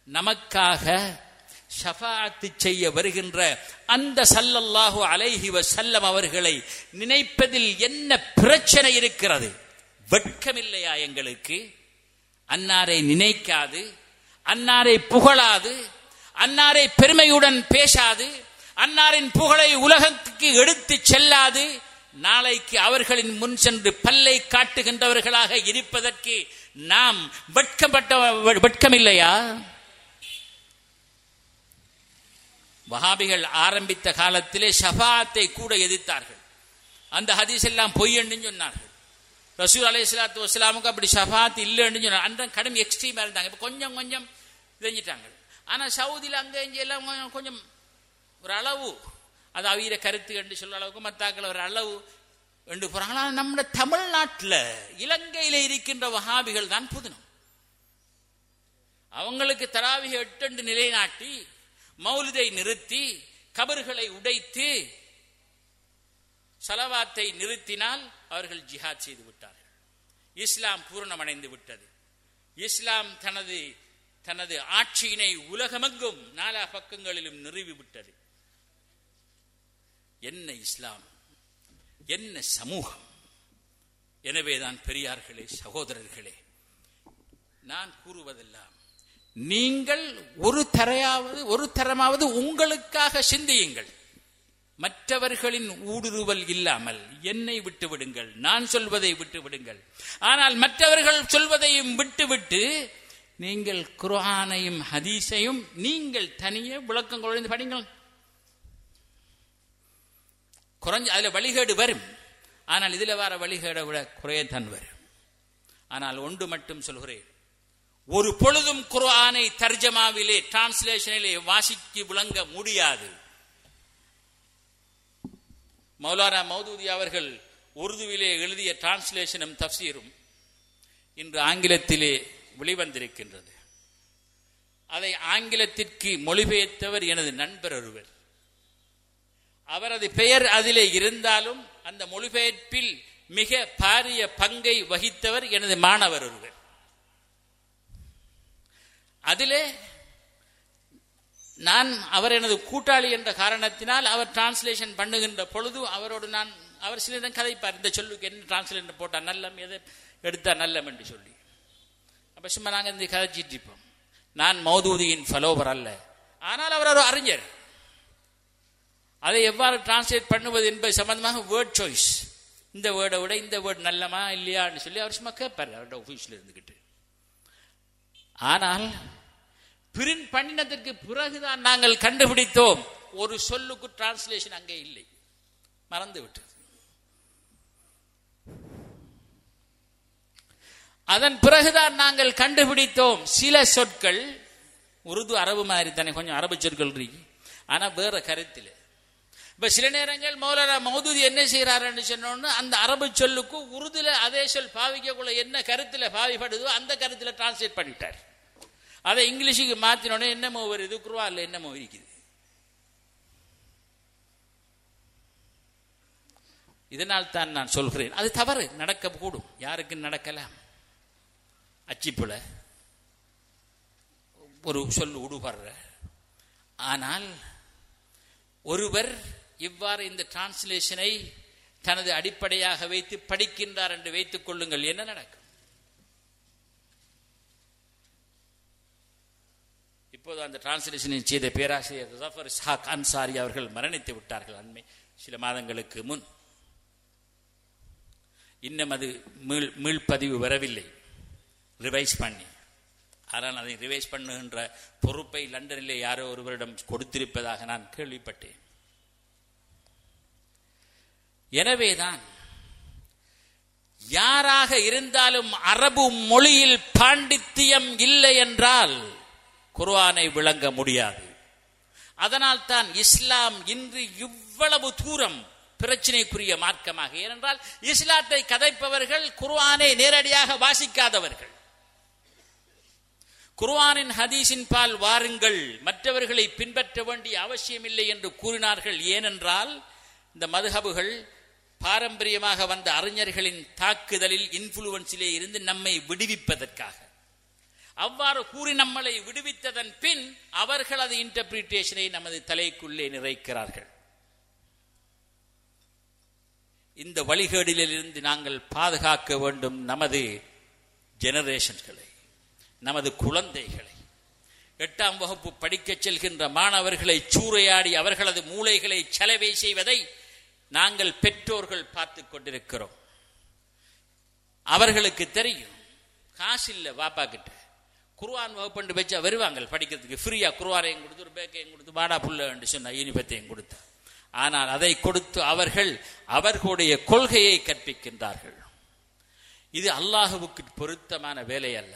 நமக்காக ஷஃபாத்து செய்ய வருகின்ற அந்த சல்லல்லாஹு அலைஹி வசல்லம் அவர்களை நினைப்பதில் என்ன பிரச்சனை இருக்கிறது? வெட்கமில்லையா எங்களுக்கு? அன்னாரை நினைக்காது அன்னாரை புகழாது அன்னாரை பெருமையுடன் பேசாது அன்னாரின் புகழை உலகத்துக்கு எடுத்துச் செல்லாது நாளைக்கு அவர்களின் முன் சென்று பல்லை காட்டுகின்றவர்களாக இருப்பதற்கு நாம் வெட்கப்பட்ட வெட்கமில்லையா? வஹாபிகள் ஆரம்பித்த காலத்திலே ஷஃபாத்தை கூட எதிர்த்தார்கள். அந்த ஹதீஸ் எல்லாம் பொய் என்று சொன்னார்கள். ரசூல் அலி சலாத்து வஸ்லாமுக்கு அப்படி ஷஃபாத் இல்லைன்னு சொன்னார். அந்த கடும் எக்ஸ்ட்ரீமா இருந்தாங்க. இப்போ கொஞ்சம் கொஞ்சம் தெரிஞ்சிட்டாங்க. ஆனா சவுதியில் அங்கே இங்கே எல்லாம் கொஞ்சம் கொஞ்சம் ஒரு அளவு அது அவிர கருத்து என்று சொல்ற அளவுக்கு மத்தாக்கள் ஒரு அளவு என்று போறாங்க. ஆனால் நம்ம தமிழ்நாட்டில் இலங்கையில் இருக்கின்ற வஹாபிகள் தான் புதினம். அவங்களுக்கு தராவிக எட்டு நிலைநாட்டி மௌலிதை நிறுத்தி கபர்களை உடைத்து சலவாத்தை நிறுத்தினால் அவர்கள் ஜிஹாத் செய்து விட்டார்கள். இஸ்லாம் பூரணமடைந்து விட்டது. இஸ்லாம் தனது தனது ஆட்சியினை உலகமெங்கும் நாலா பக்கங்களிலும் நிறுவி விட்டது. என்ன இஸ்லாம்? என்ன சமூகம்? எனவேதான் பெரியார்களே சகோதரர்களே நான் கூறுவதெல்லாம் நீங்கள் ஒரு தரையாவது ஒரு தரமாவது உங்களுக்காக சிந்தியுங்கள். மற்றவர்களின் ஊடுருவல் இல்லாமல் என்னை விட்டு விடுங்கள் நான் சொல்வதை விட்டு விடுங்கள் ஆனால் மற்றவர்கள் சொல்வதையும் விட்டுவிட்டு நீங்கள் குர்ஆனையும் ஹதீஸையும் நீங்கள் தனியே விளக்கம் குறைந்து படிங்கள். குறைஞ்ச அதுல வழிகேடு வரும். ஆனால் இதுல வர வழிகேடை விட குறையத்தான் வரும். ஆனால் ஒன்று மட்டும் சொல்கிறேன். ஒரு பொழுதும் குர்ஆனை தர்ஜமாவிலே டிரான்ஸ்லேஷனிலே வாசித்து விளங்க முடியாது. மௌலானா மௌதூதி அவர்கள் உருதுவிலே எழுதிய டிரான்ஸ்லேஷனும் தப்சீரும் இன்று ஆங்கிலத்திலே வெளிவந்திருக்கின்றது. அதை ஆங்கிலத்திற்கு மொழிபெயர்த்தவர் எனது நண்பர் ஒருவர். அவரது பெயர் அதிலே இருந்தாலும் அந்த மொழிபெயர்ப்பில் மிக பாரிய பங்கை வகித்தவர் எனது மாணவர் ஒருவர். அதிலே நான் அவர் எனது கூட்டாளி என்ற காரணத்தினால் அவர் டிரான்ஸ்லேஷன் பண்ணுகின்ற பொழுது அவரோடு நான் அவர் சில நேரம் கதைப்பார் இந்த சொல்லுக்கு என்ன டிரான்ஸ்லேஷன் போட்டா நல்லம் எதை எடுத்தா நல்லம் என்று சொல்லி. அப்ப சும்மா நாங்கள் இந்த கதைச்சிட்டு இருப்போம். நான் மௌதூதியின் ஃபலோவர் அல்ல. ஆனால் அவர் ஒரு அறிஞர். அதை எவ்வாறு டிரான்ஸ்லேட் பண்ணுவது என்பது சம்பந்தமாக வேர்ட் சாய்ஸ் இந்த வேர்டை விட இந்த வேர்டு நல்லமா இல்லையான்னு சொல்லி அவர் சும்மா கேட்பார் அவரோட ஆஃபீஸில் இருந்துக்கிட்டு ஆனால் பிரிண்ட் பண்ணினதற்கு பிறகுதான் நாங்கள் கண்டுபிடித்தோம். ஒரு சொல்லுக்கு டிரான்ஸ்லேஷன் அங்கே இல்லை. மறந்து விட்டது அதன் பிறகுதான் நாங்கள் கண்டுபிடித்தோம். சில சொற்கள் உருது அரபு மாதிரி தானே கொஞ்சம் அரபு சொற்கள் இருக்கு. ஆனா வேற கருத்தில். இப்ப சில நேரங்கள் மௌலானா மௌதூதி என்ன செய்யறாருன்னு சொன்னோன்னு அந்த அரபு சொல்லுக்கு உருதுல அதே சொல் பாவிக்கக்குள்ள என்ன கருத்துல பாவிப்படுதோ அந்த கருத்துல டிரான்ஸ்லேட் பண்ணிட்டார். அதை இங்கிலீஷுக்கு மாத்தினோடனே என்னமோ வருது குருவால என்னமோ இருக்குது. இதனால் தான் நான் சொல்கிறேன் அது தவறு நடக்க கூடும் யாருக்கு நடக்கலாம் அச்சிப்புல ஒரு சொல் உடுபடுற. ஆனால் ஒருவர் இவ்வாறு இந்த டிரான்ஸ்லேஷனை தனது அடிப்படையாக வைத்து படிக்கின்றார் என்று வைத்துக் கொள்ளுங்கள் என்ன நடக்கும்? இப்போது அந்த டிரான்ஸ்லேஷனை செய்த பேராசிரியர் ஜஃபர் இஸ்ஹாக் அன்சாரி அவர்கள் மரணித்து விட்டார்கள் அண்மை சில மாதங்களுக்கு முன். இன்னும் அது மீள் மீள்பதிவு வரவில்லை. ரிவைஸ் பண்ணி. ஆனால் அதை ரிவைஸ் பண்ணுகின்ற பொறுப்பை லண்டனில் யாரோ ஒருவரிடம் கொடுத்திருப்பதாக நான் கேள்விப்பட்டேன். எனவேதான் யாராக இருந்தாலும் அரபு மொழியில் பாண்டித்தியம் இல்லை என்றால் குர்ஆனை விளங்க முடியாது. அதனால் தான் இஸ்லாம் இன்று இவ்வளவு தூரம் பிரச்சனைக்குரிய மார்க்கமாக. ஏனென்றால் இஸ்லாத்தை கதைப்பவர்கள் குர்ஆனை நேரடியாக வாசிக்காதவர்கள். குர்ஆனின் ஹதீஸின் பால் வாருங்கள் மற்றவர்களை பின்பற்ற வேண்டிய அவசியமில்லை என்று கூறினார்கள். ஏனென்றால் இந்த மதுஹபுகள் பாரம்பரியமாக வந்த அறிஞர்களின் தாக்குதலில் இன்ஃபுளுவன்ஸிலே இருந்து நம்மை விடுவிப்பதற்காக. அவ்வாறு கூறி நம்மளை விடுவித்ததன் பின் அவர்களது இன்டர்பிரிட்டேஷனை நமது தலைக்குள்ளே நிறைக்கிறார்கள். இந்த வழிகேடிலிருந்து நாங்கள் பாதுகாக்க வேண்டும் நமது ஜெனரேஷன்களை நமது குழந்தைகளை. எட்டாம் வகுப்பு படிக்கச் செல்கின்ற மாணவர்களை சூறையாடி அவர்களது மூளைகளை செலவை செய்வதை நாங்கள் பெற்றோர்கள் பார்த்து கொண்டிருக்கிறோம். அவர்களுக்கு தெரியும் காசு இல்லை வாப்பா கிட்ட. குர்வான் வகுப்பு வச்சா வருவாங்க படிக்கிறதுக்கு. ஃப்ரீயா குருவாரையும் கொடுத்து ஒரு பேக்கையும் கொடுத்து வாடா புள்ள சொன்ன யூனிபத்தையும் கொடுத்து. ஆனால் அதை கொடுத்து அவர்கள் அவர்களுடைய கொள்கையை கற்பிக்கின்றார்கள். இது அல்லாஹுவுக்கு பொருத்தமான வேலை அல்ல.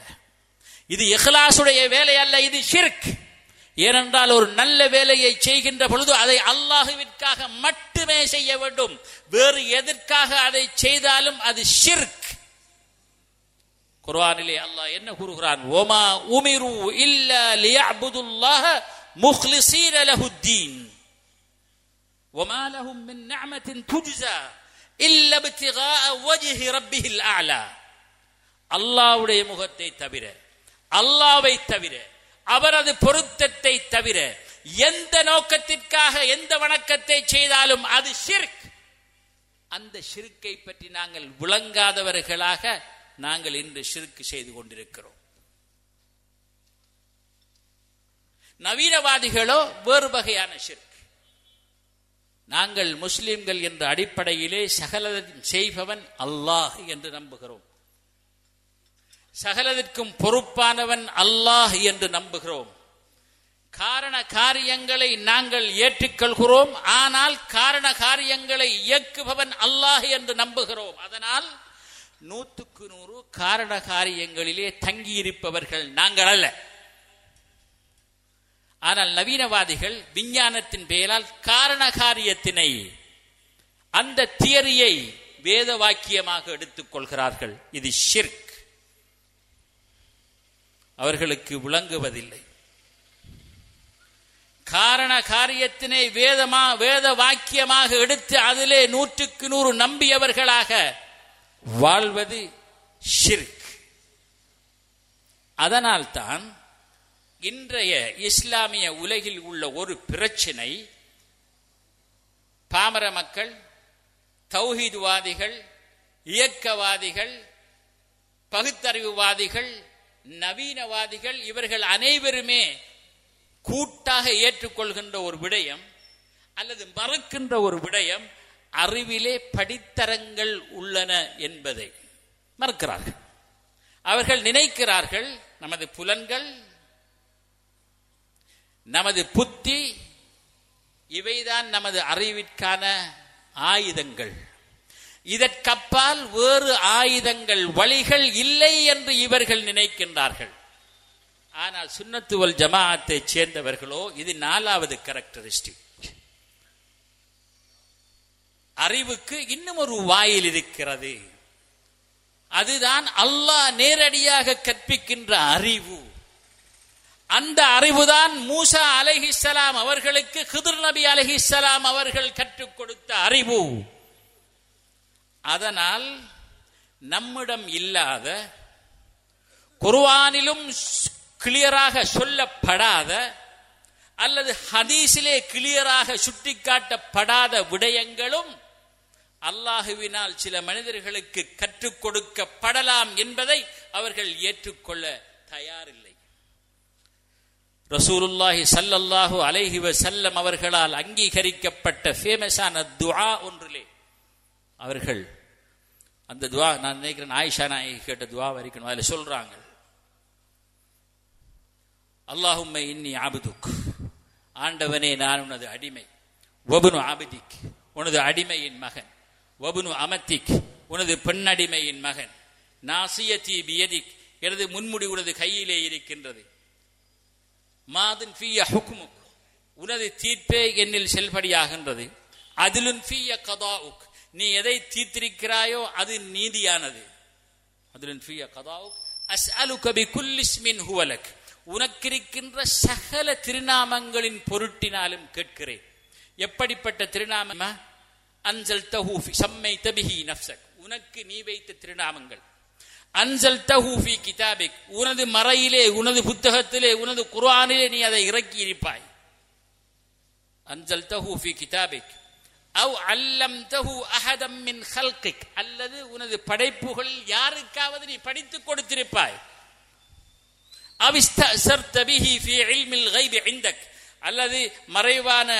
இது இஹ்லாசுடைய வேலை அல்ல இது ஷிர்க். ஏனென்றால் ஒரு நல்ல வேலையை செய்கின்ற பொழுது அதை அல்லாஹுவிற்காக மட்டுமே செய்ய வேண்டும். வேறு எதற்காக அதை செய்தாலும் அது ஷிர்க். குர்ஆனிலே அல்லாஹ் என்ன கூறுகிறான் ஓமா உமிரு இல்ல லியஅபுதுல்லாஹ முக்லிஸீன லஹுத்தீன் وما لهم من نعمة تجزى إلا ابتغاء وجه ربه الأعلى அல்லாவுடைய முகத்தை தவிர அல்லாவை தவிர அவரது பொருத்தத்தை தவிர எந்த நோக்கத்திற்காக எந்த வணக்கத்தை செய்தாலும் அது ஷிர்க் அந்த ஷிர்க்கை பற்றி நாங்கள் விளங்காதவர்களாக நாங்கள் இன்று சிறுக்கு செய்து கொண்டிருக்கிறோம். நவீனவாதிகளோ வேறு வகையான சிறுக்கு நாங்கள் முஸ்லிம்கள் என்ற அடிப்படையிலே சகலதையும் செய்பவன் அல்லாஹ் என்று நம்புகிறோம். சகலதிற்கும் பொறுப்பானவன் அல்லாஹ் என்று நம்புகிறோம். காரண காரியங்களை நாங்கள் ஏற்றுக்கொள்கிறோம் ஆனால் காரண காரியங்களை இயக்குபவன் அல்லாஹ் என்று நம்புகிறோம். அதனால் நூற்றுக்கு நூறு காரண காரியங்களிலே தங்கியிருப்பவர்கள் நாங்கள் அல்ல ஆனால் நவீனவாதிகள் விஞ்ஞானத்தின் பெயரால் காரண காரியத்தினை அந்த தியரியை வேத வாக்கியமாக எடுத்துக் கொள்கிறார்கள் இது ஷிர்க். அவர்களுக்கு விளங்குவதில்லை. காரண காரியத்தினை வேதமா வேத வாக்கியமாக எடுத்து அதிலே நூற்றுக்கு நூறு நம்பியவர்களாக வாழ்வது ஷிர்க். அதனால்தான் இன்றைய இஸ்லாமிய உலகில் உள்ள ஒரு பிரச்சினை பாமர மக்கள் தௌஹீதுவாதிகள் இயக்கவாதிகள் பகுத்தறிவுவாதிகள் நவீனவாதிகள் இவர்கள் அனைவருமே கூட்டாக ஏற்றுக்கொள்கின்ற ஒரு விடயம் அல்லது மறுக்கின்ற ஒரு விடயம் அறிவிலே படித்தரங்கள் உள்ளன என்பதை மறுக்கிறார்கள். அவர்கள் நினைக்கிறார்கள் நமது புலன்கள் நமது புத்தி இவைதான் நமது அறிவிற்கான ஆயுதங்கள். இதற்கப்பால் வேறு ஆயுதங்கள் வழிகள் இல்லை என்று இவர்கள் நினைக்கின்றார்கள். ஆனால் சுண்ணத்துவல் ஜமாஅத்தை சேர்ந்தவர்களோ இது நாலாவது கேரக்டரிஸ்டிக் அறிவுக்கு இன்னும் ஒரு வாயில் இருக்கிறது. அதுதான் அல்லாஹ் நேரடியாக கற்பிக்கின்ற அறிவு. அந்த அறிவுதான் மூசா அலஹிசலாம் அவர்களுக்கு ஹிதுர் நபி அலஹிசலாம் அவர்கள் கற்றுக் கொடுத்த அறிவு. அதனால் நம்மிடம் இல்லாத குர்வானிலும் கிளியராக சொல்லப்படாத அல்லது ஹதீஸிலே கிளியராக சுட்டிக்காட்டப்படாத விடயங்களும் அல்லாஹுவினால் சில மனிதர்களுக்கு கற்றுக் கொடுக்கப்படலாம் என்பதை அவர்கள் ஏற்றுக்கொள்ள தயாரில்லை. ரசூலுல்லாஹி சல்லல்லாஹு அலைஹி வஸல்லம் அவர்களால் அங்கீகரிக்கப்பட்ட ஃபேமஸான துவா ஒன்றிலே அவர்கள் அந்த துவா நான் நினைக்கிறேன் ஆயிஷா நாயகி கேட்ட துவா வரைக்கணும் அதில் சொல்றாங்க. அல்லாஹும்மை இன்னி ஆபுதுக் ஆண்டவனே நான் உனது அடிமை. ஒபுனு ஆபிதிக் உனது அடிமையின் மகன். வபுனு அமத்திக் உனது பெண்ணடிமையின் மகன். நாசியத்தி பியதிக் எனது முன்முடி உனது கையிலே இருக்கின்றது. மாதன் ஃபீய ஹுக்முக் உனது தீர்ப்பே என்னில் செல்படியாகின்றது. அதிலும் ஃபீய கதாவுக் நீ எதை தீர்த்திருக்கிறாயோ அது நீதியானது. அதிலும் ஃபீய கதாவுக் அஸ்அலுக கபி குல்லிஸ்மின் ஹுவலக் உனக்கிருக்கின்ற சகல திருநாமங்களின் பொருட்டினாலும் கேட்கிறேன். எப்படிப்பட்ட திருநாமமா? அன்சல் தஹூஃபி சம்மை தபிஹி நப்சக் உனக்கு நீ வைத்த திருநாமங்கள். அன்சல் தஹூஃபி கிதாபிக். உனது மறையிலே உனது புத்தகத்திலே உனது குர்ஆனிலே நீ அதை இறக்கி இருப்பாய். அன்சல் தஹூஃபி கிதாபிக். அவ் அல்லம் தஹு அஹதம் மின் ஹல்கிக் அல்லது உனது படைப்புகள் யாருக்காவது நீ படித்துக் கொடுத்திருப்பாய். அவிஸ்த சர் தபிஹி ஃபி இல்மில் கைபி இந்தக். அல்லது மறைவான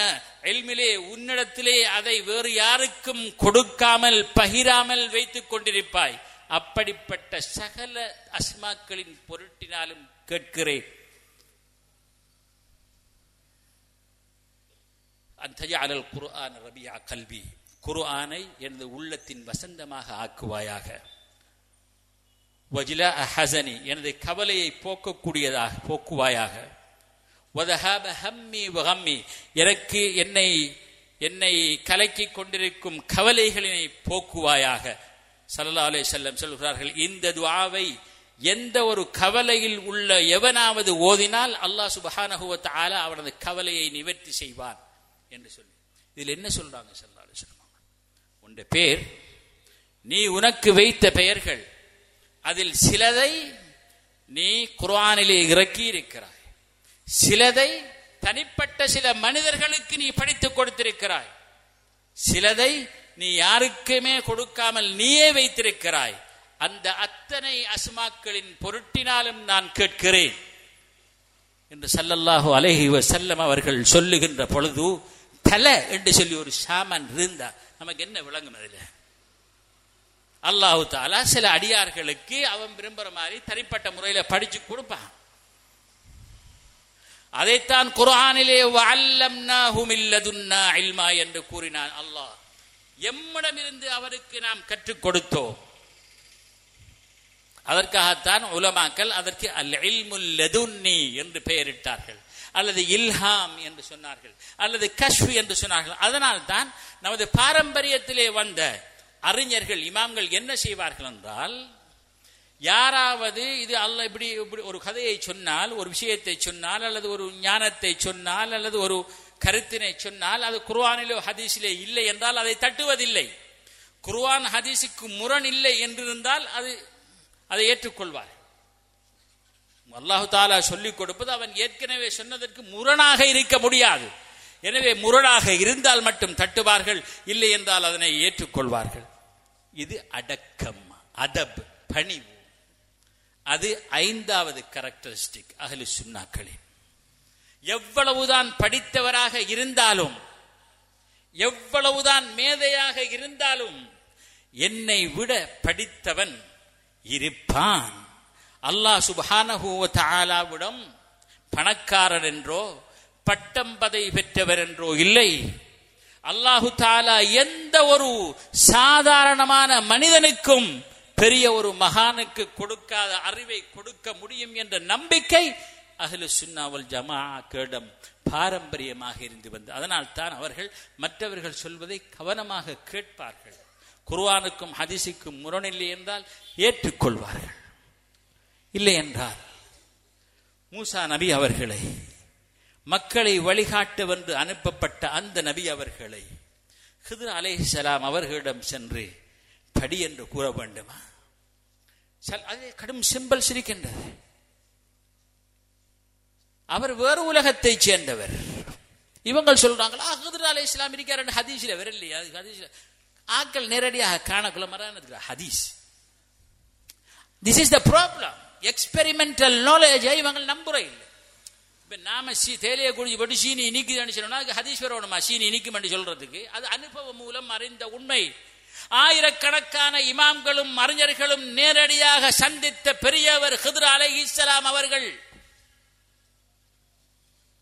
எல்மிலே உன்னிடத்திலே அதை வேறு யாருக்கும் கொடுக்காமல் பகிராமல் வைத்துக் கொண்டிருப்பாய். அப்படிப்பட்ட சகல அஸ்மாக்களின் பொருட்டினாலும் கேட்கிறேன். அந்தஜாலல் குர்ஆன் ரபியா கல்வி. குர்ஆனை எனது உள்ளத்தின் வசந்தமாக ஆக்குவாயாக. வஜிலா ஹசனி எனது கவலையை போக்கக்கூடியதாக போக்குவாயாக. எனக்கு என்னை என்னை கலக்கி கொண்டிருக்கும் கவலைகளினை போக்குவாயாக. சல்லா அலே செல்லம் சொல்கிறார்கள் இந்த துவாவை எந்த ஒரு கவலையில் உள்ள எவனாவது ஓதினால் அல்லாஹ் சுபஹானகுவத் ஆலா அவனது கவலையை நிவர்த்தி செய்வான் என்று சொல்லி. இதில் என்ன சொல்றாங்க சல்லா அலே செல்லம் உண்ட பேர் நீ உனக்கு வைத்த பெயர்கள் அதில் சிலதை நீ குர்ஆனிலே இறக்கி இருக்கிறாய் சிலதை தனிப்பட்ட சில மனிதர்களுக்கு நீ படித்துக் கொடுத்திருக்கிறாய். சிலதை நீ யாருக்குமே கொடுக்காமல் நீயே வைத்திருக்கிறாய். அந்த அத்தனை அஸ்மாக்களின் பொருட்டினாலும் நான் கேட்கிறேன். என்று சல்லல்லாஹு அலேஹி செல்லம் அவர்கள் சொல்லுகின்ற பொழுது தலை என்று சொல்லி ஒரு சாமான் இருந்தா நமக்கு என்ன விளங்கும் அதில்? அல்லாஹு தாலா சில அடியார்களுக்கு அவன் விரும்புற மாதிரி தனிப்பட்ட முறையில் படிச்சு கொடுப்பான். அதைத்தான் குர்ஆனிலே வஅல்லம்னாஹும் என்று கூறினான் அல்லாஹ். எம்மிடமிருந்து அவருக்கு நாம் கற்றுக் கொடுத்தோம். அதற்காகத்தான் உலமாக்கள் அதற்கு அல் இல்முல் என்று பெயரிட்டார்கள். அல்லது இல்ஹாம் என்று சொன்னார்கள். அல்லது கஷ்வி என்று சொன்னார்கள். அதனால் தான் நமது பாரம்பரியத்திலே வந்த அறிஞர்கள் இமாம்கள் என்ன செய்வார்கள் என்றால் யாராவது இது அல்ல இப்படி இப்படி ஒரு கதையை சொன்னால் ஒரு விஷயத்தை சொன்னால் அல்லது ஒரு ஞானத்தை சொன்னால் அல்லது ஒரு கருத்தினை சொன்னால் அது குர்வானிலோ ஹதீஸிலே இல்லை என்றால் அதை தட்டுவதில்லை. குர்வான் ஹதீஸுக்கு முரண் இல்லை என்றிருந்தால் அது அதை ஏற்றுக்கொள்வார். அல்லாஹு தாலா சொல்லிக் கொடுப்பது அவன் ஏற்கனவே சொன்னதற்கு முரணாக இருக்க முடியாது. எனவே முரணாக இருந்தால் மட்டும் தட்டுவார்கள் இல்லை என்றால் அதனை ஏற்றுக்கொள்வார்கள். இது அடக்கம் அதப் பணிவு. அது ஐந்தாவது கேரக்டரிஸ்டிக் அகலு சுண்ணாக்களின் எவ்வளவுதான் படித்தவராக இருந்தாலும் எவ்வளவுதான் மேதையாக இருந்தாலும் என்னை விட படித்தவன் இருப்பான். அல்லாஹ் சுபஹானஹுவ பணக்காரர் என்றோ பட்டம் பதவி பெற்றவர் என்றோ இல்லை. அல்லாஹு தாலா எந்த ஒரு சாதாரணமான மனிதனுக்கும் பெரிய ஒரு மகானுக்கு கொடுக்காத அறிவை கொடுக்க முடியும் என்ற நம்பிக்கை அகலு சுன்னாவல் ஜமா கேடம் பாரம்பரியமாக இருந்து வந்தது. அதனால் தான் அவர்கள் மற்றவர்கள் சொல்வதை கவனமாக கேட்பார்கள். குர்வானுக்கும் ஹதிசிக்கும் முரணில்லை என்றால் ஏற்றுக்கொள்வார்கள். இல்லை என்றால் மூசா நபி அவர்களை மக்களை வழிகாட்ட வந்து அனுப்பப்பட்ட அந்த நபி அவர்களை ஹிதர் அலேஹலாம் அவர்களிடம் சென்று படி என்று கூற வேண்டுமா? அதே கடும் சிம்பல் சிரிக்கின்றது. அவர் வேறு உலகத்தை சேர்ந்தவர். இவங்க சொல்றாங்களா ஹதர் அலி இஸ்லாம் இருக்காரு ஹதீஸ்ல வரலையா ஹதீஸ்ல ஆக்கள் நேரடியாக காணக்குள்ள மரானதுக்கு ஹதீஸ். This is the problem experimental நாலேஜை இவங்க நம்புற இல்லை இப்ப நாம சி தேலையை குடிச்சு போட்டு சீனி இனிக்குதுன்னு சொன்னா அதுக்கு ஹதீஸ் வரணுமா சீனி இனிக்குமென்று சொல்றதுக்கு. அது அனுபவம் மூலம் அறிந்த உண்மை. ஆயிரக்கணக்கான இமாம்களும் அறிஞர்களும் நேரடியாக சந்தித்த பெரியவர் ஹிதர் அலை இஸ்லாம் அவர்கள்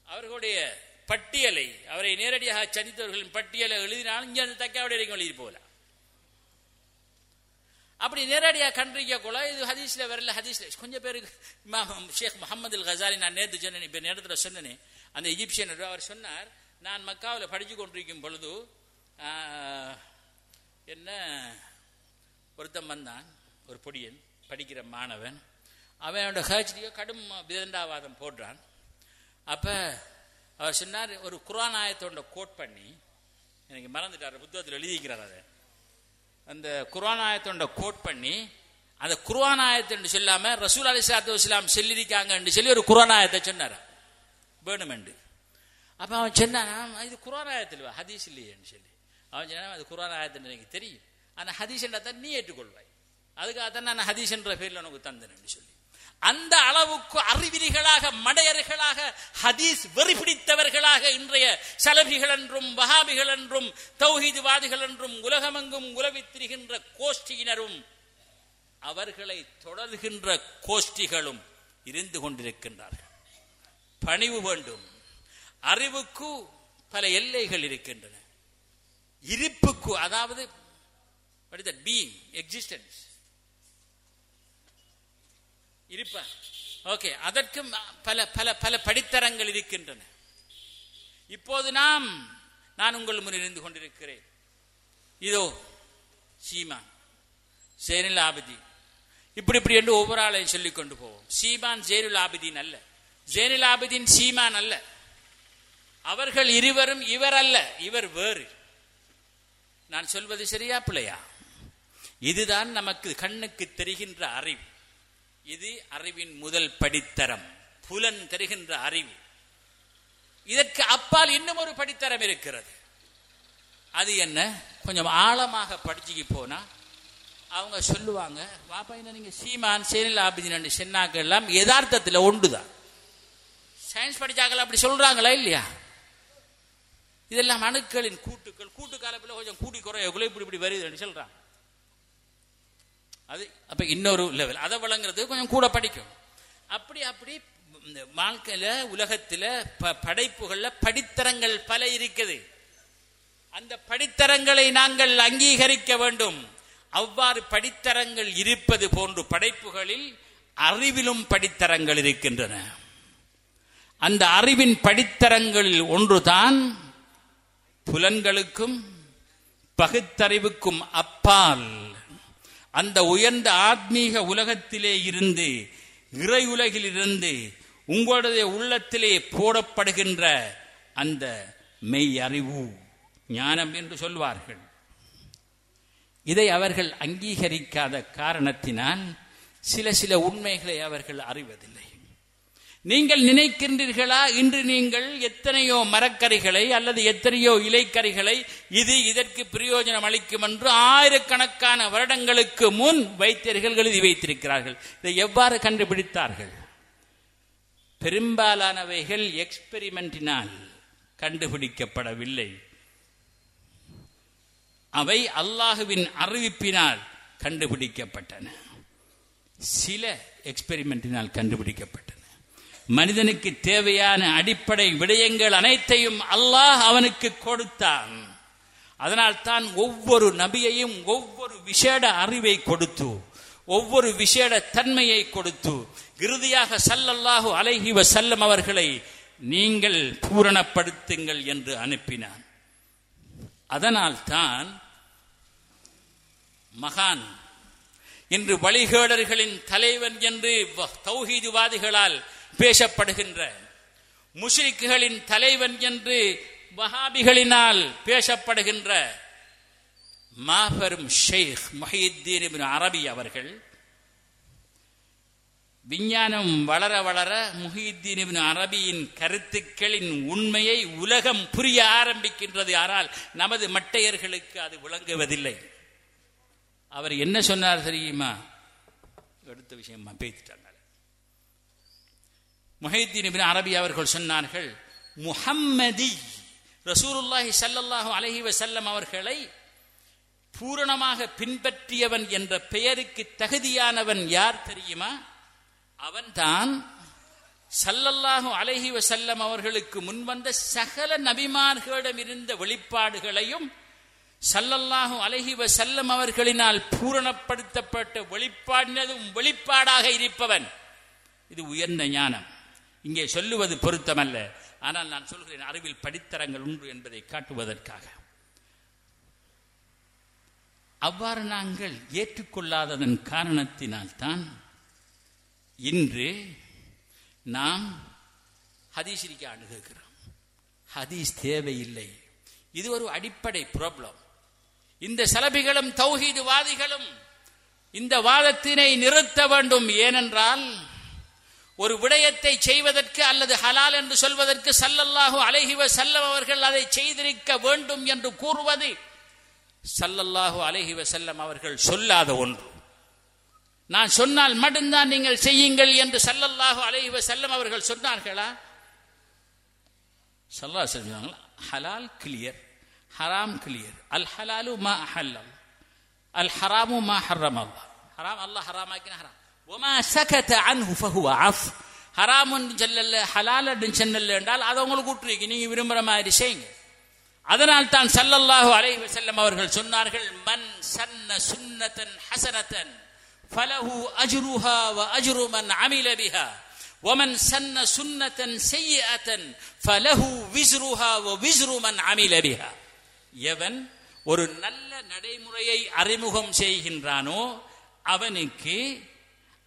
அவர்களுடைய பட்டியலை அவரை நேரடியாக சந்தித்தவர்களின் பட்டியலை எழுதினாலும் இங்கே அந்த தக்காவுடைய வரைக்கும் எழுதி போகலாம். அப்படி நேரடியாக கண்டிருக்க கூட இது ஹதீஸ்ல வரல ஹதீஸ்ல கொஞ்சம் பேருக்கு இமாம் ஷேக் முகமது அல் கசாலி நான் நேற்று சொன்னேன் இப்ப நேரத்தில் சொன்னேன் அந்த எஜிப்சியன் அவர் சொன்னார் நான் மக்காவில் படிச்சு கொண்டிருக்கும் பொழுது ஆஹ், என்ன? ஒருத்தன் வந்தான் ஒரு பொடியன் படிக்கிற மாணவன். அவனோட ஹேச்டியோ கடும் விதண்டாவாதம் போடுறான். அப்போ அவர் சொன்னார் ஒரு குரான் ஆயத்தோட கோட் பண்ணி எனக்கு மறந்துட்டார் புத்தகத்தில் எழுதிக்கிறார் அதை. அந்த குரான் ஆயத்தோட கோட் பண்ணி அந்த குரான் ஆயத்தை சொல்லாம ரசூல் அலி சாத்து இஸ்லாம் சொல்லியிருக்காங்கன்னு சொல்லி ஒரு குரான் ஆயத்தை சொன்னார். வேணுமெண்டு அப்ப அவன் சொன்னான் இது குரான் ஆயத்தில் ஹதீஸ் இல்லையேன்னு சொல்லி. அவன் சொன்னா அது குரான் ஆயத்துன்னு எனக்கு தெரியும். ஆனா ஹதீஸ் தான் நீ ஏற்றுக்கொள்வாய். அதுக்காகத்தான் நான் ஹதீஷன்ற பேரில் பேர்ல உனக்கு தந்தேன்னு சொல்லி. அந்த அளவுக்கு அறிவிலிகளாக மடையர்களாக ஹதீஸ் வெறி பிடித்தவர்களாக இன்றைய சலபிகள் என்றும் வஹாபிகள் என்றும் தௌஹீதுவாதிகள் என்றும் உலகமெங்கும் உலவித் திரிகின்ற கோஷ்டியினரும் அவர்களை தொடர்கின்ற கோஷ்டிகளும் இருந்து கொண்டிருக்கின்றார்கள். பணிவு வேண்டும். அறிவுக்கு பல எல்லைகள் இருக்கின்றன. இருப்புக்கு அதாவது பீயிங் எக்ஸிஸ்டன்ஸ் இருப்பா. ஓகே அதற்கும் பல பல பல படித்தரங்கள் இருக்கின்றன. இப்போது நாம் நான் உங்கள் முன் இருந்து கொண்டிருக்கிறேன். இதோ சீமான். ஜெயனுல் ஆபதி. இப்படி இப்படி என்று ஒவ்வொரு ஆளையும் சொல்லிக் கொண்டு போவோம். சீமான் ஜெயனுல் ஆபிதீன் அல்ல. ஜெயனுல் ஆபிதீன் சீமான் அல்ல. அவர்கள் இருவரும் இவர் அல்ல இவர் வேறு. நான் சொல்வது சரியா பிள்ளையா? இதுதான் நமக்கு கண்ணுக்கு தெரிகின்ற அறிவு. இது அறிவின் முதல் படித்தரம். புலன் தருகின்ற அறிவு. இதற்கு அப்பால் இன்னும் ஒரு படித்தரம் இருக்கிறது. அது என்ன? கொஞ்சம் ஆழமாக படிச்சுக்கு போனா அவங்க சொல்லுவாங்க வாப்பா என்ன நீங்க சீமான் சேனில் ஆபிஜின் சென்னாக்கள் எல்லாம் யதார்த்தத்தில் ஒன்றுதான். சயின்ஸ் படிச்சாக்கள் அப்படி சொல்றாங்களா இல்லையா? இதெல்லாம் அணுக்களின் கூட்டுக்கள். கூட்டு காலத்தில் கொஞ்சம் கூட்டி குறையக்குள்ள இப்படி இப்படி வருதுன்னு சொல்றாங்க அது அப்ப இன்னொரு லெவல் அதை வழங்குறது கொஞ்சம் கூட படிக்கும். அப்படி அப்படி இந்த வாழ்க்கையில உலகத்துல ப- படைப்புகள்ல படித்தரங்கள் பல இருக்குது. அந்த படித்தரங்களை நாங்கள் அங்கீகரிக்க வேண்டும். அவ்வாறு படித்தரங்கள் இருப்பது போன்று படைப்புகளில் அறிவிலும் படித்தரங்கள் இருக்கின்றன. அந்த அறிவின் படித்தரங்களில் ஒன்றுதான் புலன்களுக்கும் பகுத்தறிவுக்கும் அப்பால் அந்த உயர்ந்த ஆத்மீக உலகத்திலே இருந்து இறை உலகில் இருந்து உங்களுடைய உள்ளத்திலே போடப்படுகின்ற அந்த மெய் அறிவு ஞானம் என்று சொல்வார்கள். இதை அவர்கள் அங்கீகரிக்காத காரணத்தினால் சில சில உண்மைகளை அவர்கள் அறிவதில்லை. நீங்கள் நினைக்கின்றீர்களா? இன்று நீங்கள் எத்தனையோ மரக்கறிகளை அல்லது எத்தனையோ இலைக்கறிகளை இது இதற்கு பிரயோஜனம் அளிக்கும் என்று ஆயிரக்கணக்கான வருடங்களுக்கு முன் வைத்தியர்கள் எழுதி வைத்திருக்கிறார்கள். இதை எவ்வாறு கண்டுபிடித்தார்கள்? பெரும்பாலானவைகள் எக்ஸ்பெரிமெண்டினால் கண்டுபிடிக்கப்படவில்லை. அவை அல்லாஹுவின் அறிவிப்பினால் கண்டுபிடிக்கப்பட்டன. சில எக்ஸ்பெரிமெண்டினால் கண்டுபிடிக்கப்பட்டன. மனிதனுக்கு தேவையான அடிப்படை விடயங்கள் அனைத்தையும் அல்லாஹ் அவனுக்கு கொடுத்தான். அதனால் தான் ஒவ்வொரு நபியையும் ஒவ்வொரு விசேட அறிவை கொடுத்து ஒவ்வொரு விசேட தன்மையை கொடுத்து இறுதியாக சல்லல்லாஹு அலைஹி செல்லும் அவர்களை நீங்கள் பூரணப்படுத்துங்கள் என்று அனுப்பினான். அதனால் தான் மகான் இன்று வழிகேடர்களின் தலைவன் என்று வ- தௌஹீதுவாதிகளால் பேசப்படுகின்ற. முஷ்ரிக்குகளின் தலைவன் என்று வஹாபிகளினால் பேசப்படுகின்ற மாபெரும் ஷேக் முஹித்தீன் அரபி அவர்கள் விஞ்ஞானம் வளர வளர முஹித்தீன் அரபியின் கருத்துக்களின் உண்மையை உலகம் புரிய ஆரம்பிக்கின்றது. ஆனால் நமது மட்டையர்களுக்கு அது விளங்குவதில்லை. அவர் என்ன சொன்னார் தெரியுமா? எடுத்த விஷயமா பேசிட்டார். முஹைத்தீன் இப்னு அரபி அவர்கள் சொன்னார்கள் முஹம்மதி ரசூருல்லாஹி ஸல்லல்லாஹு அலஹி வசல்லம் அவர்களை பூரணமாக பின்பற்றியவன் என்ற பெயருக்கு தகுதியானவன் யார் தெரியுமா? அவன்தான் சல்லல்லாஹு அலஹி வசல்லம் அவர்களுக்கு முன்வந்த சகல நபிமார்களிடம் இருந்த வெளிப்பாடுகளையும் சல்லல்லாஹு அலஹி வசல்லம் அவர்களினால் பூரணப்படுத்தப்பட்ட வெளிப்பாடினதும் வெளிப்பாடாக இருப்பவன். இது உயர்ந்த ஞானம். இங்கே சொல்லுவது பொருத்தமல்ல. ஆனால் நான் சொல்கிறேன் அறிவில் படித்தரங்கள் உண்டு என்பதை காட்டுவதற்காக. அவ்வாறு நாங்கள் ஏற்றுக்கொள்ளாததன் காரணத்தினால்தான் இன்று நாம் ஹதீஸிற்கு அணுகுகிறோம். ஹதீஸ் தேவையில்லை. இது ஒரு அடிப்படை ப்ராப்ளம் இந்த சலபிகளும் தௌஹீதுவாதிகளும் இந்த வாதத்தினை நிறுத்த வேண்டும். ஏனென்றால் ஒரு விடயத்தை செய்வதற்கு அல்லது ஹலால் என்று சொல்வதற்கு சல்லல்லாஹு அலைஹி செல்லம் அவர்கள் அதை செய்திருக்க வேண்டும் என்று கூறுவது சல்லல்லாஹு அலைஹி செல்லம் அவர்கள் சொல்லாத ஒன்று. நான் சொன்னால் மட்டும்தான் நீங்கள் செய்யுங்கள் என்று சல்லல்லாஹு அலைஹி செல்லம் அவர்கள் சொன்னார்களா? சல்லா சொல்லுவாங்களா ஹலால் கிளியர் ஹராம் கிளியர் அல் ஹலாலு மா அஹல்லம் அல் ஹராமு மா ஹர்ரம் அல்லாஹ் ஹராம் அல்லாஹ் ஹராமாக்கின ஹராம். ஒமா சகத அன்ஹு ஃபஹுவ அஃப் ஹராம் சொல்லல ஹலால் சொன்னல என்றால் அதை உங்களுக்கு விட்டுருக்கு நீங்க விரும்புற மாதிரி செய்யுங்க அதனால் தான் சல்லல்லாஹு அலைஹி வஸல்லம் அவர்கள் சொன்னார்கள் மன் சன்ன சுன்னதன் ஹசனதன் ஃபலஹு அஜ்ருஹா வ அஜ்ரு மன் அமில பிஹா ومن سن سنة سيئة فله وزرها ووزر من عمل بها எவன் ஒரு நல்ல நடைமுறையை அறிமுகம் செய்கின்றானோ அவனுக்கு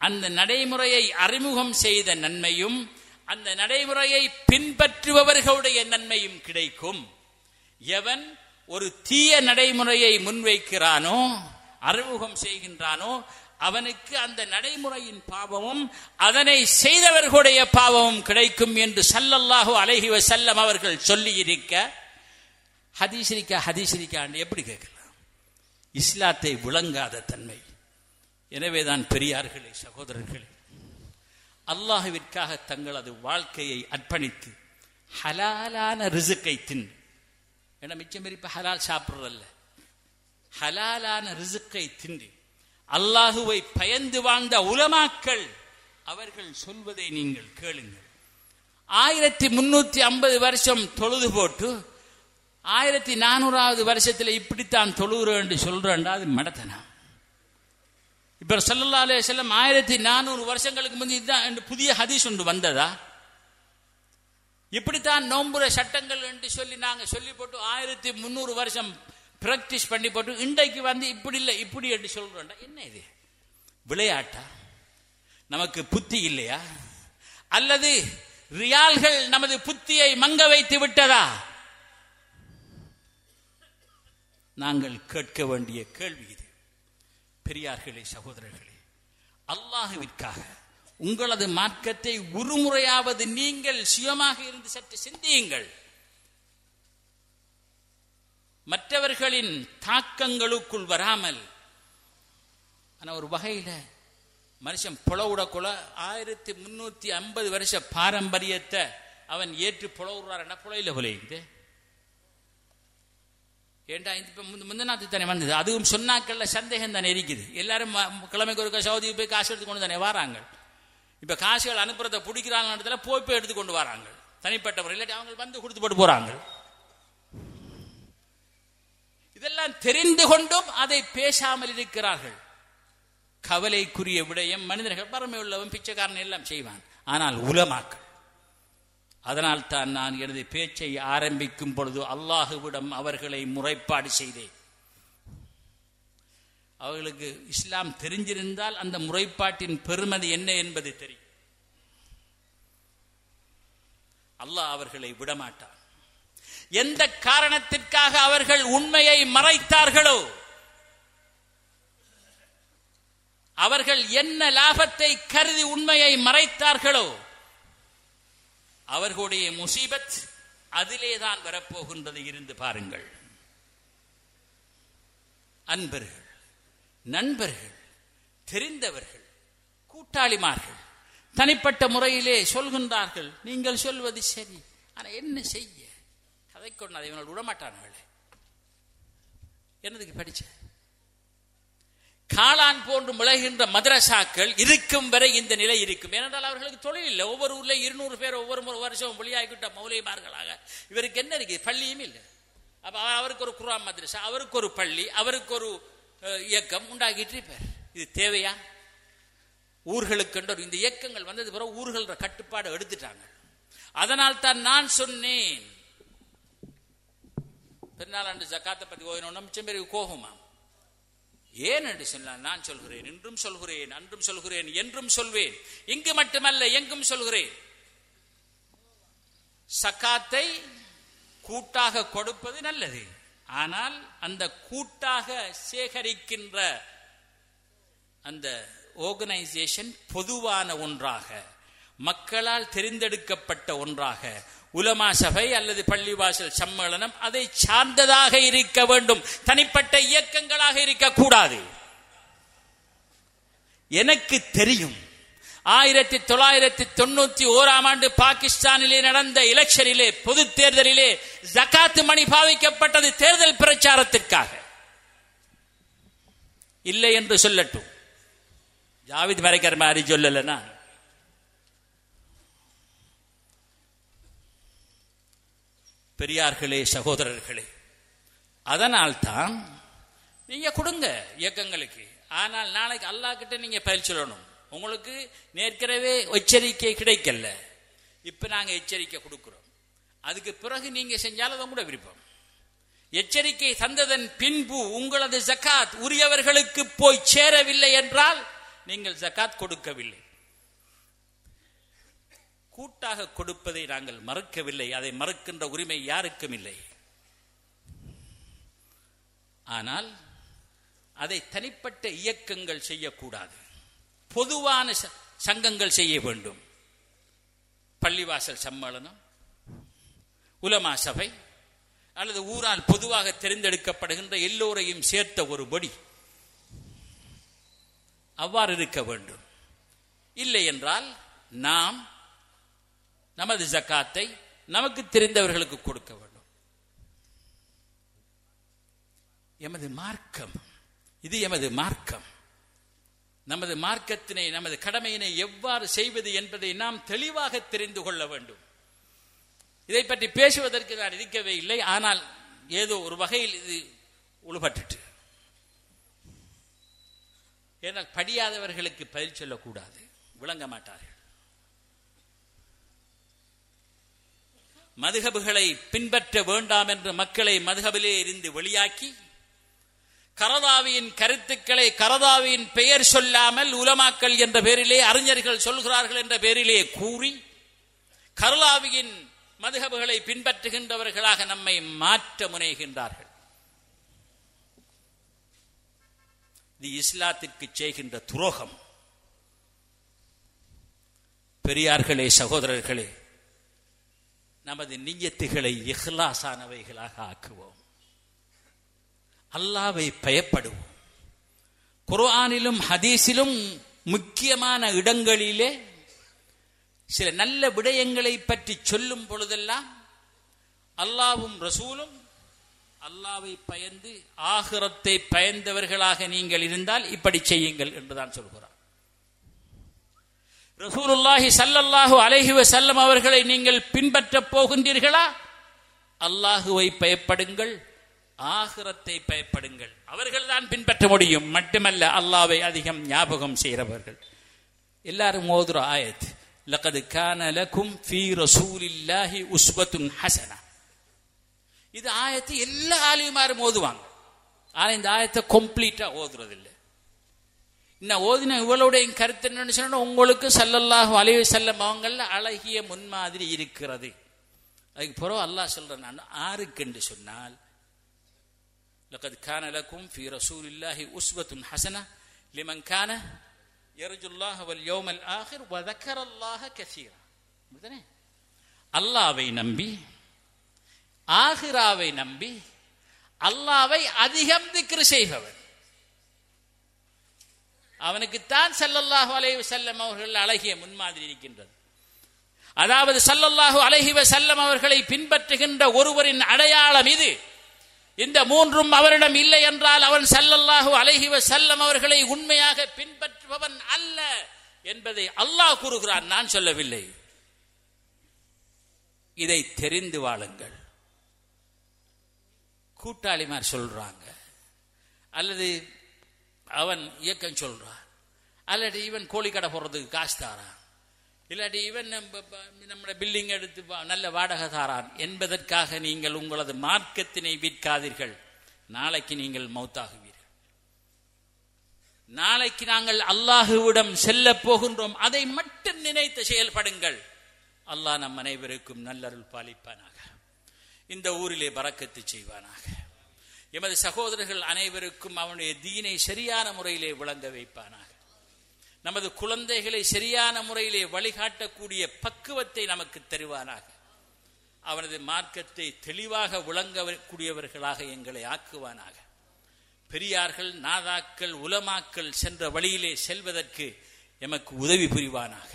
அந்த நடைமுறையை அறிமுகம் செய்த நன்மையும் அந்த நடைமுறையை பின்பற்றுபவர்களுடைய நன்மையும் கிடைக்கும். எவன் ஒரு தீய நடைமுறையை முன்வைக்கிறானோ அறிமுகம் செய்கின்றானோ அவனுக்கு அந்த நடைமுறையின் பாவமும் அதனை செய்தவர்களுடைய பாவமும் கிடைக்கும் என்று சல்லல்லாஹு அலைஹி செல்லம் அவர்கள் சொல்லி இருக்க ஹதீஸ்ரிக்கா ஹதீஸ்ரிக்கான்னு எப்படி கேட்கலாம்? இஸ்லாத்தை விளங்காத தன்மை. எனவேதான் பெரியார்களே சகோதரர்களே. அல்லாஹுவிற்காக தங்களது வாழ்க்கையை அர்ப்பணித்து ஹலாலான ரிசுக்கை தின். ஏன்னா மிச்சம் இப்ப ஹலால் சாப்பிட்றதல்ல. ஹலாலான ரிசுக்கை தின்று அல்லாஹுவை பயந்து வாழ்ந்த உலமாக்கள் அவர்கள் சொல்வதை நீங்கள் கேளுங்கள். ஆயிரத்தி முன்னூத்தி ஐம்பது வருஷம் தொழுது போட்டு ஆயிரத்தி நானூறாவது வருஷத்துல இப்படித்தான் தொழுகிறோம் என்று சொல்றேன்டா அது மடத்தனா? இப்ப சல்லல்லா அலே செல்லம் ஆயிரத்தி நானூறு வருஷங்களுக்கு முந்தி இதுதான் என்று புதிய ஹதீஸ் ஒன்று வந்ததா? இப்படித்தான் நோம்புற சட்டங்கள் என்று சொல்லி நாங்க சொல்லி போட்டு ஆயிரத்தி முன்னூறு வருஷம் பிராக்டிஸ் பண்ணி போட்டு இன்றைக்கு வந்து இப்படி இல்லை இப்படி என்று சொல்றோம்டா. என்ன இது? விளையாட்டா? நமக்கு புத்தி இல்லையா? அல்லது ரியால்கள் நமது புத்தியை மங்க வைத்து விட்டதா? நாங்கள் கேட்க வேண்டிய கேள்வி இது. பெரியார்களே சகோதரர்களே அல்லாஹுவிற்காக உங்களது மார்க்கத்தை ஒருமுறையாவது நீங்கள் சுயமாக இருந்து சற்று சிந்தியுங்கள். மற்றவர்களின் தாக்கங்களுக்குள் வராமல் ஆனா ஒரு வகையில மனுஷன் புலவுட குல ஆயிரத்தி முன்னூத்தி ஐம்பது வருஷ பாரம்பரியத்தை அவன் ஏற்று புலவுறாருன்னா புலையில புலையுது. ஏண்டா இப்ப முந்தநாத்து தானே வந்தது? அதுவும் சொன்னாக்கள்ல சந்தேகம் தானே இருக்குது. எல்லாரும் கிழமைக்கு ஒரு சவுதிக்கு போய் காசு எடுத்து கொண்டு தானே வராங்க. இப்ப காசுகள் அனுப்புறத பிடிக்கிறாங்க போய் போய் எடுத்து கொண்டு வராங்க. தனிப்பட்ட முறை இல்லாட்டி அவங்க வந்து கொடுத்து போட்டு போறாங்க. இதெல்லாம் தெரிந்து கொண்டும் அதை பேசாமல் இருக்கிறார்கள். கவலைக்குரிய விடயம் மனிதர்கள் பரமையுள்ளவன் பிச்சைக்காரன் எல்லாம் செய்வான். ஆனால் உலமாக்கள் அதனால் தான் நான் எனது பேச்சை ஆரம்பிக்கும் பொழுது அல்லாஹுவிடம் அவர்களை முறைப்பாடு செய்தேன். அவர்களுக்கு இஸ்லாம் தெரிஞ்சிருந்தால் அந்த முறைப்பாட்டின் பெருமதி என்ன என்பது தெரியும். அல்லாஹ் அவர்களை விடமாட்டான். எந்த காரணத்திற்காக அவர்கள் உண்மையை மறைத்தார்களோ அவர்கள் என்ன லாபத்தை கருதி உண்மையை மறைத்தார்களோ அவர்களுடைய முசீபத் அதிலேதான் வரப்போகின்றது இருந்து பாருங்கள். அன்பர்கள் நண்பர்கள் தெரிந்தவர்கள் கூட்டாளிமார்கள் தனிப்பட்ட முறையிலே சொல்கின்றார்கள் நீங்கள் சொல்வது சரி ஆனால் என்ன செய்ய? கதை கொண்டு அதை இவனோட விடமாட்டானுங்களே என்னதுக்கு படிச்ச? காளான் போன்று முளைகின்ற மதரசாக்கள் இருக்கும் வரை இந்த நிலை இருக்கும். ஏனென்றால் அவர்களுக்கு தொழில் இல்லை. ஒவ்வொரு ஊர்ல இருநூறு பேர் ஒவ்வொரு வருஷம் வெளியாகிவிட்ட மௌலியமார்களாக. இவருக்கு என்ன இருக்கு? பள்ளியும் இல்லை. அப்ப அவருக்கு ஒரு குரான் மதரசா அவருக்கு ஒரு பள்ளி அவருக்கு ஒரு இயக்கம் உண்டாகிட்டு இருப்பார். இது தேவையா? ஊர்களுக்கு இந்த இயக்கங்கள் வந்தது பிறகு ஊர்கள கட்டுப்பாடு எடுத்துட்டாங்க. அதனால் தான் நான் சொன்னேன். பெருநாளாண்டு ஜக்காத்தை பத்தி ஓயினோம் மிச்சம் பேருக்கு கோபமா? ஏன் என்று சொன்னால் நான் சொல்கிறேன் இன்றும் சொல்கிறேன் அன்றும் சொல்கிறேன் என்றும் சொல்வேன். இங்கு மட்டுமல்ல எங்கும் சொல்கிறேன். சக்காத்தை கூட்டாக கொடுப்பது நல்லது. ஆனால் அந்த கூட்டாக சேகரிக்கின்ற அந்த ஆர்கனைசேஷன் பொதுவான ஒன்றாக மக்களால் தெரிந்தெடுக்கப்பட்ட ஒன்றாக உலமா சபை அல்லது பள்ளிவாசல் சம்மேளனம் அதை சார்ந்ததாக இருக்க வேண்டும். தனிப்பட்ட இயக்கங்களாக இருக்கக்கூடாது. எனக்கு தெரியும் ஆயிரத்தி தொள்ளாயிரத்தி தொண்ணூத்தி ஓராம் ஆண்டு பாகிஸ்தானிலே நடந்த எலெக்ஷனிலே பொது தேர்தலிலே ஜகாத்து மணி பாவிக்கப்பட்டது தேர்தல் பிரச்சாரத்திற்காக. இல்லை என்று சொல்லட்டும். ஜாவித் மறைக்கிற மாதிரி சொல்லலனா? பெரியார்களே சகோதரர்களே. அதனால்தான் நீங்க கொடுங்க இயக்கங்களுக்கு. ஆனால் நாளைக்கு அல்லாஹ் கிட்ட நீங்க பயிர் சொல்லணும் உங்களுக்கு நேர்க்கிறவே எச்சரிக்கை கிடைக்கல. இப்ப நாங்க எச்சரிக்கை கொடுக்கிறோம். அதுக்கு பிறகு நீங்க செஞ்சாலும் அதை கூட விருப்பம். எச்சரிக்கை தந்ததன் பின்பு உங்களது ஜக்காத் உரியவர்களுக்கு போய் சேரவில்லை என்றால் நீங்கள் ஜக்காத் கொடுக்கவில்லை. கூட்டாக கொடுப்பதை நாங்கள் மறுக்கவில்லை. அதை மறுக்கின்ற உரிமை யாருக்கும் இல்லை. ஆனால் அதை தனிப்பட்ட இயக்கங்கள் செய்யக்கூடாது. பொதுவான ச- சங்கங்கள் செய்ய வேண்டும். பள்ளிவாசல் சம்மேளனம் உலமா சபை அல்லது ஊரால் பொதுவாக தெரிந்தெடுக்கப்படுகின்ற எல்லோரையும் சேர்த்த ஒரு படி அவ்வாறு இருக்க வேண்டும். இல்லை என்றால் நாம் நமது ஜக்காத்தை நமக்கு தெரிந்தவர்களுக்கு கொடுக்க வேண்டும். எமது மார்க்கம் இது எமது மார்க்கம். நமது மார்க்கத்தினை நமது கடமையினை எவ்வாறு செய்வது என்பதை நாம் தெளிவாக தெரிந்து கொள்ள வேண்டும். இதை பற்றி பேசுவதற்கு நான் இருக்கவே இல்லை ஆனால் ஏதோ ஒரு வகையில் இது உழுபட்டுட்டு. ஏனால் படியாதவர்களுக்கு பதில் சொல்லக்கூடாது விளங்க மாட்டார்கள். மதுகபுகளை பின்பற்ற வேண்டாம் என்று மக்களை மதுகபிலே இருந்து வெளியாக்கி கரதாவியின் கருத்துக்களை கரதாவியின் பெயர் சொல்லாமல் உலமாக்கல் என்ற பெயரிலே அறிஞர்கள் சொல்கிறார்கள் என்ற பெயரிலே கூறி கருளாவியின் மதுகபுகளை பின்பற்றுகின்றவர்களாக நம்மை மாற்ற முனைகின்றார்கள். இது இஸ்லாத்திற்கு செய்கின்ற துரோகம். பெரியார்களே சகோதரர்களே நமது நியத்துகளை இஹ்லாசானவைகளாக ஆக்குவோம். அல்லாவை பயப்படுவோம். குர்ஆனிலும் ஹதீஸிலும் முக்கியமான இடங்களிலே சில நல்ல விடயங்களை பற்றி சொல்லும் பொழுதெல்லாம் அல்லாவும் ரசூலும் அல்லாவை பயந்து ஆகிரத்தை பயந்தவர்களாக நீங்கள் இருந்தால் இப்படி செய்யுங்கள் என்றுதான் சொல்கிறார் ரசூலுல்லாஹி சல்லல்லாஹு அலைஹி வசல்லம் அவர்களை நீங்கள் பின்பற்றப் போகின்றீர்களா? அல்லாஹுவை பயப்படுங்கள் ஆகிரத்தை பயப்படுங்கள். அவர்கள் தான் பின்பற்ற முடியும். மட்டுமல்ல அல்லாவை அதிகம் ஞாபகம் செய்கிறவர்கள். எல்லாரும் ஓதுற ஆயத் லகது கான லகும் ஃபீ ரசூலில்லாஹி உஸ்வத்துன் ஹசனா. இது ஆயத்தை எல்லா ஆலிமாரும் ஓதுவாங்க. ஆனால் இந்த ஆயத்தை கம்ப்ளீட்டா ஓதுறதில்லை. இல்லை இன்னும் ஓதின இவளுடைய கருத்து என்னன்னு சொன்னா உங்களுக்கு சல்லல்லாஹு அலைஹி செல்லம் அவங்கள அழகிய முன்மாதிரி இருக்கிறது அதுக்கு பிறகு அல்லாஹ் சொல்றேன் நான் ஆருக்கு என்று சொன்னால் لقد كان لكم في رسول الله أسوة حسنة لمن كان يرجو الله واليوم الآخر وذكر الله كثيرا அல்லாவை நம்பி ஆகிராவை நம்பி அல்லாவை அதிகம் திக்ரு செய்பவர் அவனுக்குத்தான் சல்லல்லாஹு அலைஹி செல்லம் அவர்கள் அழகிய முன்மாதிரி இருக்கின்றது. அதாவது சல்லல்லாஹு அழகிவ செல்லம் அவர்களை பின்பற்றுகின்ற ஒருவரின் அடையாளம் இது. இந்த மூன்றும் அவரிடம் இல்லை என்றால் அவன் சல்லல்லாஹு அழகிவ செல்லம் அவர்களை உண்மையாக பின்பற்றுபவன் அல்ல என்பதை அல்லாஹ் கூறுகிறான் நான் சொல்லவில்லை. இதை தெரிந்து வாழுங்கள். கூட்டாளிமார் சொல்றாங்க அல்லது அவன் இயக்கம் சொல்றான். அல்லாட்டி இவன் கோழிக்கடை போடுறதுக்கு காசு தாரான். இல்லாட்டி இவன் நம்ம- ப- பில்டிங் எடுத்து வா- நல்ல வாடகை தாரான். என்பதற்காக நீங்கள் உங்களது மார்க்கத்தினை விற்காதீர்கள். நாளைக்கு நீங்கள் மௌத்தாகுவீர்கள். நாளைக்கு நாங்கள் அல்லாஹுவிடம் செல்ல போகின்றோம். அதை மட்டும் நினைத்து செயல்படுங்கள். அல்லாஹ் நம் அனைவருக்கும் நல்லருள் பாலிப்பானாக. இந்த ஊரிலே பறக்கத்து செய்வானாக. எமது சகோதரர்கள் அனைவருக்கும் அவனுடைய தீனை சரியான முறையிலே விளங்க வைப்பானாக. நமது குழந்தைகளை சரியான முறையிலே வழிகாட்டக்கூடிய பக்குவத்தை நமக்கு தருவானாக. அவனது மார்க்கத்தை தெளிவாக விளங்கக்கூடியவர்களாக எங்களை ஆக்குவானாக. பெரியார்கள் நாதாக்கள் உலமாக்கள் சென்ற வழியிலே செல்வதற்கு எமக்கு உதவி புரிவானாக.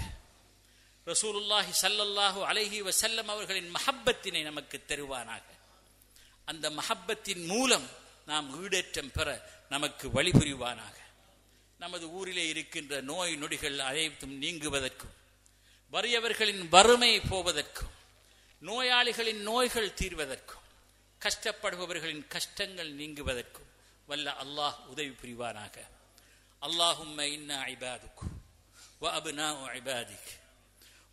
ரசூலுல்லாஹி சல்லல்லாஹு அலஹி வசல்லம் அவர்களின் மஹப்பத்தினை நமக்கு தருவானாக. அந்த மஹப்பத்தின் மூலம் நாம் ஈடேற்றம் பெற நமக்கு வழி புரிவானாக நமது ஊரிலே இருக்கின்ற நோய் நொடிகள் அனைத்தும் நீங்குவதற்கும் வறியவர்களின் வறுமை போவதற்கும் நோயாளிகளின் நோய்கள் தீர்வதற்கும் கஷ்டப்படுபவர்களின் கஷ்டங்கள் நீங்குவதற்கும் வல்ல அல்லாஹ் உதவி புரிவானாக اللهم إنا عبادك وأبناء عبادك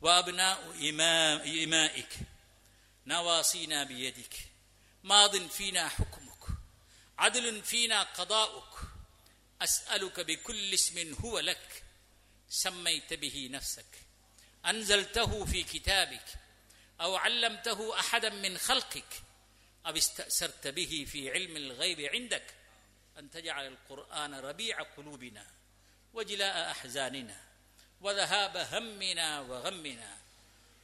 وأبناء إمام إمائك نواصينا بيدك ماض فينا حكمك عدل فينا قضاؤك. أسألك بكل اسم هو لك سميت به نفسك. أنزلته في كتابك أو علمته أحدا من خلقك. أو استأثرت به في علم الغيب عندك. أن تجعل القرآن ربيع قلوبنا وجلاء أحزاننا وذهاب همنا وغمنا.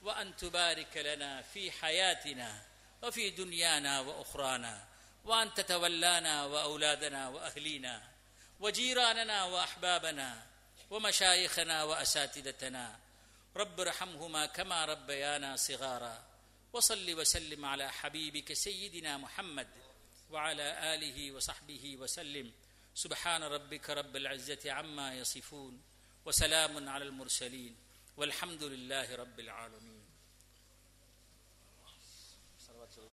وأن تبارك لنا في حياتنا وفي دنيانا وأخرانا وأن تتولانا وأولادنا وأهلينا وجيراننا وأحبابنا ومشايخنا وأساتذتنا. رب ارحمهما كما ربيانا صغارا. وصل وسلم على حبيبك سيدنا محمد وعلى آله وصحبه وسلم. سبحان ربك رب العزة عما يصفون وسلام على المرسلين. والحمد لله رب العالمين.